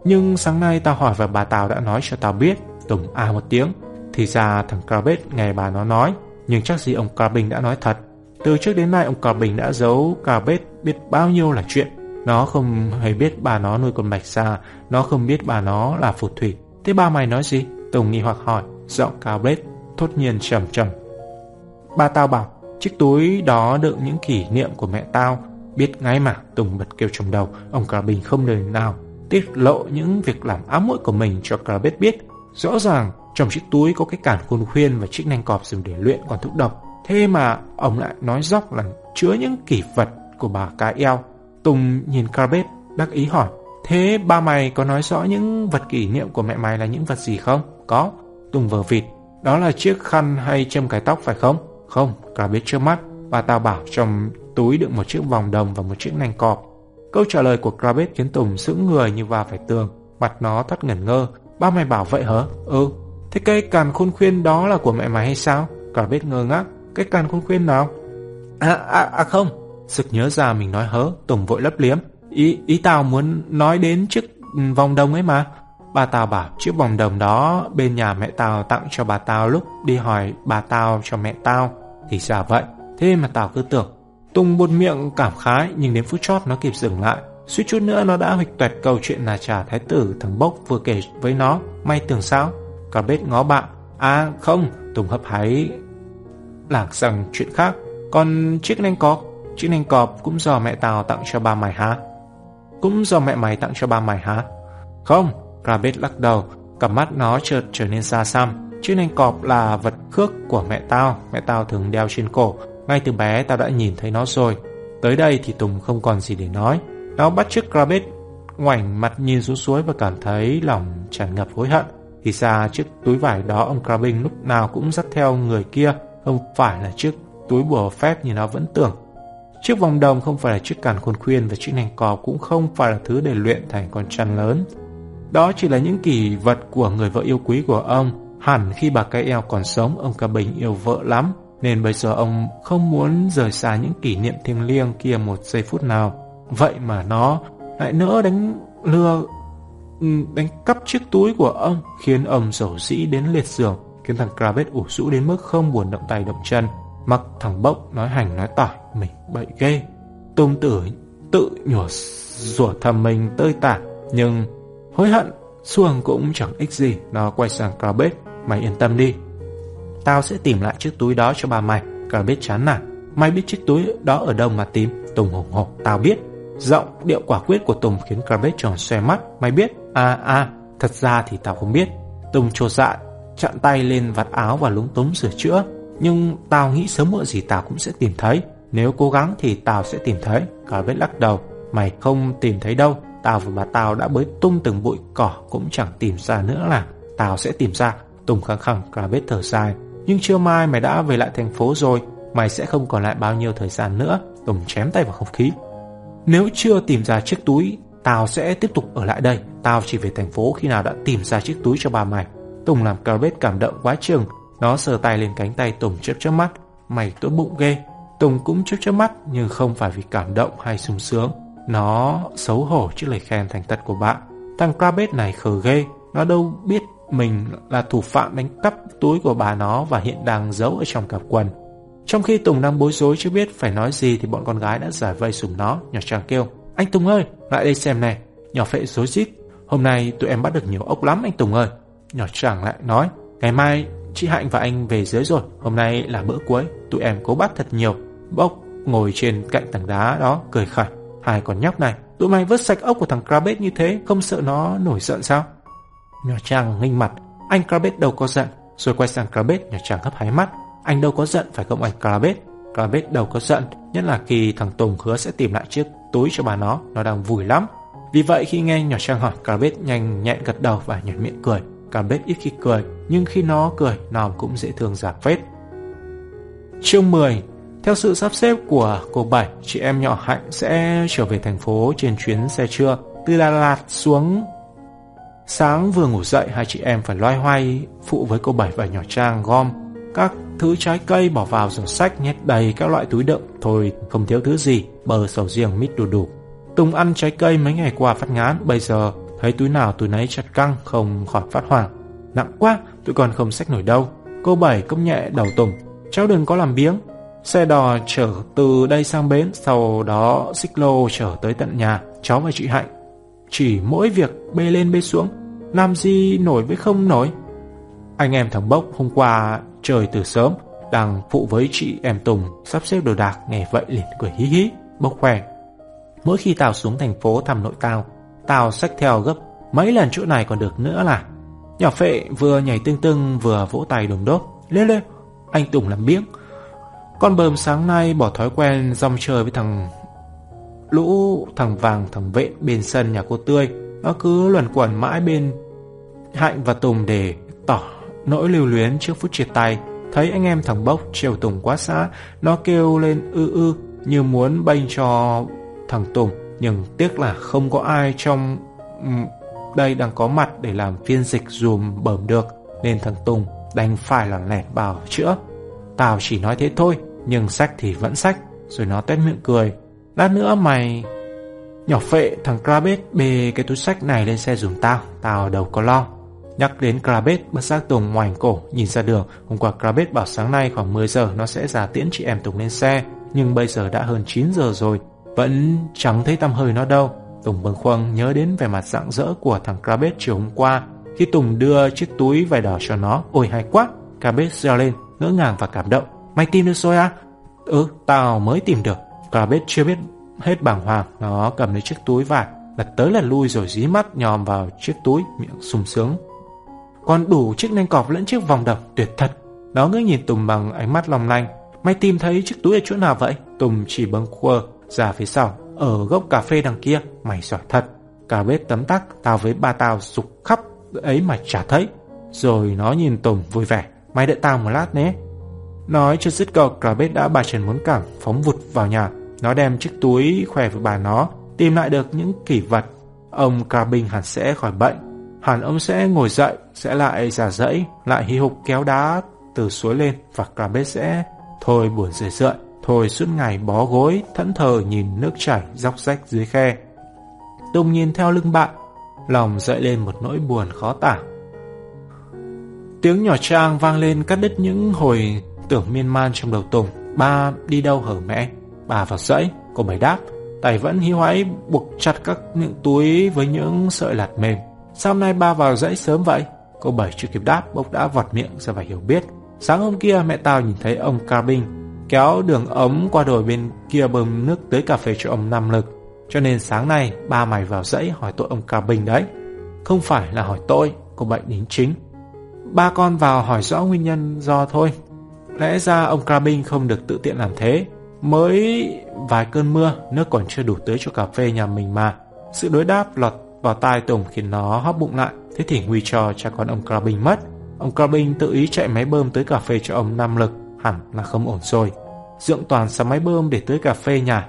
B: Nhưng sáng nay tao hỏi và bà tao đã nói cho tao biết. Tùng à một tiếng. Thì ra thằng Krabit nghe bà nó nói, nhưng chắc gì ông Krabin đã nói thật. Từ trước đến nay ông Krabin đã giấu Krabit biết bao nhiêu là chuyện. Nó không hề biết bà nó nuôi con bạch xa Nó không biết bà nó là phù thủy Thế ba mày nói gì? Tùng nghi hoặc hỏi Giọng cao bết Thốt nhiên trầm trầm Ba tao bảo Chiếc túi đó đựng những kỷ niệm của mẹ tao Biết ngay mà Tùng bật kêu trong đầu. Ông Cà Bình không lời nào Tiết lộ những việc làm ám muội của mình cho Cà biết Rõ ràng trong chiếc túi có cái cản khôn khuyên và chiếc nanh cọp dùng để luyện còn thuốc độc. Thế mà ông lại nói dóc là chứa những kỷ vật của bà cá eo. Tùng nhìn Carbet đắc ý hỏi Thế ba mày có nói rõ những vật kỷ niệm của mẹ mày là những vật gì không? Có. Tùng vờ vịt Đó là chiếc khăn hay châm cái tóc phải không? Không, Carbet trước mắt. Bà tao bảo trong túi đựng một chiếc vòng đồng và một chiếc nành cọp Câu trả lời của Carbet khiến Tùng sững người như va phải tường Mặt nó thắt ngẩn ngơ Ba mày bảo vậy hả? Ừ Thế cây càn khôn khuyên đó là của mẹ mày hay sao? Carbet ngơ ngác Cái càn khôn khuyên nào? À, à, à không Sực nhớ ra mình nói hớ, Tùng vội lấp liếm. Ý, ý tao muốn nói đến chiếc vòng đồng ấy mà. Bà Tao bảo chiếc vòng đồng đó bên nhà mẹ Tao tặng cho bà Tao lúc đi hỏi bà Tao cho mẹ Tao. Thì ra vậy, thế mà Tao cứ tưởng. Tùng buồn miệng cảm khái nhưng đến phút chót nó kịp dừng lại. Suýt chút nữa nó đã huỵch tuệt câu chuyện là trà thái tử thằng Bốc vừa kể với nó. May tưởng sao? Cả bết ngó bạn. À không, Tùng hấp háy lảng rằng chuyện khác. Còn chiếc nanh cọp, chiếc nanh cọp cũng do mẹ tao tặng cho ba mày hả? Cũng do mẹ mày tặng cho ba mày hả? Không, Rabbit lắc đầu, cặp mắt nó chợt trở nên xa xăm. Chiếc nanh cọp là vật khước của mẹ tao, mẹ tao thường đeo trên cổ. Ngay từ bé tao đã nhìn thấy nó rồi. Tới đây thì Tùng không còn gì để nói. Nó bắt chiếc Rabbit ngoảnh mặt nhìn xuống suối và cảm thấy lòng tràn ngập hối hận. Thì ra chiếc túi vải đó ông Krabbing lúc nào cũng dắt theo người kia, không phải là chiếc túi bùa phép như nó vẫn tưởng. Chiếc vòng đồng không phải là chiếc càn khôn khuyên và chiếc nành cò cũng không phải là thứ để luyện thành con chăn lớn. Đó chỉ là những kỷ vật của người vợ yêu quý của ông. Hẳn khi bà cây eo còn sống, ông Ca Bình yêu vợ lắm, nên bây giờ ông không muốn rời xa những kỷ niệm thiêng liêng kia một giây phút nào. Vậy mà nó lại nỡ đánh lừa ừ, đánh cắp chiếc túi của ông, khiến ông sầu dĩ đến liệt giường, khiến thằng Kravet ủ rũ đến mức không buồn động tay động chân, mặc thằng bốc nói hành nói tỏi, mình bậy ghê tôm tử tự nhủ rủa thầm mình tơi tả, nhưng hối hận, xuồng cũng chẳng ích gì nó quay sang Kravet mày yên tâm đi tao sẽ tìm lại chiếc túi đó cho bà mày Kravet chán nản mày biết chiếc túi đó ở đâu mà tìm Tùng hùng hộc tao biết Giọng điệu quả quyết của Tùng khiến Garbage tròn xoe mắt. Mày biết? À à, thật ra thì tao không biết. Tùng trột dạ, chặn tay lên vạt áo và lúng túng sửa chữa. Nhưng tao nghĩ sớm muộn gì tao cũng sẽ tìm thấy. Nếu cố gắng thì tao sẽ tìm thấy. Garbage lắc đầu. Mày không tìm thấy đâu. Tao và bà tao đã bới tung từng bụi cỏ cũng chẳng tìm ra nữa là. Tao sẽ tìm ra. Tùng khăng khăng, Garbage thở dài. Nhưng trưa mai mày đã về lại thành phố rồi. Mày sẽ không còn lại bao nhiêu thời gian nữa. Tùng chém tay vào không khí. Nếu chưa tìm ra chiếc túi, tao sẽ tiếp tục ở lại đây. Tao chỉ về thành phố khi nào đã tìm ra chiếc túi cho bà mày. Tùng làm Carbet cảm động quá chừng. Nó sờ tay lên cánh tay Tùng chớp chớp mắt. Mày tốt bụng ghê. Tùng cũng chớp chớp mắt nhưng không phải vì cảm động hay sung sướng. Nó xấu hổ trước lời khen thành tật của bạn. Thằng Carbet này khờ ghê. Nó đâu biết mình là thủ phạm đánh cắp túi của bà nó và hiện đang giấu ở trong cặp quần. Trong khi Tùng đang bối rối chưa biết phải nói gì thì bọn con gái đã giải vây sùng nó, nhỏ chàng kêu. Anh Tùng ơi, lại đây xem này. Nhỏ phệ rối rít. Hôm nay tụi em bắt được nhiều ốc lắm anh Tùng ơi. Nhỏ chàng lại nói, ngày mai chị Hạnh và anh về dưới rồi. Hôm nay là bữa cuối, tụi em cố bắt thật nhiều. Bốc ngồi trên cạnh tảng đá đó, cười khẩy. Hai con nhóc này, tụi mày vứt sạch ốc của thằng Krabet như thế, không sợ nó nổi giận sao? Nhỏ chàng nghênh mặt, anh Krabet đâu có giận. Rồi quay sang Krabet, nhỏ chàng hấp hái mắt. Anh đâu có giận phải không anh Krabet Krabet đâu có giận Nhất là khi thằng Tùng hứa sẽ tìm lại chiếc túi cho bà nó. Nó đang vui lắm. Vì vậy khi nghe nhỏ Trang hỏi Krabet nhanh nhẹn gật đầu và nhảy miệng cười. Krabet ít khi cười Nhưng khi nó cười Nó cũng dễ thương giả phết. Chương 10 Theo sự sắp xếp của cô Bảy Chị em nhỏ Hạnh sẽ trở về thành phố Trên chuyến xe trưa Từ Đà Lạt xuống Sáng vừa ngủ dậy, Hai chị em phải loay hoay Phụ với cô Bảy và nhỏ Trang gom các thứ trái cây bỏ vào giỏ sách, nhét đầy các loại túi đựng. Thôi, không thiếu thứ gì bờ sầu riêng, mít đủ đủ tùng ăn trái cây mấy ngày qua phát ngán, bây giờ thấy túi nào túi nấy chặt căng, không khỏi phát hoảng. Nặng quá, tụi con không xách nổi đâu. Cô bảy công nhẹ đầu tùng. Cháu đừng có làm biếng. Xe đò chở từ đây sang bến, sau đó xích lô chở tới tận nhà. Cháu và chị hạnh chỉ mỗi việc bê lên bê xuống làm gì nổi với không nổi anh em thằng bốc hôm qua trời từ sớm, đang phụ với chị em Tùng sắp xếp đồ đạc, nghe vậy liền cười hí hí, bốc khỏe. Mỗi khi Tào xuống thành phố thăm nội Tào, Tào xách theo gấp mấy lần chỗ này còn được nữa là. Nhỏ phệ vừa nhảy tưng tưng vừa vỗ tay đồng đốt. Lê lê, anh Tùng làm biếng. Con bờm sáng nay bỏ thói quen rong chơi với thằng lũ thằng vàng thằng vện bên sân nhà cô Tươi. Nó cứ luẩn quẩn mãi bên Hạnh và Tùng để tỏ Nỗi lưu luyến trước phút chia tay. Thấy anh em thằng Bốc trêu Tùng quá xã Nó kêu lên ư ư, Như muốn bênh cho thằng Tùng. Nhưng tiếc là không có ai trong đây đang có mặt Để làm phiên dịch dùm bẩm được, Nên thằng Tùng đành phải là lẹt bảo chữa. Tao chỉ nói thế thôi, Nhưng sách thì vẫn sách, Rồi nó tét miệng cười. Lát nữa mày Nhỏ phệ thằng Krabet bê cái túi sách này lên xe dùm tao. Tao đâu có lo. Nhắc đến Krabet bất giác Tùng ngoảnh cổ nhìn ra đường. Hôm qua Krabet bảo sáng nay khoảng 10 giờ Nó sẽ ra tiễn chị em Tùng lên xe. Nhưng bây giờ đã hơn 9 giờ rồi Vẫn chẳng thấy tăm hơi nó đâu. Tùng bâng khuâng nhớ đến vẻ mặt rạng rỡ của thằng Krabet chiều hôm qua. Khi Tùng đưa chiếc túi vải đỏ cho nó Ôi hay quá. Krabet reo lên ngỡ ngàng và cảm động. Mày tìm được rồi à? Ừ, tao mới tìm được. Krabet chưa biết hết bàng hoàng. Nó cầm lấy chiếc túi vải, Lật tới lật lui rồi dí mắt nhòm vào chiếc túi Miệng sung sướng. Còn đủ chiếc nanh cọp lẫn chiếc vòng đập, Tuyệt thật. Nó ngước nhìn Tùng bằng ánh mắt long lanh. Mày tìm thấy chiếc túi ở chỗ nào vậy? Tùng chỉ bâng khuơ, ra phía sau, Ở gốc cà phê đằng kia. Mày giỏi thật. Cà bếp tấm tắc, Tao với ba tao sục khắp, ấy mà chả thấy. Rồi nó nhìn Tùng vui vẻ. Mày đợi tao một lát nhé. Nói cho dứt câu cà bếp đã bà Trần muốn cảm Phóng vụt vào nhà. Nó đem chiếc túi khỏe với bà nó, Tìm lại được những kỷ vật Ông ca binh hẳn sẽ khỏi bệnh Hẳn ông sẽ ngồi dậy, Sẽ lại giả dẫy Lại hí hục kéo đá từ suối lên Và Carbet sẽ thôi buồn rười rượi, Thôi suốt ngày bó gối, Thẫn thờ nhìn nước chảy Dọc rách dưới khe Tùng nhìn theo lưng bạn, Lòng dậy lên một nỗi buồn khó tả Tiếng nhỏ trang vang lên cắt đứt những hồi tưởng miên man trong đầu Tùng. Ba đi đâu hở mẹ? Bà vào dãy, cô bảy đáp. Tay vẫn hí hoái buộc chặt các những túi với những sợi lạt mềm. Sao hôm nay ba vào dãy sớm vậy? Cô bảy chưa kịp đáp, bốc đã vọt miệng ra phải hiểu biết. Sáng hôm kia mẹ tao nhìn thấy ông Carbin kéo đường ống qua đồi bên kia bơm nước tới cà phê cho ông Nam Lực. Cho nên sáng nay ba mày vào dãy hỏi tội ông Carbin đấy. Không phải là hỏi tôi, cô bảy đính chính. Ba con vào hỏi rõ nguyên nhân do thôi. Lẽ ra ông Krabin không được tự tiện làm thế. Mới vài cơn mưa, nước còn chưa đủ tưới cho cà phê nhà mình mà. Sự đối đáp lọt vào tai Tùng khiến nó hóp bụng lại. Thế thì nguy cho cha con ông Krabin mất. Ông Krabin tự ý chạy máy bơm tới cà phê cho ông Nam Lực. Hẳn là không ổn rồi. Dượng toàn sắm máy bơm để tưới cà phê nhà.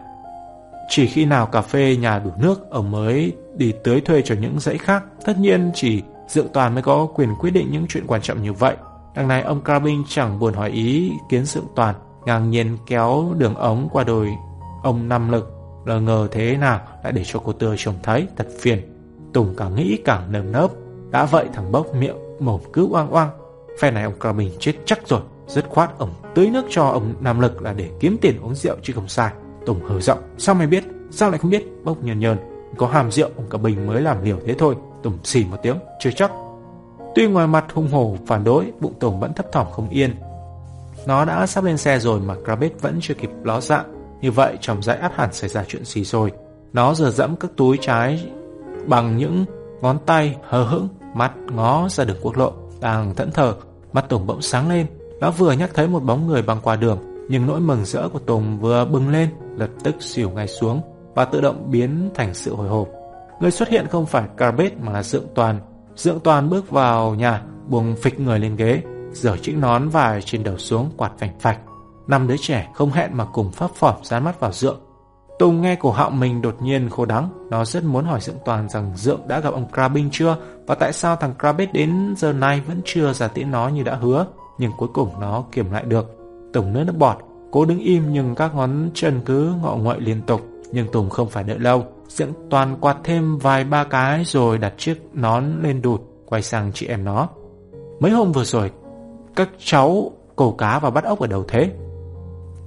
B: Chỉ khi nào cà phê nhà đủ nước, ông mới đi tưới thuê cho những dãy khác. Tất nhiên chỉ Dượng toàn mới có quyền quyết định những chuyện quan trọng như vậy. Đằng này ông Carbin chẳng buồn hỏi ý kiến Dượng toàn, ngang nhiên kéo đường ống qua đồi ông năm lực. Lờ ngờ thế nào lại để cho cô tươi trông thấy, thật phiền. Tùng càng nghĩ càng nơm nớp. Đã vậy thằng bốc miệng mồm cứ oang oang. Phe này ông Carbin chết chắc rồi. Dứt khoát ông tưới nước cho ông Nam Lực là để kiếm tiền uống rượu chứ không sai. Tùng hờ giọng. Sao mày biết? Sao lại không biết? Bốc nhờn nhờn. Có hàm rượu ông cả bình mới làm liều thế thôi. Tùng xì một tiếng, chưa chắc. Tuy ngoài mặt hung hổ phản đối, bụng Tùng vẫn thấp thỏm không yên. Nó đã sắp lên xe rồi mà Krabit vẫn chưa kịp ló dạng. Như vậy trong dãy át hẳn xảy ra chuyện gì rồi. Nó giờ dẫm các túi trái bằng những ngón tay hờ hững, mắt ngó ra đường quốc lộ, đang thẫn thờ. Mắt Tùng bỗng sáng lên, nó vừa nhắc thấy một bóng người băng qua đường, nhưng nỗi mừng rỡ của Tùng vừa bừng lên, lập tức xỉu ngay xuống và tự động biến thành sự hồi hộp. Người xuất hiện không phải Carbet mà là Dượng Toàn. Dượng Toàn bước vào nhà, buông phịch người lên ghế, giở chiếc nón vải trên đầu xuống quạt phành phạch. Năm đứa trẻ không hẹn mà cùng pháp phỏm dán mắt vào Dượng. Tùng nghe cổ họng mình đột nhiên khô đắng, nó rất muốn hỏi Dượng Toàn rằng Dượng đã gặp ông Krabin chưa và tại sao thằng Krabin đến giờ này vẫn chưa ra tiễn nó như đã hứa, nhưng cuối cùng nó kiềm lại được. Tùng nước nước bọt, cố đứng im nhưng các ngón chân cứ ngọ nguậy liên tục, nhưng Tùng không phải đợi lâu. Dưỡng toàn quạt thêm vài ba cái rồi đặt chiếc nón lên đụt, quay sang chị em nó. Mấy hôm vừa rồi, các cháu cổ cá và bắt ốc ở đầu thế.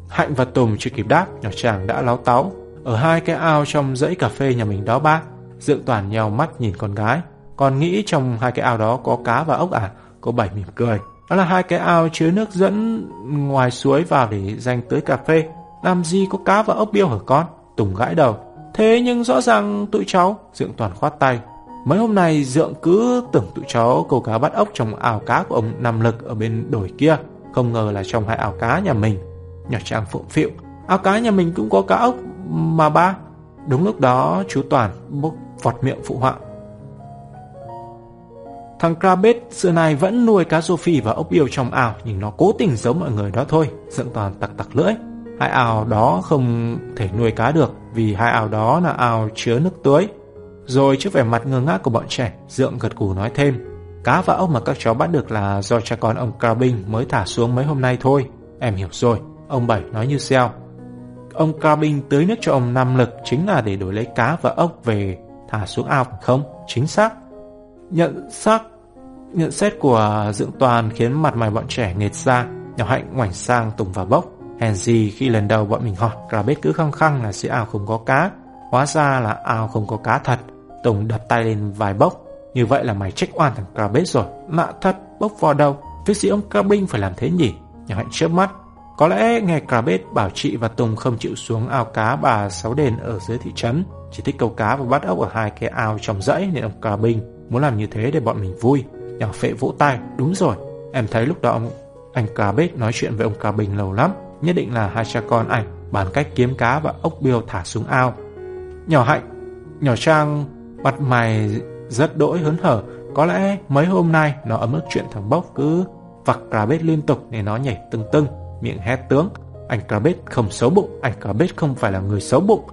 B: Hạnh và Tùng chưa kịp đáp, nhỏ chàng đã láo táo. Ở hai cái ao trong dãy cà phê nhà mình đó ba, Dượng toàn nhau mắt nhìn con gái. Còn nghĩ trong hai cái ao đó có cá và ốc à? Cô Bảy mỉm cười. Đó là hai cái ao chứa nước dẫn ngoài suối vào để dành tới cà phê. Làm gì có cá và ốc biêu hả con? Tùng gãi đầu. Thế nhưng rõ ràng tụi cháu, Dượng toàn khoát tay. Mấy hôm nay Dượng cứ tưởng tụi cháu câu cá bắt ốc trong ảo cá của ông Nam Lực ở bên đồi kia. Không ngờ là trong hai ảo cá nhà mình. Nhỏ trang phượng phịu. Ảo cá nhà mình cũng có cá ốc mà ba. Đúng lúc đó, chú Toàn bốc vọt miệng phụ họa. Thằng Krabet xưa nay vẫn nuôi cá rô phi và ốc biêu trong ảo nhưng nó cố tình giấu mọi người đó thôi. Dượng Toàn tặc tặc lưỡi. Hai ao đó không thể nuôi cá được, vì hai ao đó là ao chứa nước tưới. Rồi trước vẻ mặt ngơ ngác của bọn trẻ, Dượng gật cù nói thêm. Cá và ốc mà các cháu bắt được là do cha con ông Carbin mới thả xuống mấy hôm nay thôi. Em hiểu rồi, ông Bảy nói như xeo. ông Carbin tưới nước cho ông Nam Lực chính là để đổi lấy cá và ốc về thả xuống ao không? Chính xác. Nhận xác Nhận xét của Dưỡng Toàn khiến mặt mày bọn trẻ nghệt ra, nhỏ hạnh ngoảnh sang Tùng và Bốc. Hèn gì khi lần đầu bọn mình hỏi, Rabbit cứ khăng khăng là sẽ ao không có cá. Hóa ra là ao không có cá thật. Tùng đập tay lên vài Bốc. Như vậy là mày trách oan thằng Rabbit rồi. Mạ thật, Bốc vào đâu? Việc gì ông Cabin phải làm thế nhỉ? Nhỏ hạnh chớp mắt. Có lẽ nghe Rabbit bảo chị và Tùng không chịu xuống ao cá bà Sáu Đền ở dưới thị trấn. Chỉ thích câu cá và bắt ốc ở hai cái ao trong dãy nên ông Cabin muốn làm như thế để bọn mình vui. Nhỏ phệ vỗ tay, đúng rồi. Em thấy lúc đó ông anh cá bết nói chuyện với ông cá bình lâu lắm. Nhất định là hai cha con ảnh bàn cách kiếm cá và ốc biêu thả xuống ao. Nhỏ hạnh, nhỏ trang mặt mày rất đỗi hớn hở. Có lẽ mấy hôm nay nó ấm ức chuyện thằng Bốc cứ vặc cà bết liên tục nên nó nhảy tưng tưng, miệng hét tướng. Anh cà bết không xấu bụng, anh cà bết không phải là người xấu bụng.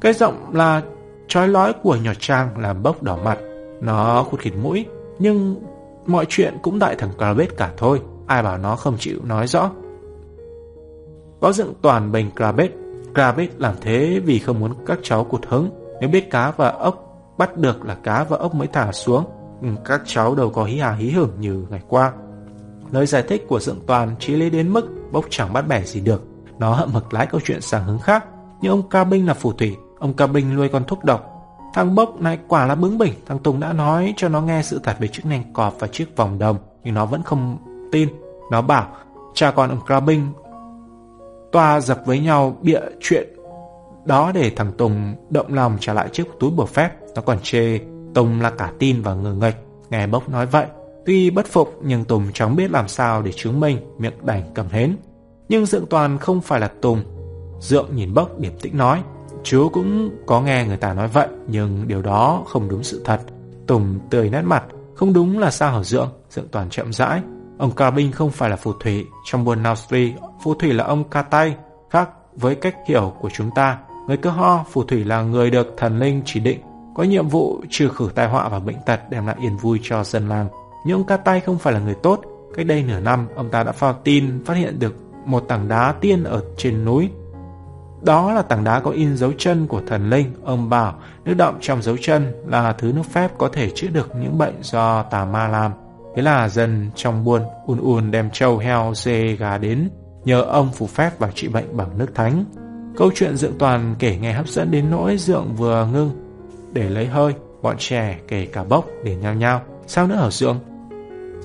B: Cái giọng là trói lói của nhỏ trang làm Bốc đỏ mặt. Nó khụt khịt mũi, nhưng Mọi chuyện cũng đại thằng Krabet cả thôi Ai bảo nó không chịu nói rõ Có dựng toàn bình Krabet Krabet làm thế vì không muốn các cháu cụt hứng Nếu biết cá và ốc Bắt được là cá và ốc mới thả xuống. Ừ, các cháu đâu có hí hà hí hưởng như ngày qua. Lời giải thích của Dượng toàn chỉ lấy đến mức Bốc chẳng bắt bẻ gì được. Nó hậm hực lái câu chuyện sang hướng khác. Nhưng ông Ca Binh là phù thủy Ông Ca Binh nuôi con thúc độc. Thằng Bốc này quả là bướng bỉnh, thằng Tùng đã nói cho nó nghe sự thật về chiếc nành cọp và chiếc vòng đồng, nhưng nó vẫn không tin. Nó bảo, cha con ông Crabbing toa dập với nhau bịa chuyện đó để thằng Tùng động lòng trả lại chiếc túi bùa phép. Nó còn chê Tùng là cả tin và ngờ nghịch Nghe Bốc nói vậy, tuy bất phục nhưng Tùng chẳng biết làm sao để chứng minh, miệng đành cầm hến. Nhưng Dượng Toàn không phải là Tùng. Dượng nhìn Bốc điểm tĩnh nói, Chú cũng có nghe người ta nói vậy, nhưng điều đó không đúng sự thật. Tùng tươi nét mặt, không đúng là sao hở dưỡng, dưỡng toàn chậm rãi. Ông ca binh không phải là phù thủy, trong buôn Naustri, phù thủy là ông ca tay, khác với cách hiểu của chúng ta. Người cơ ho, phù thủy là người được thần linh chỉ định, có nhiệm vụ trừ khử tai họa và bệnh tật đem lại yên vui cho dân làng. Nhưng ca tay không phải là người tốt. Cách đây nửa năm, ông ta đã phao tin phát hiện được một tảng đá tiên ở trên núi đó là tảng đá có in dấu chân của thần linh. Ông bảo nước đọng trong dấu chân là thứ nước phép có thể chữa được những bệnh do tà ma làm. Thế là dân trong buôn un un đem trâu heo dê gà đến nhờ ông phù phép và trị bệnh bằng nước thánh. Câu chuyện Dượng Toàn kể nghe hấp dẫn đến nỗi Dượng vừa ngưng để lấy hơi, bọn trẻ kể cả bốc để nhau nhau. Sao nữa hả Dượng?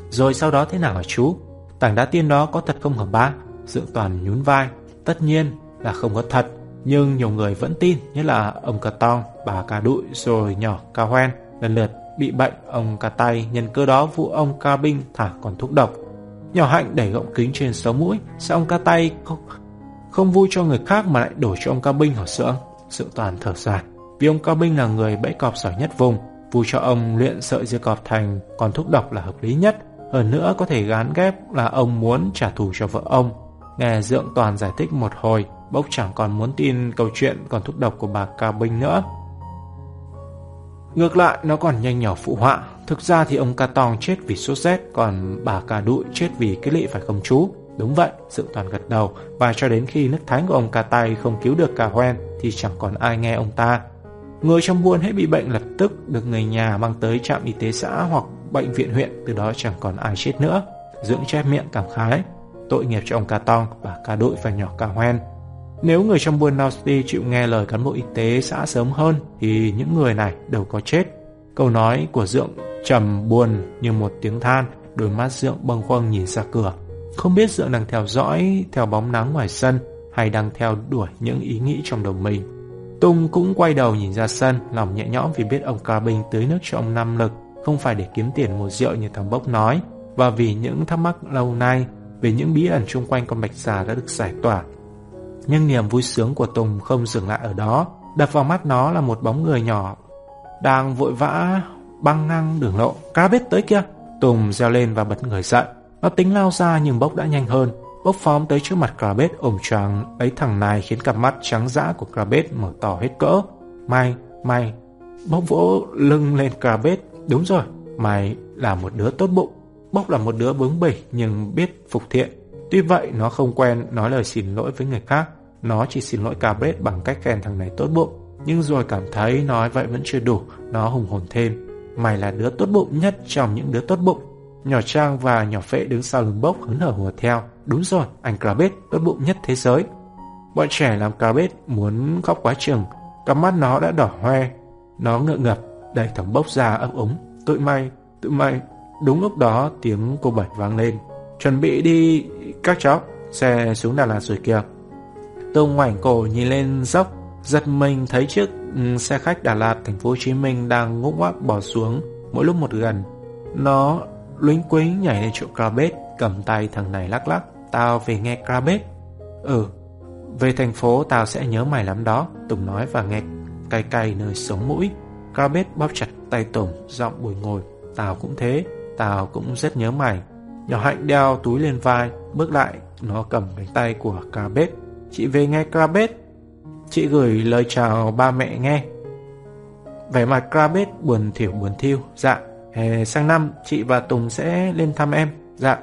B: Rồi sau đó thế nào hả chú? Tảng đá tiên đó có thật không hả ba? Dượng Toàn nhún vai. Tất nhiên, là không có thật, nhưng nhiều người vẫn tin, nhất là ông Cà Tong, bà Cà Đụi rồi nhỏ Cà Hoen lần lượt bị bệnh ông Cà Tay nhân cơ đó vụ ông Ca Binh thả còn thuốc độc. Nhỏ Hạnh đẩy gọng kính trên sống mũi, sao ông Ca Tay không, không vui cho người khác mà lại đổ cho ông Ca Binh hả sữa? Sự toàn thở dài, vì ông Ca Binh là người bẫy cọp giỏi nhất vùng, vui cho ông luyện sợi dưa cọp thành còn thuốc độc là hợp lý nhất. Hơn nữa có thể gán ghép là ông muốn trả thù cho vợ ông. Nghe Dượng Toàn giải thích một hồi, Bốc chẳng còn muốn tin câu chuyện còn thúc độc của bà Cao Binh nữa. Ngược lại, nó còn nhanh nhỏ phụ họa. Thực ra thì ông Ca Tong chết vì sốt rét, còn bà Ca Đụi chết vì cái lị phải không chú? Đúng vậy, sự toàn gật đầu, và cho đến khi nước thánh của ông Ca Tay không cứu được cả hoen, thì chẳng còn ai nghe ông ta. Người trong buôn hết bị bệnh lập tức được người nhà mang tới trạm y tế xã hoặc bệnh viện huyện, từ đó chẳng còn ai chết nữa. Dưỡng chép miệng cảm khái. Tội nghiệp cho ông Ca Tong, và Ca đội và nhỏ Ca Hoen. Nếu người trong buôn Nausti chịu nghe lời cán bộ y tế xã sớm hơn thì những người này đều có chết. Câu nói của Dượng trầm buồn như một tiếng than, đôi mắt Dượng bâng khuâng nhìn ra cửa. Không biết Dượng đang theo dõi theo bóng nắng ngoài sân hay đang theo đuổi những ý nghĩ trong đầu mình. Tùng cũng quay đầu nhìn ra sân, lòng nhẹ nhõm vì biết ông Ca Bình tưới nước cho ông Nam Lực không phải để kiếm tiền mua rượu như thằng Bốc nói, và vì những thắc mắc lâu nay về những bí ẩn xung quanh con bạch già đã được giải tỏa nhưng niềm vui sướng của Tùng không dừng lại ở đó. Đập vào mắt nó là một bóng người nhỏ đang vội vã băng ngang đường lộ. Cá biết tới kia. Tùng reo lên và bật người dậy. Nó tính lao ra nhưng bốc đã nhanh hơn. Bốc phóng tới trước mặt Krabet ôm choàng ấy thằng này khiến cặp mắt trắng dã của Krabet mở to hết cỡ. mày mày Bốc vỗ lưng lên Krabet. Đúng rồi, mày là một đứa tốt bụng. Bốc là một đứa bướng bỉnh nhưng biết phục thiện. Tuy vậy nó không quen nói lời xin lỗi với người khác. Nó chỉ xin lỗi Cabret bằng cách khen thằng này tốt bụng, nhưng rồi cảm thấy nói vậy vẫn chưa đủ, nó hùng hồn thêm. Mày là đứa tốt bụng nhất trong những đứa tốt bụng. Nhỏ Trang và nhỏ Phệ đứng sau lưng bốc hớn hở hùa theo. Đúng rồi, anh Krabet tốt bụng nhất thế giới. Bọn trẻ làm Krabet muốn khóc quá chừng. Cặp mắt nó đã đỏ hoe. Nó ngượng ngập, đẩy thằng bốc ra ấp úng. Tụi mày, tụi mày. Đúng lúc đó tiếng cô Bảy vang lên. Chuẩn bị đi các cháu. Xe xuống Đà Lạt rồi kìa. tôi ngoảnh cổ nhìn lên dốc, giật mình thấy chiếc ừ, xe khách Đà Lạt thành phố Hồ Chí Minh đang ngúc ngoắc bỏ xuống mỗi lúc một gần. Nó luyến quính nhảy lên chỗ Krabet, cầm tay thằng này lắc lắc. Tao về nghe Krabet. Ừ, về thành phố tao sẽ nhớ mày lắm đó, Tùng nói và nghe cay cay nơi sống mũi. Krabet bóp chặt tay Tùng, giọng bùi ngồi. Tao cũng thế, tao cũng rất nhớ mày. Nhỏ hạnh đeo túi lên vai, bước lại, nó cầm cánh tay của Krabet. Chị về nghe Krabet. Chị gửi lời chào ba mẹ nghe. Vẻ mặt Krabet buồn thiểu buồn thiêu. Dạ, hè sang năm chị và Tùng sẽ lên thăm em. Dạ.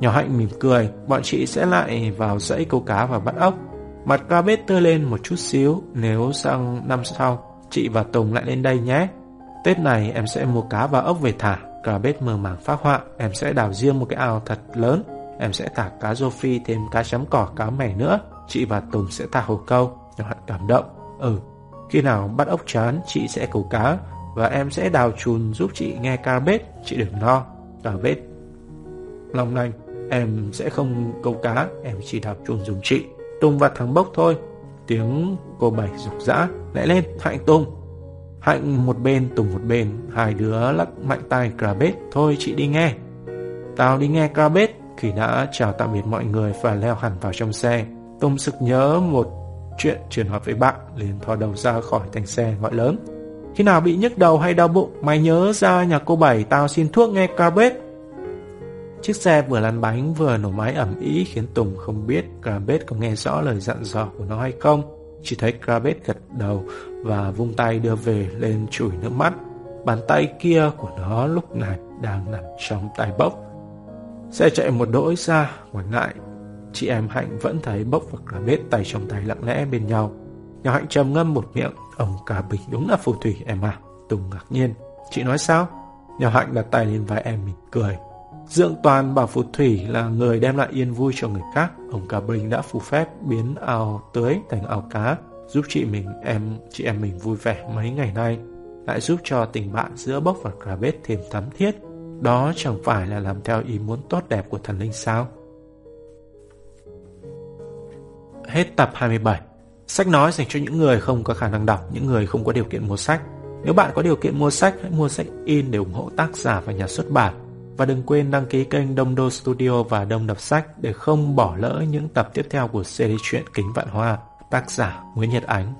B: Nhỏ hạnh mỉm cười, bọn chị sẽ lại vào dãy câu cá và bắt ốc. Mặt Krabet tươi lên một chút xíu, nếu sang năm sau, chị và Tùng lại lên đây nhé. Tết này em sẽ mua cá và ốc về thả. Krabet mơ màng phát họa, em sẽ đào riêng một cái ao thật lớn. Em sẽ thả cá rô phi thêm cá chấm cỏ, cá mẻ nữa. Chị và Tùng sẽ thả hồ câu. Nhỏ hạnh cảm động. Ừ, khi nào bắt ốc chán, chị sẽ câu cá. Và em sẽ đào chùn giúp chị nghe ca bếp Chị đừng lo. Krabet lòng lanh em sẽ không câu cá, em chỉ đào chùn dùng chị. Tùng và thằng Bốc thôi. Tiếng cô Bảy rục rã, lại lên, Hạnh Tùng. Hạnh một bên, Tùng một bên, hai đứa lắc mạnh tay Krabet, thôi chị đi nghe. Tao đi nghe ca bếp khi đã chào tạm biệt mọi người và leo hẳn vào trong xe. Tùng sực nhớ một chuyện trường hợp với bạn, liền thò đầu ra khỏi thành xe gọi lớn. Khi nào bị nhức đầu hay đau bụng, mày nhớ ra nhà cô Bảy tao xin thuốc nghe Krabet. Chiếc xe vừa lăn bánh vừa nổ máy ẩm ý khiến Tùng không biết Krabet có nghe rõ lời dặn dò của nó hay không. Chỉ thấy Krabet gật đầu và vung tay đưa về lên chùi nước mắt. Bàn tay kia của nó lúc này đang nằm trong tay bốc. Xe chạy một đỗi xa, ngoài lại. Chị em Hạnh vẫn thấy bốc và Krabet tay trong tay lặng lẽ bên nhau. Nhỏ Hạnh trầm ngâm một miệng, ông cả bình đúng là phù thủy em à. Tùng ngạc nhiên. Chị nói sao? Nhỏ Hạnh đặt tay lên vai em mỉm cười. Dượng Toàn bảo phù thủy là người đem lại yên vui cho người khác. Ông Cả Bình đã phù phép biến ao tưới thành ao cá, giúp chị mình, em, chị em mình vui vẻ mấy ngày nay. Lại giúp cho tình bạn giữa Bốc và cà bết thêm thắm thiết. Đó chẳng phải là làm theo ý muốn tốt đẹp của thần linh sao? Hết tập 27 Sách nói dành cho những người không có khả năng đọc, những người không có điều kiện mua sách. Nếu bạn có điều kiện mua sách, hãy mua sách in để ủng hộ tác giả và nhà xuất bản. Và đừng quên đăng ký kênh Đông Đô Studio và Đông Đọc Sách để không bỏ lỡ những tập tiếp theo của series truyện Kính Vạn Hoa, tác giả Nguyễn Nhật Ánh.